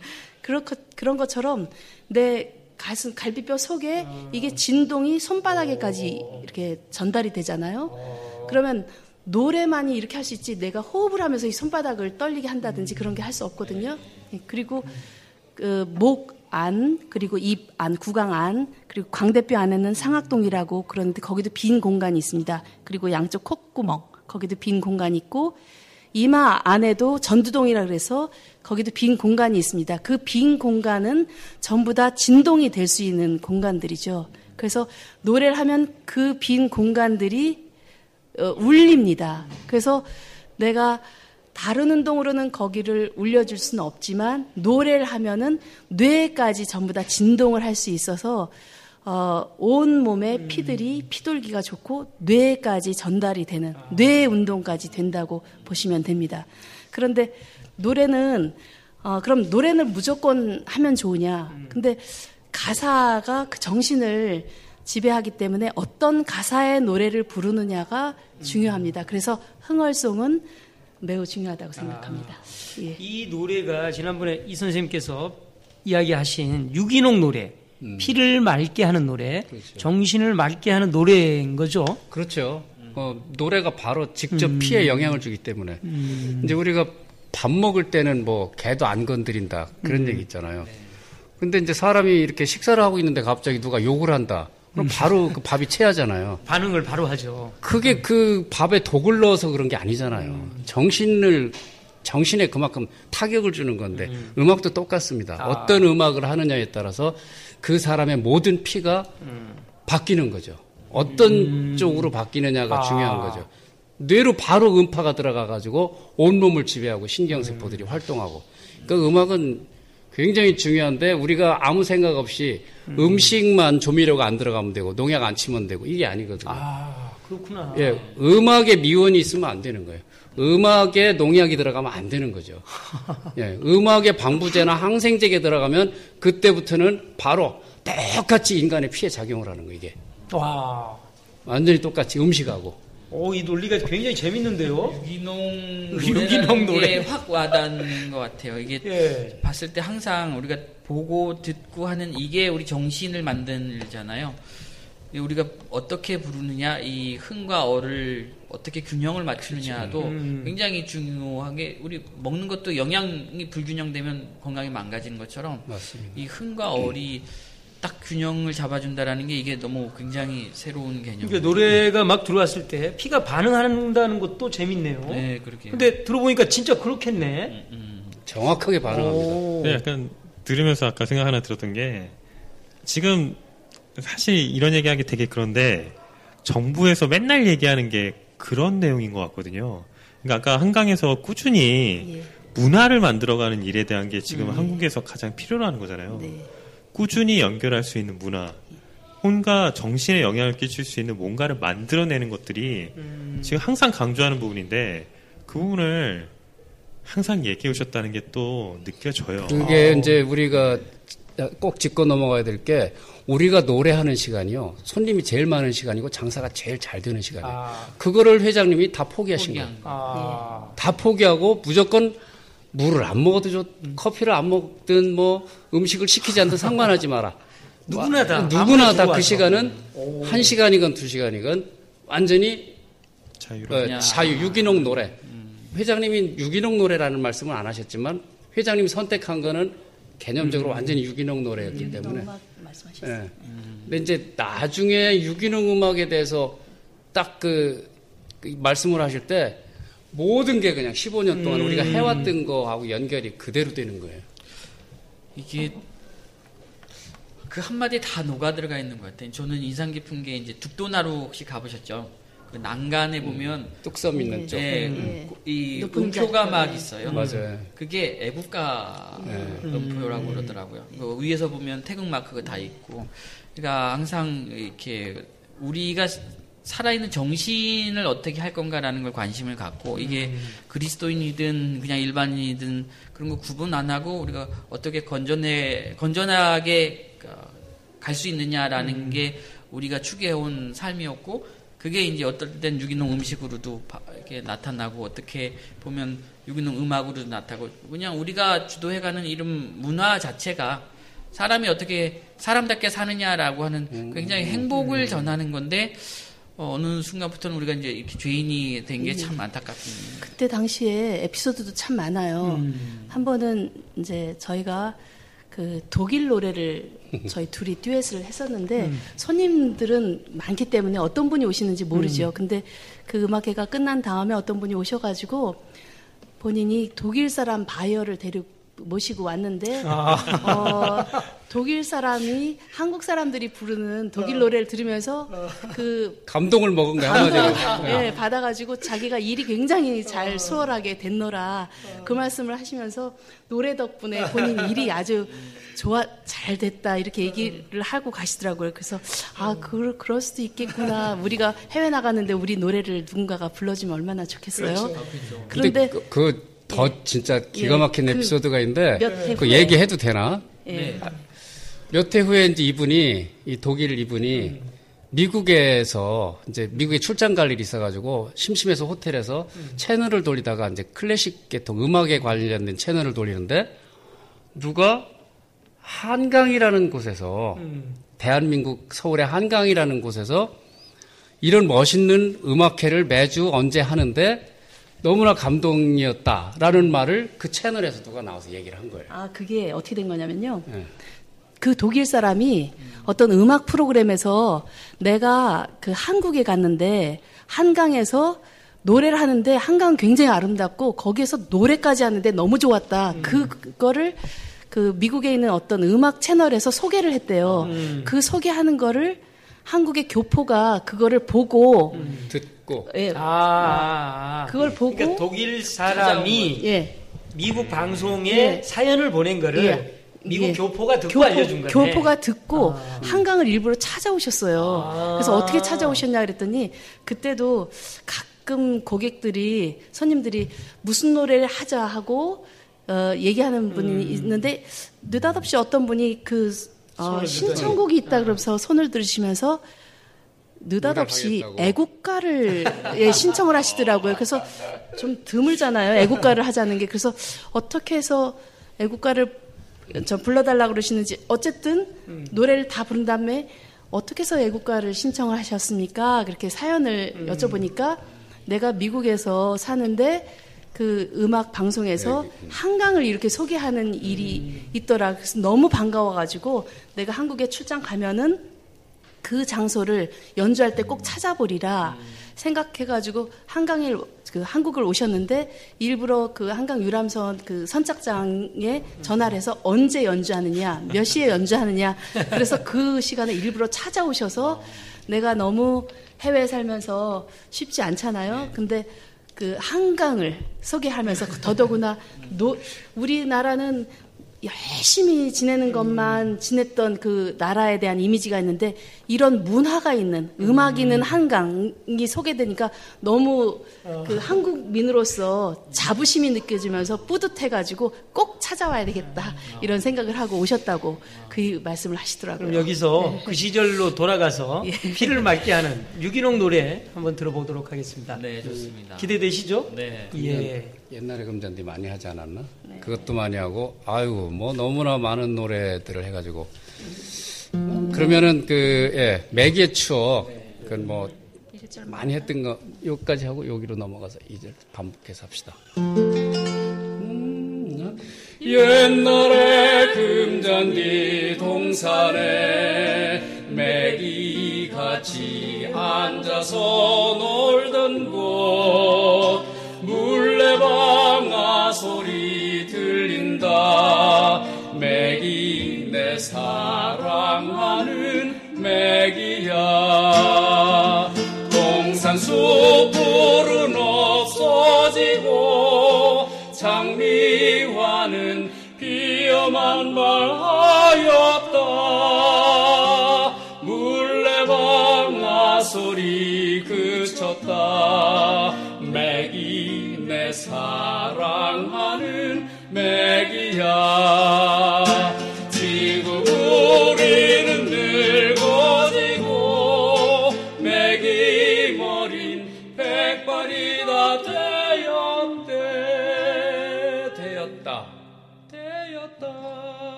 A: (laughs)
H: 것, 그런 것처럼 내 가슴, 갈비뼈 속에 이게 진동이 손바닥에까지 이렇게 전달이 되잖아요. 그러면 노래만이 이렇게 할 수 있지 내가 호흡을 하면서 이 손바닥을 떨리게 한다든지 그런 게 할 수 없거든요. 예, 그리고 그 목 안, 그리고 입 안, 구강 안, 그리고 광대뼈 안에는 상악동이라고 그런데 거기도 빈 공간이 있습니다. 그리고 양쪽 콧구멍, 거기도 빈 공간이 있고, 이마 안에도 전두동이라 그래서 거기도 빈 공간이 있습니다. 그 빈 공간은 전부 다 진동이 될 수 있는 공간들이죠. 그래서 노래를 하면 그 빈 공간들이 어, 울립니다. 그래서 내가 다른 운동으로는 거기를 울려줄 수는 없지만 노래를 하면은 뇌까지 전부 다 진동을 할 수 있어서 어, 온 몸의 피들이 피돌기가 좋고 뇌까지 전달이 되는 뇌 운동까지 된다고 보시면 됩니다. 그런데 노래는 어, 그럼 노래는 무조건 하면 좋으냐? 근데 가사가 그 정신을 지배하기 때문에 어떤 가사의 노래를 부르느냐가 중요합니다. 그래서 흥얼송은 매우 중요하다고 생각합니다. 예.
A: 이 노래가 지난번에 이 선생님께서 이야기하신 유기농 노래, 피를 맑게 하는 노래, 정신을 맑게 하는 노래인 거죠.
G: 그렇죠. 어, 노래가 바로 직접 피에 영향을 주기 때문에 이제 우리가 밥 먹을 때는 뭐 개도 안 건드린다 그런 얘기 있잖아요. 근데 이제 사람이 이렇게 식사를 하고 있는데 갑자기 누가 욕을 한다. 그럼 바로 그 밥이 체하잖아요.
A: 반응을 바로 하죠.
G: 그게 그 밥에 독을 넣어서 그런 게 아니잖아요. 정신을 정신에 그만큼 타격을 주는 건데 음. 악도 똑같습니다.
A: 아.
G: 어떤 음악을 하느냐에 따라서 그 사람의 모든 피가 바뀌는 거죠. 어떤 쪽으로 바뀌느냐가
A: 아.
G: 중요한 거죠. 뇌로 바로 음파가 들어가 가지고 온몸을 지배하고 신경세포들이 활동하고. 그 음악은 굉장히 중요한데 우리가 아무 생각 없이 음. 식만 조미료가 안 들어가면 되고 농약 안 치면 되고 이게 아니거든요.
A: 아, 그렇구나.
G: 예, 음악에 미원이 있으면 안 되는 거예요. 음악에 농약이 들어가면 안 되는 거죠. (laughs) 예, 음악에 방부제나 항생제가 들어가면 그때부터는 바로 똑같이 인간의 피해 작용을 하는 거예요, 이게.
A: 와.
G: 완전히 똑같이 음식하고.
A: 오, 이 논리가 굉장히 재밌는데요?
B: 유기농 (laughs)
A: 유기농 노래.
B: 노래 확 와닿는 것 같아요. 이게
A: 예.
B: 봤을 때 항상 우리가 보고 듣고 하는 이게 우리 정신을 만들잖아요. 우리가 어떻게 부르느냐, 이 흥과 어를 어떻게 균형을 맞추느냐도
A: 음.
B: 굉장히 중요하게 우리 먹는 것도 영양이 불균형되면 건강이 망가지는 것처럼
G: 맞습니다.
B: 이 흥과 어리 딱 균형을 잡아준다라는 게 이게 너무 굉장히 새로운 개념.
A: 그러니까 노래가 막 들어왔을 때 피가 반응한다는 것도 재밌네요.
B: 네, 그렇게.
A: 근데 들어보니까 진짜 그렇겠네.
G: 정확하게 반응합니다.
A: 오.
C: 네, 약간 들으면서 아까 생각 하나 들었던 게 지금 사실 이런 얘기하기 되게 그런데 정부에서 맨날 얘기하는 게 그런 내용인 것 같거든요. 그러니까 아까 한강에서 꾸준히
H: 예.
C: 문화를 만들어가는 일에 대한 게 지금
H: 음.
C: 한국에서 가장 필요로 하는 거잖아요.
H: 네.
C: 꾸준히 연결할 수 있는 문화, 혼과 정신에 영향을 끼칠 수 있는 뭔가를 만들어내는 것들이 지금 항상 강조하는 부분인데 그 부분을 항상 얘기해 오셨다는 게 또 느껴져요.
G: 그게 이제 우리가 꼭 짚고 넘어가야 될 게 우리가 노래하는 시간이요. 손님이 제일 많은 시간이고 장사가 제일 잘 되는 시간이에요.
A: 아,
G: 그거를 회장님이 다 포기하신 거예요.
B: 포기한
A: 아,
G: 다 포기하고 무조건 물을 안 먹어도 좋, 커피를 안 먹든 뭐 음식을 시키지 않든 상관하지 마라. (laughs)
A: 누구나 다.
G: 누구나 다. 그 시간은 한 시간이건 두 시간이건 완전히
C: 자유로.
G: 어, 자유 유기농 노래. 회장님이 유기농 노래라는 말씀은 안 하셨지만 회장님이 선택한 거는 개념적으로 완전히 유기농 노래였기 때문에.
H: 음악 말씀하셨어요.
G: 예. 근데 이제 나중에 유기농 음악에 대해서 딱그 말씀을 하실 때 모든 게 그냥 15년 동안 우리가 해왔던 거하고 연결이 그대로 되는 거예요.
B: 이게 그 한마디에 다 녹아 들어가 있는 것 같아요. 저는 인상 깊은 게 이제 둑도나루 혹시 가보셨죠? 그 난간에 보면
G: 뚝섬 있는 쪽.
B: 예,
H: 네.
B: 이
H: 높은
B: 음표가. 막
H: 네.
B: 있어요.
G: 맞아요.
B: 그게 애국가 음표라고 그러더라고요. 그 위에서 보면 태극 마크가 다 있고, 그러니까 항상 이렇게 우리가 살아있는 정신을 어떻게 할 건가라는 걸 관심을 갖고 이게 그리스도인이든 그냥 일반인이든 그런 거 구분 안 하고 우리가 어떻게 건전해 건전하게 갈 수 있느냐라는 게 우리가 추구해온 삶이었고 그게 이제 어떨 땐 유기농 음식으로도 바- 이렇게 나타나고 어떻게 보면 유기농 음악으로도 나타나고 그냥 우리가 주도해가는 이름 문화 자체가 사람이 어떻게 사람답게 사느냐라고 하는 굉장히 행복을 전하는 건데 어, 느 순간부터는 우리가 이제 이렇게 죄인이 된 게 참 안타깝습니다.
H: 그때 당시에 에피소드도 참 많아요. 한 번은 이제 저희가 그 독일 노래를 (laughs) 저희 둘이 듀엣을 했었는데 손님들은 많기 때문에 어떤 분이 오시는지 모르죠. 근데 그 음악회가 끝난 다음에 어떤 분이 오셔가지고 본인이 독일 사람 바이어를 데리고 모시고 왔는데 어, 독일 사람이 한국 사람들이 부르는 독일 노래를 들으면서 그
G: 감동을 먹은 거야 한마디로.
H: 예, 받아가지고 자기가 일이 굉장히 잘 수월하게 됐노라. 그 말씀을 하시면서 노래 덕분에 본인 (laughs) 일이 아주 좋아 잘 됐다 이렇게 얘기를 하고 가시더라고요. 그래서 아 그럴 그럴 수도 있겠구나. 우리가 해외 나가는데 우리 노래를 누군가가 불러주면 얼마나 좋겠어요.
G: 근데
H: 그런데
G: 그, 그 더 진짜 기가
H: 예,
G: 막힌
H: 그
G: 에피소드가 있는데
H: 몇해
G: 그. 얘기해도 되나?
H: 예.
G: 몇해 후에 이제 이분이 이 독일 이분이 미국에서 이제 미국에 출장 갈 일이 있어가지고 심심해서 호텔에서 채널을 돌리다가 이제 클래식 계통 음악에 관련된 채널을 돌리는데 누가 한강이라는 곳에서 대한민국 서울의 한강이라는 곳에서 이런 멋있는 음악회를 매주 언제 하는데 너무나 감동이었다라는 말을 그 채널에서 누가 나와서 얘기를 한 거예요.
H: 아 그게 어떻게 된 거냐면요.
G: 예.
H: 그 독일 사람이 어떤 음악 프로그램에서 내가 그 한국에 갔는데 한강에서 노래를 하는데 한강 굉장히 아름답고 거기에서 노래까지 하는데 너무 좋았다. 그 그거를 그 미국에 있는 어떤 음악 채널에서 소개를 했대요. 그 소개하는 거를 한국의 교포가 그거를 보고
G: 듣고
H: 예,
A: 아, 아, 아.
H: 그걸 보고
A: 그러니까 독일 사람이
H: 예.
A: 미국 방송에
H: 예.
A: 사연을 보낸 거를
H: 예.
A: 미국
H: 예.
A: 교포가 듣고
H: 교포,
A: 알려준 거네.
H: 교포가 듣고
A: 아.
H: 한강을 일부러 찾아오셨어요.
A: 아.
H: 그래서 어떻게 찾아오셨냐 그랬더니 그때도 가끔 고객들이 손님들이 무슨 노래를 하자 하고 어, 얘기하는 분이
A: 음.
H: 있는데 느닷없이 어떤 분이 그 어, 신청곡이 있다 그러면서 손을 들으시면서 느닷없이. 애국가를 예, 신청을 하시더라고요. 그래서 좀 드물잖아요. 애국가를 하자는 게. 그래서 어떻게 해서 애국가를 저 불러달라 그러시는지 어쨌든 노래를 다 부른 다음에 어떻게 해서 애국가를 신청을 하셨습니까? 그렇게 사연을 여쭤보니까 내가 미국에서 사는데 그 음악 방송에서 한강을 이렇게 소개하는 일이 있더라. 그래서 너무 반가워가지고 내가 한국에 출장 가면은 그 장소를 연주할 때 꼭 찾아보리라 생각해가지고 한강에 그 한국을 오셨는데 일부러 그 한강 유람선 그 선착장에 전화를 해서 언제 연주하느냐 몇 시에 연주하느냐. 그래서 그 시간에 일부러 찾아오셔서 내가 너무 해외에 살면서 쉽지 않잖아요. 근데 그 한강을 소개하면서 더더구나 노, 우리나라는 열심히 지내는 것만 지냈던 그 나라에 대한 이미지가 있는데 이런 문화가 있는 음악이 있는 한강이 소개되니까 너무 그 한국민으로서 자부심이 느껴지면서 뿌듯해가지고 꼭 찾아와야 되겠다 이런 생각을 하고 오셨다고 그 말씀을 하시더라고요.
A: 그럼 여기서 그 시절로 돌아가서 (laughs) 피를 맑게 하는 유기농 노래 한번 들어보도록 하겠습니다.
B: 네, 좋습니다.
A: 기대되시죠?
B: 네.
A: 예.
G: 옛날에 금잔디 많이 하지 않았나? 그것도 많이 하고, 아유, 뭐 너무나 많은 노래들을 해가지고. 그러면은 그, 예, 매기의 추억, 그건 뭐 많이 했던 거, 여기까지 하고 여기로 넘어가서 이제 반복해서 합시다. 음, 옛날에 금잔디 동산에 매기 같이 앉아서 놀던 곳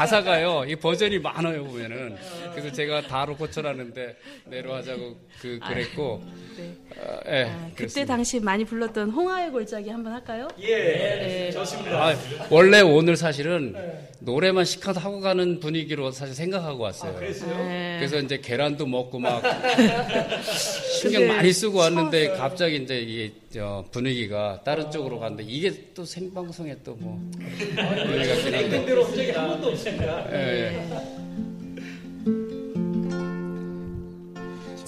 G: 가사가요 이 버전이 많아요 보면은 그래서 제가 다로 고쳐놨는데 내로 하자고 그 그랬고
H: 네.
G: 어, 예,
H: 아, 그때
G: 그렇습니다.
H: 당시 많이 불렀던 홍하의 골짜기 한번 할까요?
A: 예, 좋습니다.
G: 아, 원래 오늘 사실은 노래만 시컷 하고 가는 분위기로 사실 생각하고 왔어요.
H: 네.
G: 그래서 이제 계란도 먹고 막 (laughs) 신경 많이 쓰고 왔는데 갑자기 이제 이게 저 분위기가 다른 쪽으로 갔는데 이게 또 생방송에 또뭐 분위기 같긴 한데.
A: 대로 본 적이 한 번도 없습니다.
G: 예,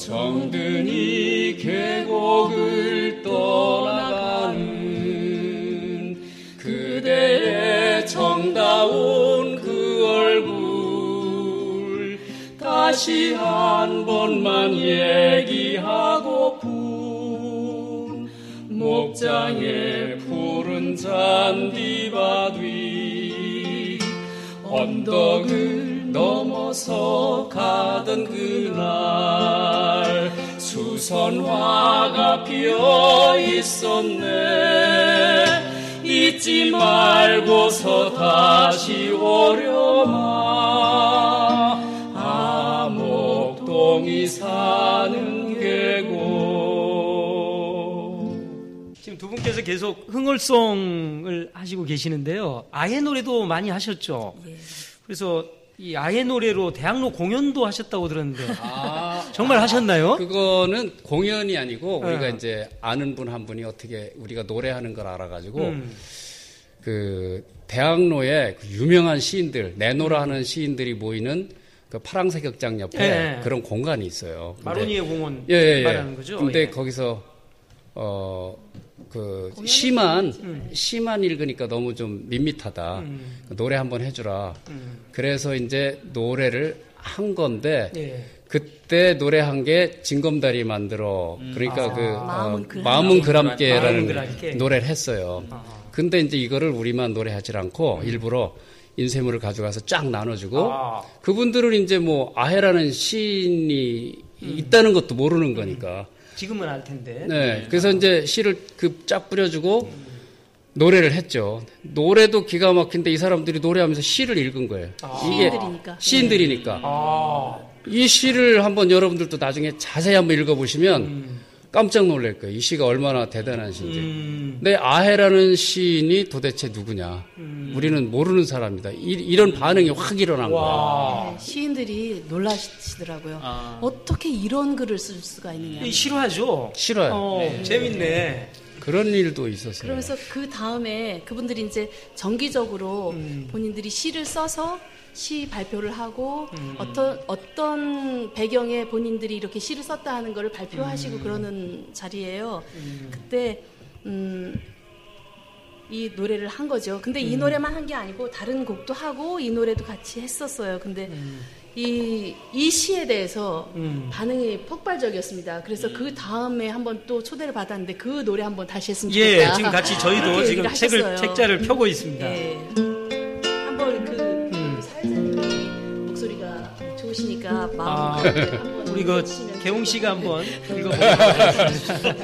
F: 정든이 계곡을 떠나가는 그대의 정다운 그 얼굴 다시 한 번만 얘기하고픈 목장의 푸른 잔디밭 위 언덕을 넘어서 가던 그날 수선화가 피어 있었네 잊지 말고서 다시 오려마 아목동이 사는 계곡
A: 지금 두 분께서 계속 흥얼송을 하시고 계시는데요. 아예 노래도 많이 하셨죠. 그래서 이 아예 노래로 대학로 공연도 하셨다고 들었는데
G: 아,
A: 정말 하셨나요?
G: 그거는 공연이 아니고 우리가
A: 네.
G: 이제 아는 분 한 분이 어떻게 우리가 노래하는 걸 알아가지고
A: 음.
G: 그 대학로에 그 유명한 시인들 내노라 하는 시인들이 모이는 그 파랑새 격장 옆에
A: 예.
G: 그런 공간이 있어요.
A: 마로니에 공원
G: 예, 예, 예.
A: 말하는 거죠.
G: 근데
A: 예.
G: 거기서 어 그 시만
A: 음.
G: 시만 읽으니까 너무 좀 밋밋하다. 그 노래 한번 해주라.
A: 음.
G: 그래서 이제 노래를 한 건데
A: 예.
G: 그때 노래한 게 진검다리 만들어 그러니까 그 어,
H: 마음은 그
G: 그람께라는
A: 그람께.
G: 노래를 했어요. 근데 이제 이거를 우리만 노래하지 않고
A: 음.
G: 일부러 인쇄물을 가져가서 쫙 나눠주고
A: 아.
G: 그분들은 이제 뭐 아해라는 시인이
A: 음.
G: 있다는 것도 모르는 거니까.
A: 지금은 알 텐데.
G: 네. 그래서 이제 시를 그 쫙 뿌려주고 노래를 했죠. 노래도 기가 막힌데 이 사람들이 노래하면서 시를 읽은 거예요. 이게
H: 시인들이니까.
G: 시인들이니까.
A: 아,
G: 이 시를 한번 여러분들도 나중에 자세히 한번 읽어보시면 깜짝 놀랄 거예요. 이 시가 얼마나 대단한 시인지.
A: 음,
G: 근데 아해라는 시인이 도대체 누구냐? 우리는 모르는 사람이다. 이, 런 반응이 확 일어난 거예요.
A: 와.
H: 네, 시인들이 놀라시더라고요.
A: 아.
H: 어떻게 이런 글을 쓸 수가 있느냐.
A: 이 싫어하죠.
G: 싫어요.
A: 어, 재밌네.
G: 그런 일도 있었어요.
H: 그러면서 그 다음에 그분들이 이제 정기적으로
A: 음.
H: 본인들이 시를 써서 시 발표를 하고
A: 음.
H: 어떤 어떤 배경에 본인들이 이렇게 시를 썼다 하는 거를 발표하시고
A: 음.
H: 그러는 자리예요. 그때 음, 이 노래를 한 거죠. 근데
A: 음.
H: 이 노래만 한 게 아니고 다른 곡도 하고 이 노래도 같이 했었어요. 근데 이, 이 시에 대해서
A: 음.
H: 반응이 폭발적이었습니다. 그래서 그 다음에 한번 또 초대를 받았는데 그 노래 한번 다시 했으면
A: 예,
H: 좋겠다.
A: 지금 같이 저희도 지금 책을
H: 하셨어요.
A: 책자를 펴고 있습니다.
H: 예. 한번 그
A: 음.
H: 사회자님이 목소리가 좋으시니까 마음
A: 아,
H: 한번
A: 우리 그 개웅 씨가 한번 하겠습니다.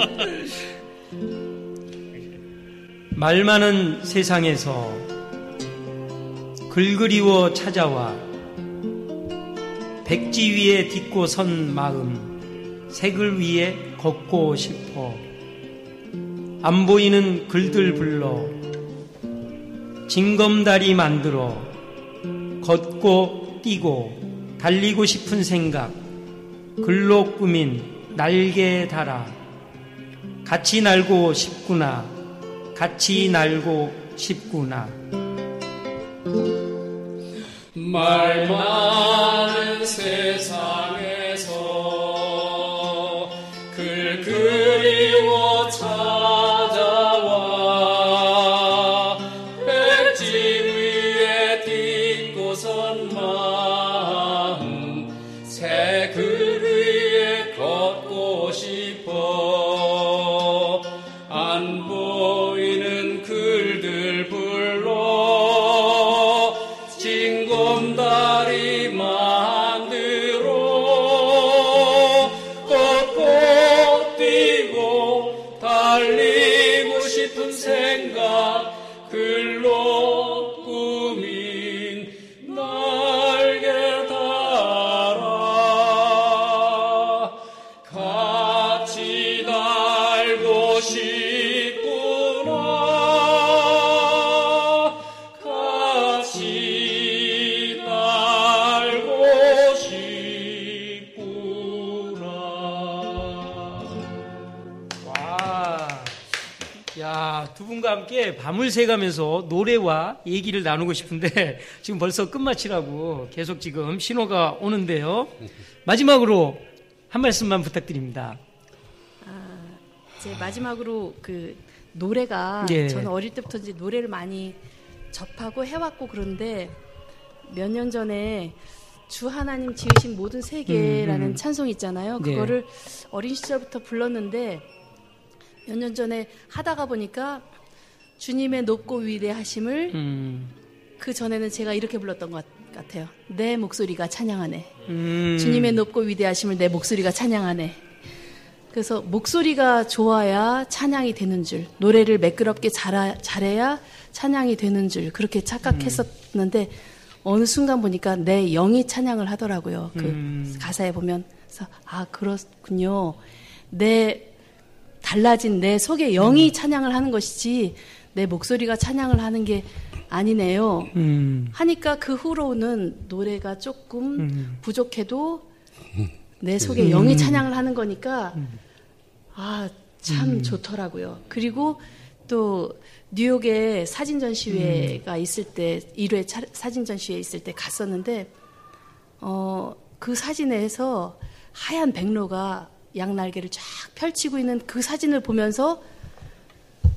A: 말 많은 세상에서 글그리워 찾아와 백지 위에 딛고 선 마음 색을 위에 걷고 싶어. 안 보이는 글들 불러 징검다리 만들어 걷고 뛰고 달리고 싶은 생각 글로 꾸민 날개 달아. 같이 날고 싶구나 같이 날고 싶구나
F: 말 많은 세
A: 함께 밤을 새가면서 노래와 얘기를 나누고 싶은데 (laughs) 지금 벌써 끝마치라고 계속 지금 신호가 오는데요. 마지막으로 한 말씀만 부탁드립니다.
H: 제 마지막으로 그 노래가
A: 예.
H: 저는 어릴 때부터 이제 노래를 많이 접하고 해왔고 그런데 몇 년 전에 주 하나님 지으신 모든 세계라는
A: 음, 음.
H: 찬송 있잖아요.
A: 네.
H: 그거를 어린 시절부터 불렀는데 몇 년 전에 하다가 보니까 주님의 높고 위대하심을
A: 음,
H: 그 전에는 제가 이렇게 불렀던 것 같아요. 내 목소리가 찬양하네.
A: 음,
H: 주님의 높고 위대하심을 내 목소리가 찬양하네. 그래서 목소리가 좋아야 찬양이 되는 줄, 노래를 매끄럽게 잘하, 잘해야 찬양이 되는 줄 그렇게 착각했었는데 어느 순간 보니까 내 영이 찬양을 하더라고요. 그
A: 음.
H: 가사에 보면 그래서 아 그렇군요. 내 달라진 내 속의 영이 찬양을 하는 것이지 내 목소리가 찬양을 하는 게 아니네요.
A: 음,
H: 하니까 그 후로는 노래가 조금
A: 음.
H: 부족해도 내 속에 영이 찬양을 하는 거니까 아 참 좋더라고요. 그리고 또 뉴욕에 사진 전시회가 있을 때 1회 차- 사진 전시회 있을 때 갔었는데 어 그 사진에서 하얀 백로가 양날개를 쫙 펼치고 있는 그 사진을 보면서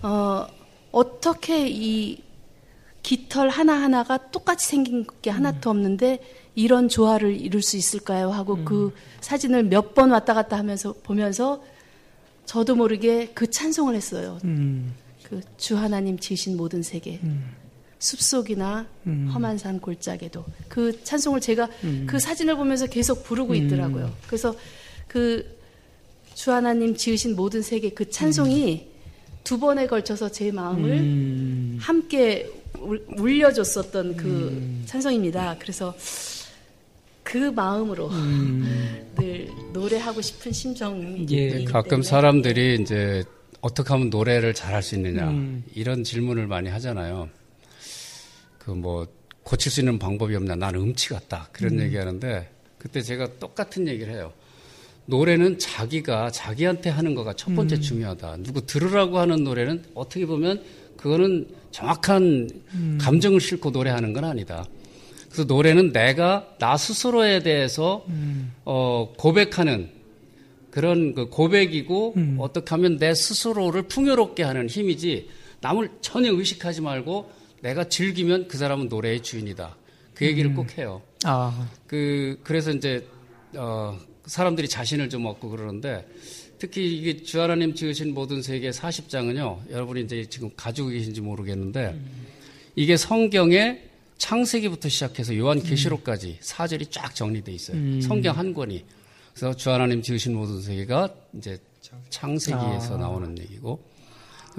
H: 어 어떻게 이 깃털 하나하나가 똑같이 생긴 게 하나도 없는데 이런 조화를 이룰 수 있을까요? 하고 그 사진을 몇 번 왔다 갔다 하면서 보면서 저도 모르게 그 찬송을 했어요.
A: 음,
H: 그주 하나님 지으신 모든 세계. 숲속이나 험한 산 골짜기도. 그 찬송을 제가 그 사진을 보면서 계속 부르고 있더라고요. 그래서 그 주 하나님 지으신 모든 세계 그 찬송이 두 번에 걸쳐서 제 마음을
A: 음,
H: 함께 울- 울려줬었던 그 찬송입니다. 그래서 그 마음으로 늘 노래하고 싶은 심정이
A: 예.
G: 가끔 사람들이 이제 어떻게 하면 노래를 잘할 수 있느냐
A: 음.
G: 이런 질문을 많이 하잖아요. 그 뭐 고칠 수 있는 방법이 없나? 나는 음치 같다 그런 얘기하는데 그때 제가 똑같은 얘기를 해요. 노래는 자기가 자기한테 하는 거가 첫 번째 중요하다. 누구 들으라고 하는 노래는 어떻게 보면 그거는 정확한 감정을 싣고 노래하는 건 아니다. 그래서 노래는 내가 나 스스로에 대해서 어, 고백하는 그런 그 고백이고 어떻게 하면 내 스스로를 풍요롭게 하는 힘이지 남을 전혀 의식하지 말고 내가 즐기면 그 사람은 노래의 주인이다. 그 얘기를 꼭 해요.
A: 아,
G: 그 그래서 이제 어 사람들이 자신을 좀 얻고 그러는데 특히 이게 주 하나님 지으신 모든 세계 40장은요. 여러분이 이제 지금 가지고 계신지 모르겠는데 이게 성경의 창세기부터 시작해서 요한계시록까지 사절이 쫙 정리돼 있어요. 성경 한 권이. 그래서 주 하나님 지으신 모든 세계가 이제 창세기에서 나오는 얘기고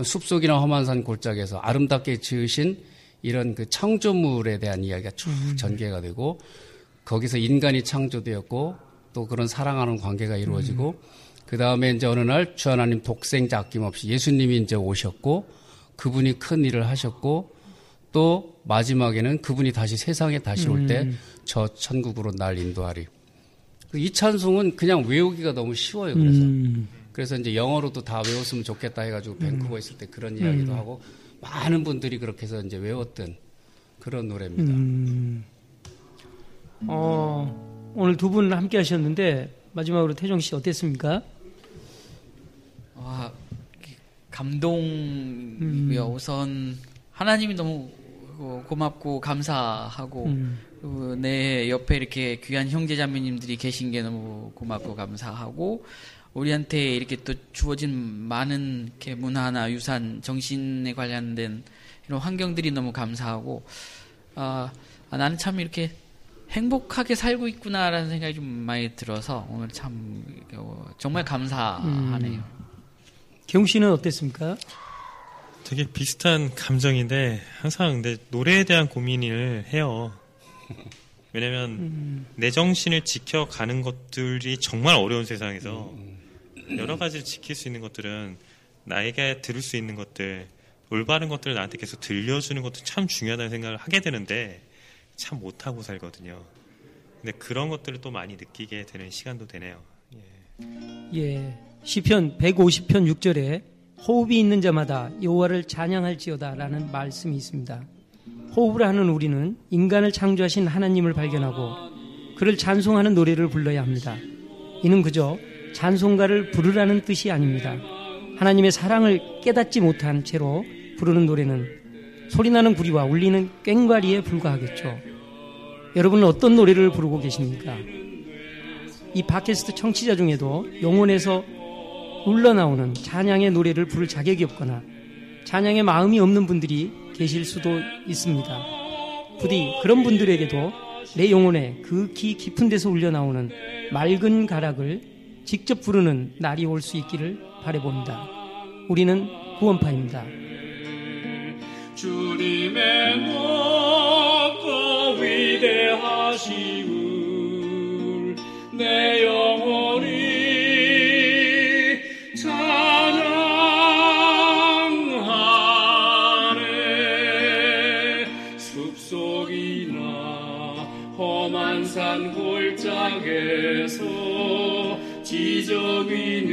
G: 숲속이나 험한 산 골짜기에서 아름답게 지으신 이런 그 창조물에 대한 이야기가 쭉 전개가 되고 거기서 인간이 창조되었고 또 그런 사랑하는 관계가 이루어지고 그 다음에 이제 어느 날 주 하나님 독생자 아낌없이 예수님이 이제 오셨고 그분이 큰 일을 하셨고 또 마지막에는 그분이 다시 세상에 다시 올 때저 천국으로 날 인도하리. 그이 찬송은 그냥 외우기가 너무 쉬워요. 그래서
A: 음,
G: 그래서 이제 영어로도 다 외웠으면 좋겠다 해가지고 밴쿠버 있을 때 그런 이야기도 하고 많은 분들이 그렇게 해서 이제 외웠던 그런 노래입니다.
A: 음. 어, 오늘 두 분 함께 하셨는데 마지막으로 태종 씨 어땠습니까?
B: 와, 감동이고요. 우선 하나님이 너무 어, 고맙고 감사하고
A: 음.
B: 그리고 내 옆에 이렇게 귀한 형제 자매님들이 계신 게 너무 고맙고 감사하고 우리한테 이렇게 또 주어진 많은 이렇게 문화나 유산, 정신에 관련된 이런 환경들이 너무 감사하고 아, 아, 나는 참 이렇게 행복하게 살고 있구나라는 생각이 좀 많이 들어서 오늘 참 어, 정말 감사하네요.
A: 경우 씨는 어땠습니까?
C: 되게 비슷한 감정인데 항상 근데 노래에 대한 고민을 해요. 왜냐면 내 정신을 지켜가는 것들이 정말 어려운 세상에서 여러 가지를 지킬 수 있는 것들은 나에게 들을 수 있는 것들, 올바른 것들을 나한테 계속 들려주는 것도 참 중요하다는 생각을 하게 되는데 참 못하고 살거든요. 근데 그런 것들을 또 많이 느끼게 되는 시간도 되네요. 예.
A: 예. 시편 150편 6절에 호흡이 있는 자마다 여호와를 찬양할지어다라는 말씀이 있습니다. 호흡을 하는 우리는 인간을 창조하신 하나님을 발견하고 그를 찬송하는 노래를 불러야 합니다. 이는 그저 찬송가를 부르라는 뜻이 아닙니다. 하나님의 사랑을 깨닫지 못한 채로 부르는 노래는 소리나는 구리와 울리는 꽹과리에 불과하겠죠. 여러분은 어떤 노래를 부르고 계십니까? 이 팟캐스트 청취자 중에도 영혼에서 울러나오는 찬양의 노래를 부를 자격이 없거나 찬양의 마음이 없는 분들이 계실 수도 있습니다. 부디 그런 분들에게도 내 영혼에 그기 깊은 데서 울려나오는 맑은 가락을 직접 부르는 날이 올 수 있기를 바래봅니다. 우리는 구원파입니다.
F: 주님의 높고 위대하시울 내 영혼이 찬양하네. 숲속이나 험한 산 골짜기에서 지저귀는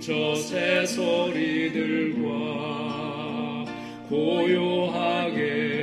F: 저 새소리들과 고요하게